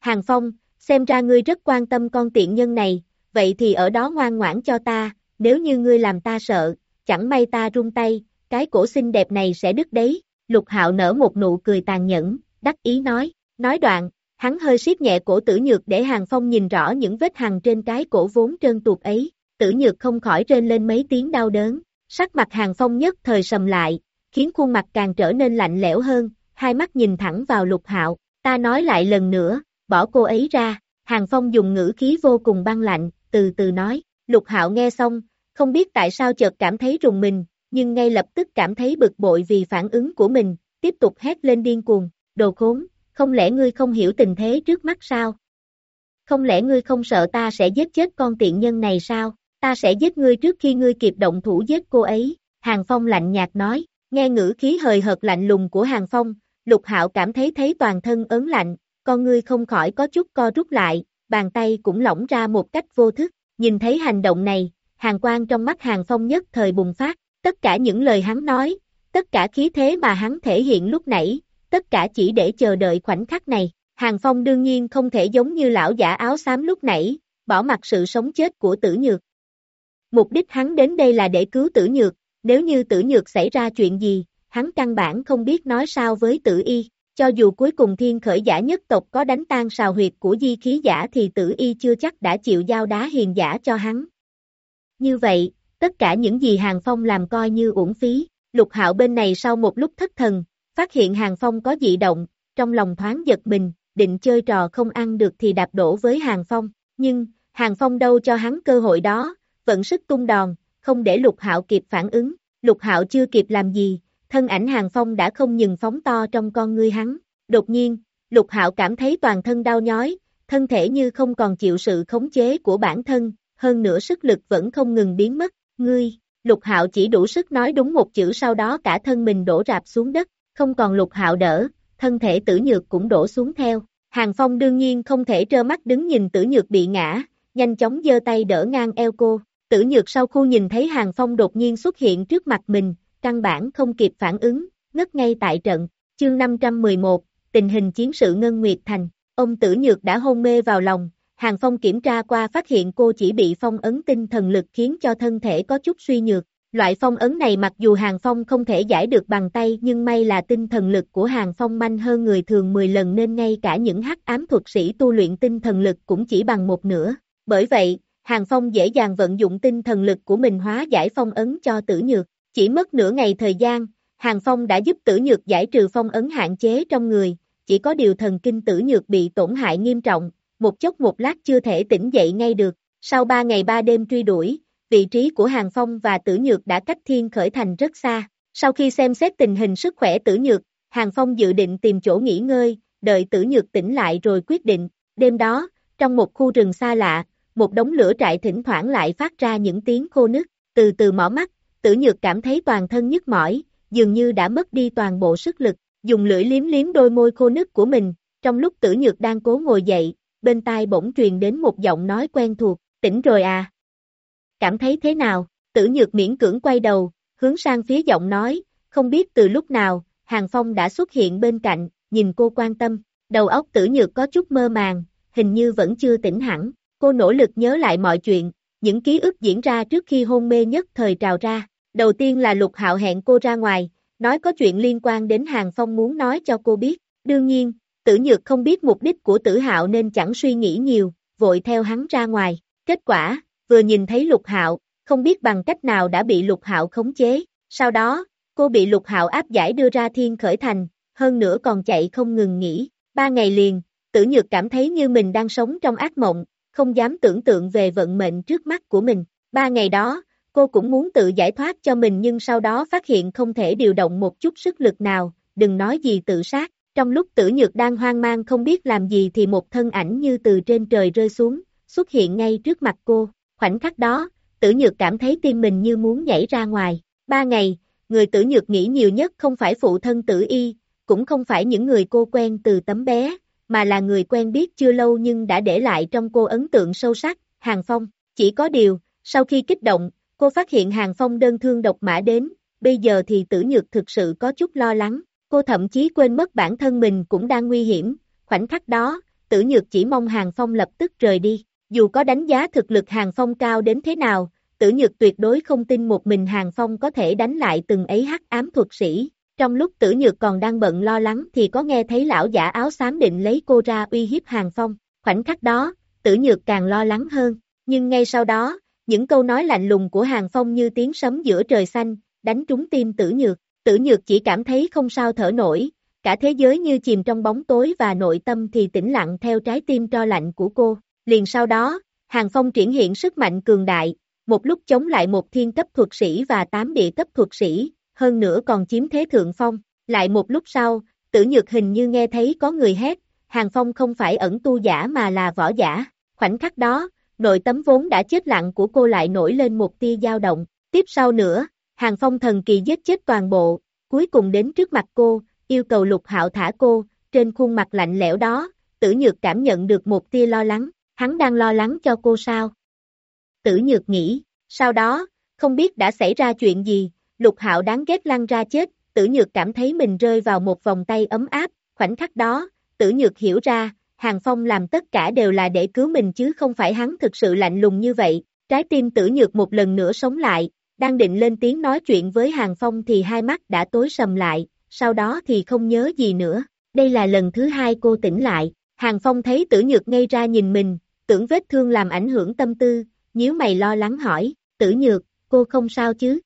Hàng Phong, xem ra ngươi rất quan tâm con tiện nhân này, vậy thì ở đó ngoan ngoãn cho ta, nếu như ngươi làm ta sợ, chẳng may ta run tay, cái cổ xinh đẹp này sẽ đứt đấy, lục hạo nở một nụ cười tàn nhẫn, đắc ý nói, nói đoạn, hắn hơi siết nhẹ cổ tử nhược để hàng phong nhìn rõ những vết hằn trên cái cổ vốn trơn tuột ấy, tử nhược không khỏi rên lên mấy tiếng đau đớn, sắc mặt hàng phong nhất thời sầm lại, khiến khuôn mặt càng trở nên lạnh lẽo hơn, hai mắt nhìn thẳng vào lục hạo, ta nói lại lần nữa, bỏ cô ấy ra, hàng phong dùng ngữ khí vô cùng băng lạnh, từ từ nói, Lục Hạo nghe xong, không biết tại sao chợt cảm thấy rùng mình, nhưng ngay lập tức cảm thấy bực bội vì phản ứng của mình, tiếp tục hét lên điên cuồng, đồ khốn, không lẽ ngươi không hiểu tình thế trước mắt sao? Không lẽ ngươi không sợ ta sẽ giết chết con tiện nhân này sao? Ta sẽ giết ngươi trước khi ngươi kịp động thủ giết cô ấy, Hàng Phong lạnh nhạt nói, nghe ngữ khí hời hợt lạnh lùng của Hàng Phong, Lục Hạo cảm thấy thấy toàn thân ớn lạnh, con ngươi không khỏi có chút co rút lại, bàn tay cũng lỏng ra một cách vô thức, nhìn thấy hành động này, hàng quang trong mắt Hàng Phong nhất thời bùng phát, tất cả những lời hắn nói, tất cả khí thế mà hắn thể hiện lúc nãy, tất cả chỉ để chờ đợi khoảnh khắc này. Hàng Phong đương nhiên không thể giống như lão giả áo xám lúc nãy, bỏ mặc sự sống chết của tử nhược. Mục đích hắn đến đây là để cứu tử nhược, nếu như tử nhược xảy ra chuyện gì, hắn căn bản không biết nói sao với tử y. Cho dù cuối cùng thiên khởi giả nhất tộc có đánh tan sào huyệt của di khí giả thì tử y chưa chắc đã chịu giao đá hiền giả cho hắn. Như vậy, tất cả những gì Hàng Phong làm coi như uổng phí, lục hạo bên này sau một lúc thất thần, phát hiện Hàng Phong có dị động, trong lòng thoáng giật mình, định chơi trò không ăn được thì đạp đổ với Hàng Phong, nhưng, Hàng Phong đâu cho hắn cơ hội đó, vận sức tung đòn, không để lục hạo kịp phản ứng, lục hạo chưa kịp làm gì, thân ảnh Hàng Phong đã không nhừng phóng to trong con ngươi hắn, đột nhiên, lục hạo cảm thấy toàn thân đau nhói, thân thể như không còn chịu sự khống chế của bản thân, hơn nữa sức lực vẫn không ngừng biến mất, ngươi, lục hạo chỉ đủ sức nói đúng một chữ sau đó cả thân mình đổ rạp xuống đất, không còn lục hạo đỡ, thân thể tử nhược cũng đổ xuống theo. Hàng Phong đương nhiên không thể trơ mắt đứng nhìn tử nhược bị ngã, nhanh chóng giơ tay đỡ ngang eo cô. Tử nhược sau khu nhìn thấy Hàng Phong đột nhiên xuất hiện trước mặt mình, căn bản không kịp phản ứng, ngất ngay tại trận. Chương 511, tình hình chiến sự Ngân Nguyệt Thành, ông tử nhược đã hôn mê vào lòng, Hàng Phong kiểm tra qua phát hiện cô chỉ bị phong ấn tinh thần lực khiến cho thân thể có chút suy nhược. Loại phong ấn này mặc dù Hàng Phong không thể giải được bằng tay nhưng may là tinh thần lực của Hàng Phong manh hơn người thường 10 lần nên ngay cả những hắc ám thuật sĩ tu luyện tinh thần lực cũng chỉ bằng một nửa. Bởi vậy, Hàng Phong dễ dàng vận dụng tinh thần lực của mình hóa giải phong ấn cho tử nhược. Chỉ mất nửa ngày thời gian, Hàng Phong đã giúp tử nhược giải trừ phong ấn hạn chế trong người, chỉ có điều thần kinh tử nhược bị tổn hại nghiêm trọng, một chốc một lát chưa thể tỉnh dậy ngay được. Sau ba ngày ba đêm truy đuổi, vị trí của Hàng Phong và Tử Nhược đã cách Thiên Khởi Thành rất xa. Sau khi xem xét tình hình sức khỏe Tử Nhược, Hàng Phong dự định tìm chỗ nghỉ ngơi, đợi Tử Nhược tỉnh lại rồi quyết định. Đêm đó, trong một khu rừng xa lạ, một đống lửa trại thỉnh thoảng lại phát ra những tiếng khô nứt, từ từ mỏ mắt, Tử Nhược cảm thấy toàn thân nhức mỏi, dường như đã mất đi toàn bộ sức lực, dùng lưỡi liếm liếm đôi môi khô nứt của mình, trong lúc Tử Nhược đang cố ngồi dậy, bên tai bỗng truyền đến một giọng nói quen thuộc, tỉnh rồi à. Cảm thấy thế nào, tử nhược miễn cưỡng quay đầu, hướng sang phía giọng nói, không biết từ lúc nào, Hàng Phong đã xuất hiện bên cạnh, nhìn cô quan tâm, đầu óc tử nhược có chút mơ màng, hình như vẫn chưa tỉnh hẳn, cô nỗ lực nhớ lại mọi chuyện, những ký ức diễn ra trước khi hôn mê nhất thời trào ra, đầu tiên là lục hạo hẹn cô ra ngoài, nói có chuyện liên quan đến Hàng Phong muốn nói cho cô biết, đương nhiên, tử nhược không biết mục đích của tử hạo nên chẳng suy nghĩ nhiều, vội theo hắn ra ngoài. Kết quả, vừa nhìn thấy lục hạo, không biết bằng cách nào đã bị lục hạo khống chế. Sau đó, cô bị lục hạo áp giải đưa ra thiên khởi thành, hơn nữa còn chạy không ngừng nghỉ. Ba ngày liền, tử nhược cảm thấy như mình đang sống trong ác mộng, không dám tưởng tượng về vận mệnh trước mắt của mình. Ba ngày đó, cô cũng muốn tự giải thoát cho mình nhưng sau đó phát hiện không thể điều động một chút sức lực nào, đừng nói gì tự sát. Trong lúc tử nhược đang hoang mang không biết làm gì thì một thân ảnh như từ trên trời rơi xuống, xuất hiện ngay trước mặt cô. Khoảnh khắc đó, tử nhược cảm thấy tim mình như muốn nhảy ra ngoài. Ba ngày, người tử nhược nghĩ nhiều nhất không phải phụ thân tử y, cũng không phải những người cô quen từ tấm bé, mà là người quen biết chưa lâu nhưng đã để lại trong cô ấn tượng sâu sắc, Hàng Phong. Chỉ có điều, sau khi kích động, cô phát hiện Hàng Phong đơn thương độc mã đến, bây giờ thì tử nhược thực sự có chút lo lắng, Cô thậm chí quên mất bản thân mình cũng đang nguy hiểm, khoảnh khắc đó, tử nhược chỉ mong Hàng Phong lập tức rời đi. Dù có đánh giá thực lực Hàng Phong cao đến thế nào, tử nhược tuyệt đối không tin một mình Hàng Phong có thể đánh lại từng ấy hắc ám thuật sĩ. Trong lúc tử nhược còn đang bận lo lắng thì có nghe thấy lão giả áo xám định lấy cô ra uy hiếp Hàng Phong. Khoảnh khắc đó, tử nhược càng lo lắng hơn. Nhưng ngay sau đó, những câu nói lạnh lùng của Hàng Phong như tiếng sấm giữa trời xanh, đánh trúng tim tử nhược. Tử nhược chỉ cảm thấy không sao thở nổi, cả thế giới như chìm trong bóng tối và nội tâm thì tĩnh lặng theo trái tim tro lạnh của cô. Liền sau đó, Hàng Phong triển hiện sức mạnh cường đại, một lúc chống lại một thiên cấp thuật sĩ và tám địa cấp thuật sĩ, hơn nữa còn chiếm thế thượng phong. Lại một lúc sau, tử nhược hình như nghe thấy có người hét, Hàng Phong không phải ẩn tu giả mà là võ giả. Khoảnh khắc đó, nội tấm vốn đã chết lặng của cô lại nổi lên một tia dao động. Tiếp sau nữa, Hàng Phong thần kỳ giết chết toàn bộ, cuối cùng đến trước mặt cô, yêu cầu lục hạo thả cô, trên khuôn mặt lạnh lẽo đó, tử nhược cảm nhận được một tia lo lắng, hắn đang lo lắng cho cô sao? Tử nhược nghĩ, sau đó, không biết đã xảy ra chuyện gì, lục hạo đáng ghét lăn ra chết, tử nhược cảm thấy mình rơi vào một vòng tay ấm áp, khoảnh khắc đó, tử nhược hiểu ra, Hàng Phong làm tất cả đều là để cứu mình chứ không phải hắn thực sự lạnh lùng như vậy, trái tim tử nhược một lần nữa sống lại, đang định lên tiếng nói chuyện với Hàng Phong thì hai mắt đã tối sầm lại, sau đó thì không nhớ gì nữa, đây là lần thứ hai cô tỉnh lại, Hàng Phong thấy tử nhược ngay ra nhìn mình, tưởng vết thương làm ảnh hưởng tâm tư, nhíu mày lo lắng hỏi, tử nhược, cô không sao chứ?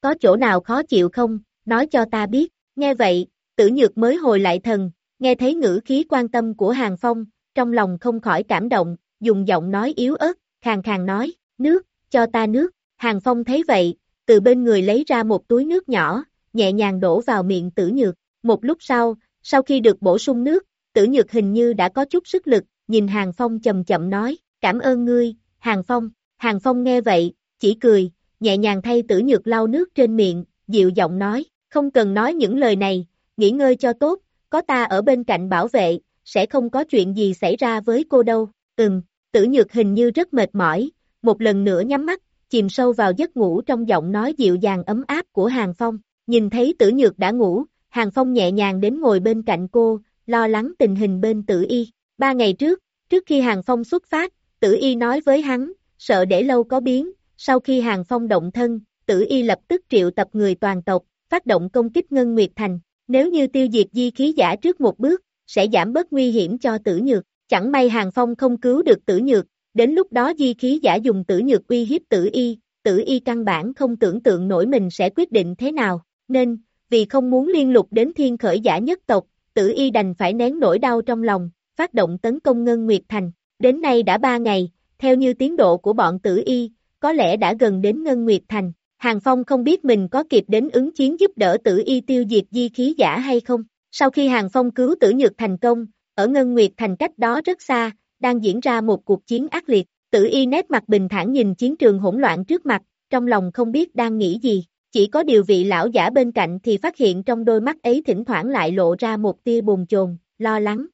Có chỗ nào khó chịu không, nói cho ta biết, nghe vậy, tử nhược mới hồi lại thần, nghe thấy ngữ khí quan tâm của Hàng Phong, trong lòng không khỏi cảm động, dùng giọng nói yếu ớt, khàn khàn nói, nước, cho ta nước, Hàng Phong thấy vậy, từ bên người lấy ra một túi nước nhỏ, nhẹ nhàng đổ vào miệng tử nhược, một lúc sau, sau khi được bổ sung nước, tử nhược hình như đã có chút sức lực, nhìn Hàng Phong chậm chậm nói, cảm ơn ngươi, Hàng Phong, Hàng Phong nghe vậy, chỉ cười, nhẹ nhàng thay tử nhược lau nước trên miệng, dịu giọng nói, không cần nói những lời này, nghỉ ngơi cho tốt, có ta ở bên cạnh bảo vệ, sẽ không có chuyện gì xảy ra với cô đâu, ừm, tử nhược hình như rất mệt mỏi, một lần nữa nhắm mắt, chìm sâu vào giấc ngủ trong giọng nói dịu dàng ấm áp của Hàng Phong, nhìn thấy tử nhược đã ngủ, Hàng Phong nhẹ nhàng đến ngồi bên cạnh cô, lo lắng tình hình bên tử y, ba ngày trước, trước khi Hàng Phong xuất phát, tử y nói với hắn, sợ để lâu có biến, sau khi Hàng Phong động thân, tử y lập tức triệu tập người toàn tộc, phát động công kích Ngân Nguyệt Thành, nếu như tiêu diệt di khí giả trước một bước, sẽ giảm bớt nguy hiểm cho tử nhược, chẳng may Hàng Phong không cứu được tử nhược, đến lúc đó di khí giả dùng tử nhược uy hiếp tử y, tử y căn bản không tưởng tượng nổi mình sẽ quyết định thế nào, nên, vì không muốn liên lục đến thiên khởi giả nhất tộc, tử y đành phải nén nỗi đau trong lòng, phát động tấn công Ngân Nguyệt Thành, đến nay đã ba ngày, theo như tiến độ của bọn tử y, có lẽ đã gần đến Ngân Nguyệt Thành, Hàng Phong không biết mình có kịp đến ứng chiến giúp đỡ tử y tiêu diệt di khí giả hay không. Sau khi Hàng Phong cứu tử nhược thành công, ở Ngân Nguyệt thành cách đó rất xa, đang diễn ra một cuộc chiến ác liệt, tử y nét mặt bình thản nhìn chiến trường hỗn loạn trước mặt, trong lòng không biết đang nghĩ gì, chỉ có điều vị lão giả bên cạnh thì phát hiện trong đôi mắt ấy thỉnh thoảng lại lộ ra một tia bồn chồn, lo lắng.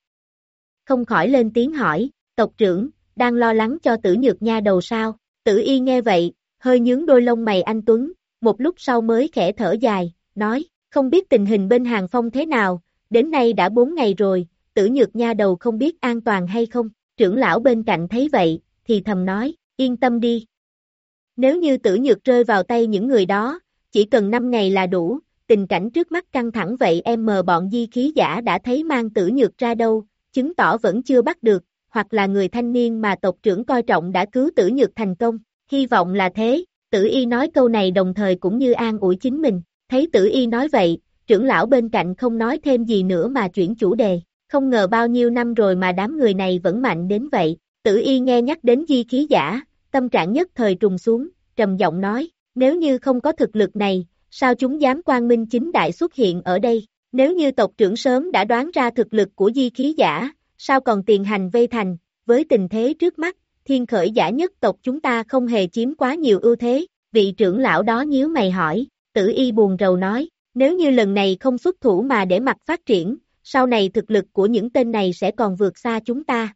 Không khỏi lên tiếng hỏi, tộc trưởng, đang lo lắng cho tử nhược nha đầu sao, tử y nghe vậy, hơi nhướng đôi lông mày anh Tuấn, một lúc sau mới khẽ thở dài, nói, không biết tình hình bên hàng phong thế nào, đến nay đã 4 ngày rồi, tử nhược nha đầu không biết an toàn hay không, trưởng lão bên cạnh thấy vậy, thì thầm nói, yên tâm đi. Nếu như tử nhược rơi vào tay những người đó, chỉ cần 5 ngày là đủ, tình cảnh trước mắt căng thẳng vậy em mờ bọn di khí giả đã thấy mang tử nhược ra đâu, chứng tỏ vẫn chưa bắt được, hoặc là người thanh niên mà tộc trưởng coi trọng đã cứu tử nhược thành công, hy vọng là thế, tử y nói câu này đồng thời cũng như an ủi chính mình, thấy tử y nói vậy, trưởng lão bên cạnh không nói thêm gì nữa mà chuyển chủ đề, không ngờ bao nhiêu năm rồi mà đám người này vẫn mạnh đến vậy, tử y nghe nhắc đến di khí giả, tâm trạng nhất thời trùng xuống, trầm giọng nói, nếu như không có thực lực này, sao chúng dám quang minh chính đại xuất hiện ở đây, nếu như tộc trưởng sớm đã đoán ra thực lực của di khí giả, sao còn tiền hành vây thành, với tình thế trước mắt, thiên khởi giả nhất tộc chúng ta không hề chiếm quá nhiều ưu thế, vị trưởng lão đó nhíu mày hỏi, tử y buồn rầu nói, nếu như lần này không xuất thủ mà để mặt phát triển, sau này thực lực của những tên này sẽ còn vượt xa chúng ta.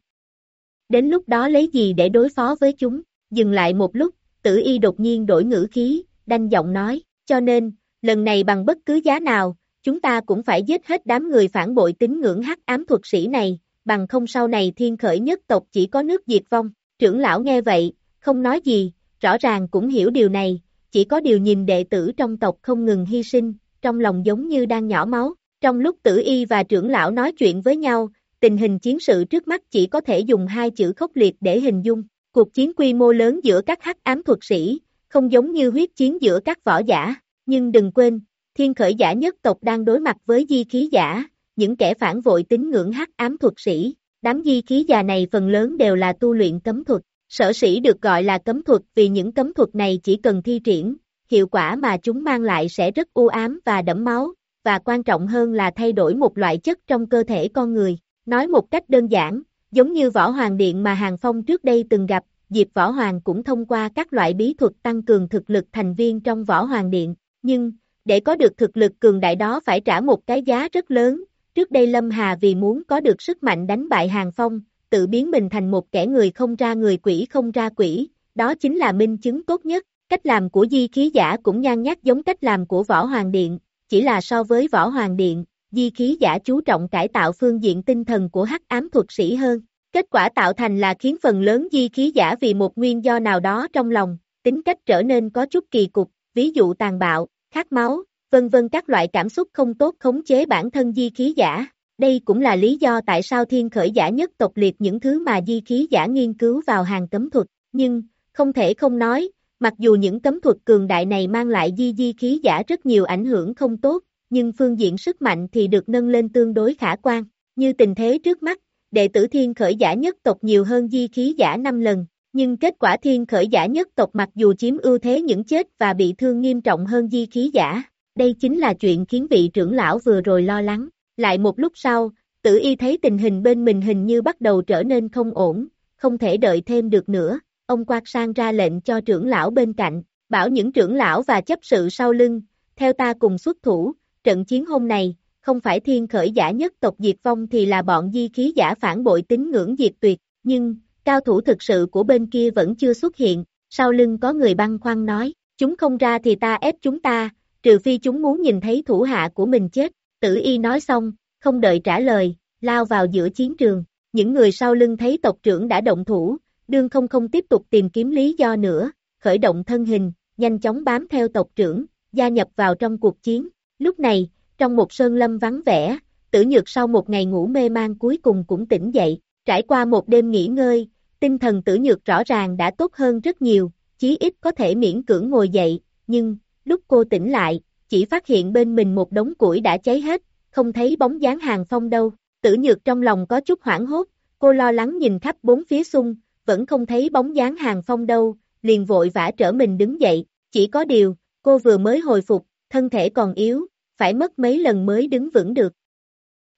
Đến lúc đó lấy gì để đối phó với chúng, dừng lại một lúc, tử y đột nhiên đổi ngữ khí, đanh giọng nói, cho nên, lần này bằng bất cứ giá nào, chúng ta cũng phải giết hết đám người phản bội tín ngưỡng hắc ám thuật sĩ này, bằng không sau này thiên khởi nhất tộc chỉ có nước diệt vong. Trưởng lão nghe vậy, không nói gì, rõ ràng cũng hiểu điều này, chỉ có điều nhìn đệ tử trong tộc không ngừng hy sinh, trong lòng giống như đang nhỏ máu. Trong lúc tử y và trưởng lão nói chuyện với nhau, tình hình chiến sự trước mắt chỉ có thể dùng hai chữ khốc liệt để hình dung. Cuộc chiến quy mô lớn giữa các hắc ám thuật sĩ, không giống như huyết chiến giữa các võ giả, nhưng đừng quên, thiên khởi giả nhất tộc đang đối mặt với di khí giả, những kẻ phản vội tín ngưỡng hắc ám thuật sĩ, đám di khí già này phần lớn đều là tu luyện cấm thuật, Sở sĩ được gọi là cấm thuật vì những cấm thuật này chỉ cần thi triển, hiệu quả mà chúng mang lại sẽ rất u ám và đẫm máu, và quan trọng hơn là thay đổi một loại chất trong cơ thể con người. Nói một cách đơn giản, giống như võ hoàng điện mà Hàng Phong trước đây từng gặp, Diệp Võ Hoàng cũng thông qua các loại bí thuật tăng cường thực lực thành viên trong Võ Hoàng Điện, nhưng, để có được thực lực cường đại đó phải trả một cái giá rất lớn, trước đây Lâm Hà vì muốn có được sức mạnh đánh bại Hàng Phong, tự biến mình thành một kẻ người không ra người quỷ không ra quỷ, đó chính là minh chứng tốt nhất, cách làm của di khí giả cũng nhan nhắc giống cách làm của Võ Hoàng Điện, chỉ là so với Võ Hoàng Điện, di khí giả chú trọng cải tạo phương diện tinh thần của hắc ám thuật sĩ hơn. Kết quả tạo thành là khiến phần lớn di khí giả vì một nguyên do nào đó trong lòng, tính cách trở nên có chút kỳ cục, ví dụ tàn bạo, khát máu, vân vân các loại cảm xúc không tốt khống chế bản thân di khí giả. Đây cũng là lý do tại sao thiên khởi giả nhất tộc liệt những thứ mà di khí giả nghiên cứu vào hàng cấm thuật, nhưng, không thể không nói, mặc dù những cấm thuật cường đại này mang lại di di khí giả rất nhiều ảnh hưởng không tốt, nhưng phương diện sức mạnh thì được nâng lên tương đối khả quan, như tình thế trước mắt, đệ tử thiên khởi giả nhất tộc nhiều hơn di khí giả 5 lần, nhưng kết quả thiên khởi giả nhất tộc mặc dù chiếm ưu thế những chết và bị thương nghiêm trọng hơn di khí giả, đây chính là chuyện khiến vị trưởng lão vừa rồi lo lắng. Lại một lúc sau, tử y thấy tình hình bên mình hình như bắt đầu trở nên không ổn, không thể đợi thêm được nữa, ông quát sang ra lệnh cho trưởng lão bên cạnh, bảo những trưởng lão và chấp sự sau lưng, theo ta cùng xuất thủ, trận chiến hôm này, không phải thiên khởi giả nhất tộc diệt vong thì là bọn di khí giả phản bội tín ngưỡng diệt tuyệt, nhưng, cao thủ thực sự của bên kia vẫn chưa xuất hiện, sau lưng có người băng khoăn nói, chúng không ra thì ta ép chúng ta, trừ phi chúng muốn nhìn thấy thủ hạ của mình chết, tử y nói xong, không đợi trả lời, lao vào giữa chiến trường, những người sau lưng thấy tộc trưởng đã động thủ, đương không không tiếp tục tìm kiếm lý do nữa, khởi động thân hình, nhanh chóng bám theo tộc trưởng, gia nhập vào trong cuộc chiến, lúc này, trong một sơn lâm vắng vẻ, tử nhược sau một ngày ngủ mê man cuối cùng cũng tỉnh dậy, trải qua một đêm nghỉ ngơi, tinh thần tử nhược rõ ràng đã tốt hơn rất nhiều, chí ít có thể miễn cưỡng ngồi dậy, nhưng, lúc cô tỉnh lại, chỉ phát hiện bên mình một đống củi đã cháy hết, không thấy bóng dáng hàng phong đâu, tử nhược trong lòng có chút hoảng hốt, cô lo lắng nhìn khắp bốn phía xung, vẫn không thấy bóng dáng hàng phong đâu, liền vội vã trở mình đứng dậy, chỉ có điều, cô vừa mới hồi phục, thân thể còn yếu, phải mất mấy lần mới đứng vững được.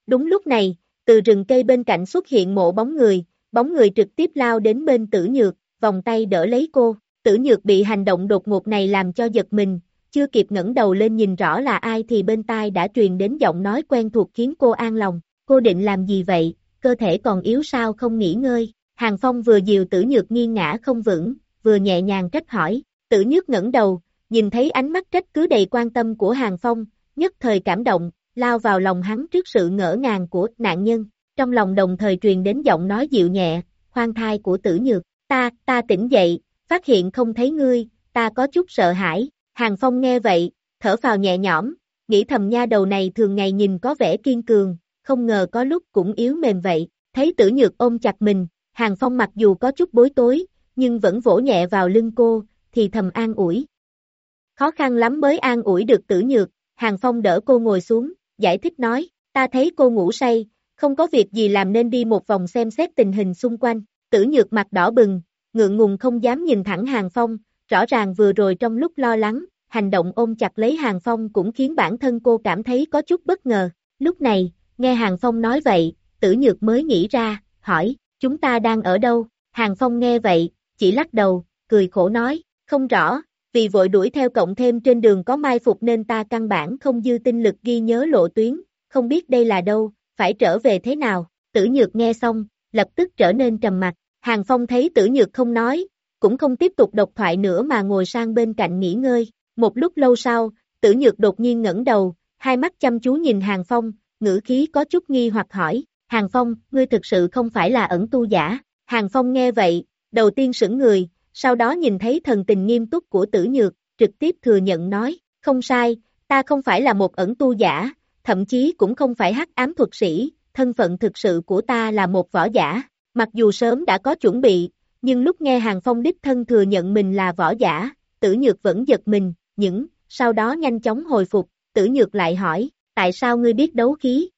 Đúng lúc này, từ rừng cây bên cạnh xuất hiện mộ bóng người, bóng người trực tiếp lao đến bên tử nhược, vòng tay đỡ lấy cô, tử nhược bị hành động đột ngột này làm cho giật mình, chưa kịp ngẩng đầu lên nhìn rõ là ai thì bên tai đã truyền đến giọng nói quen thuộc khiến cô an lòng, cô định làm gì vậy, cơ thể còn yếu sao không nghỉ ngơi, Hàng Phong vừa dìu tử nhược nghiêng ngã không vững, vừa nhẹ nhàng trách hỏi, tử nhược ngẩng đầu, nhìn thấy ánh mắt trách cứ đầy quan tâm của Hàng Phong, nhất thời cảm động, lao vào lòng hắn trước sự ngỡ ngàng của nạn nhân, trong lòng đồng thời truyền đến giọng nói dịu nhẹ, khoan thai của tử nhược, ta, ta tỉnh dậy, phát hiện không thấy ngươi, ta có chút sợ hãi, Hàng Phong nghe vậy, thở phào nhẹ nhõm, nghĩ thầm nha đầu này thường ngày nhìn có vẻ kiên cường, không ngờ có lúc cũng yếu mềm vậy, thấy tử nhược ôm chặt mình, Hàng Phong mặc dù có chút bối tối, nhưng vẫn vỗ nhẹ vào lưng cô, thì thầm an ủi. Khó khăn lắm mới an ủi được tử nhược, Hàng Phong đỡ cô ngồi xuống, giải thích nói, ta thấy cô ngủ say, không có việc gì làm nên đi một vòng xem xét tình hình xung quanh, tử nhược mặt đỏ bừng, ngượng ngùng không dám nhìn thẳng Hàng Phong, rõ ràng vừa rồi trong lúc lo lắng, hành động ôm chặt lấy Hàng Phong cũng khiến bản thân cô cảm thấy có chút bất ngờ, lúc này, nghe Hàng Phong nói vậy, tử nhược mới nghĩ ra, hỏi, chúng ta đang ở đâu, Hàng Phong nghe vậy, chỉ lắc đầu, cười khổ nói, không rõ, vì vội đuổi theo cộng thêm trên đường có mai phục nên ta căn bản không dư tinh lực ghi nhớ lộ tuyến, không biết đây là đâu, phải trở về thế nào, tử nhược nghe xong, lập tức trở nên trầm mặt, Hàng Phong thấy tử nhược không nói, cũng không tiếp tục độc thoại nữa mà ngồi sang bên cạnh nghỉ ngơi, một lúc lâu sau, tử nhược đột nhiên ngẩng đầu, hai mắt chăm chú nhìn Hàng Phong, ngữ khí có chút nghi hoặc hỏi, Hàng Phong, ngươi thực sự không phải là ẩn tu giả, Hàng Phong nghe vậy, đầu tiên sững người, sau đó nhìn thấy thần tình nghiêm túc của tử nhược, trực tiếp thừa nhận nói, không sai, ta không phải là một ẩn tu giả, thậm chí cũng không phải hắc ám thuật sĩ, thân phận thực sự của ta là một võ giả, mặc dù sớm đã có chuẩn bị, nhưng lúc nghe Hàng Phong đích thân thừa nhận mình là võ giả, tử nhược vẫn giật mình, những, sau đó nhanh chóng hồi phục, tử nhược lại hỏi, tại sao ngươi biết đấu khí?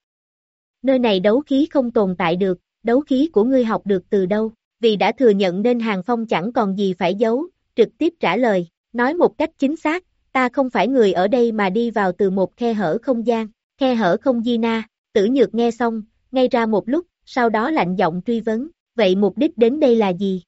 Nơi này đấu khí không tồn tại được, đấu khí của ngươi học được từ đâu? vì đã thừa nhận nên Hàng Phong chẳng còn gì phải giấu, trực tiếp trả lời, nói một cách chính xác, ta không phải người ở đây mà đi vào từ một khe hở không gian, khe hở không di na, tử nhược nghe xong, ngay ra một lúc, sau đó lạnh giọng truy vấn, vậy mục đích đến đây là gì?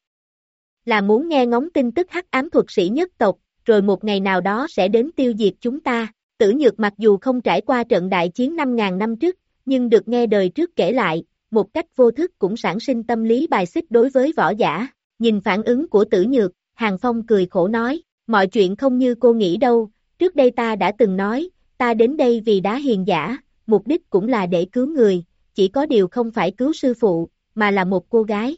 Là muốn nghe ngóng tin tức hắc ám thuật sĩ nhất tộc, rồi một ngày nào đó sẽ đến tiêu diệt chúng ta. Tử Nhược mặc dù không trải qua trận đại chiến 5.000 năm trước, nhưng được nghe đời trước kể lại, một cách vô thức cũng sản sinh tâm lý bài xích đối với võ giả. Nhìn phản ứng của Tử Nhược, Hàng Phong cười khổ nói, mọi chuyện không như cô nghĩ đâu, trước đây ta đã từng nói, ta đến đây vì đá hiền giả, mục đích cũng là để cứu người, chỉ có điều không phải cứu sư phụ, mà là một cô gái.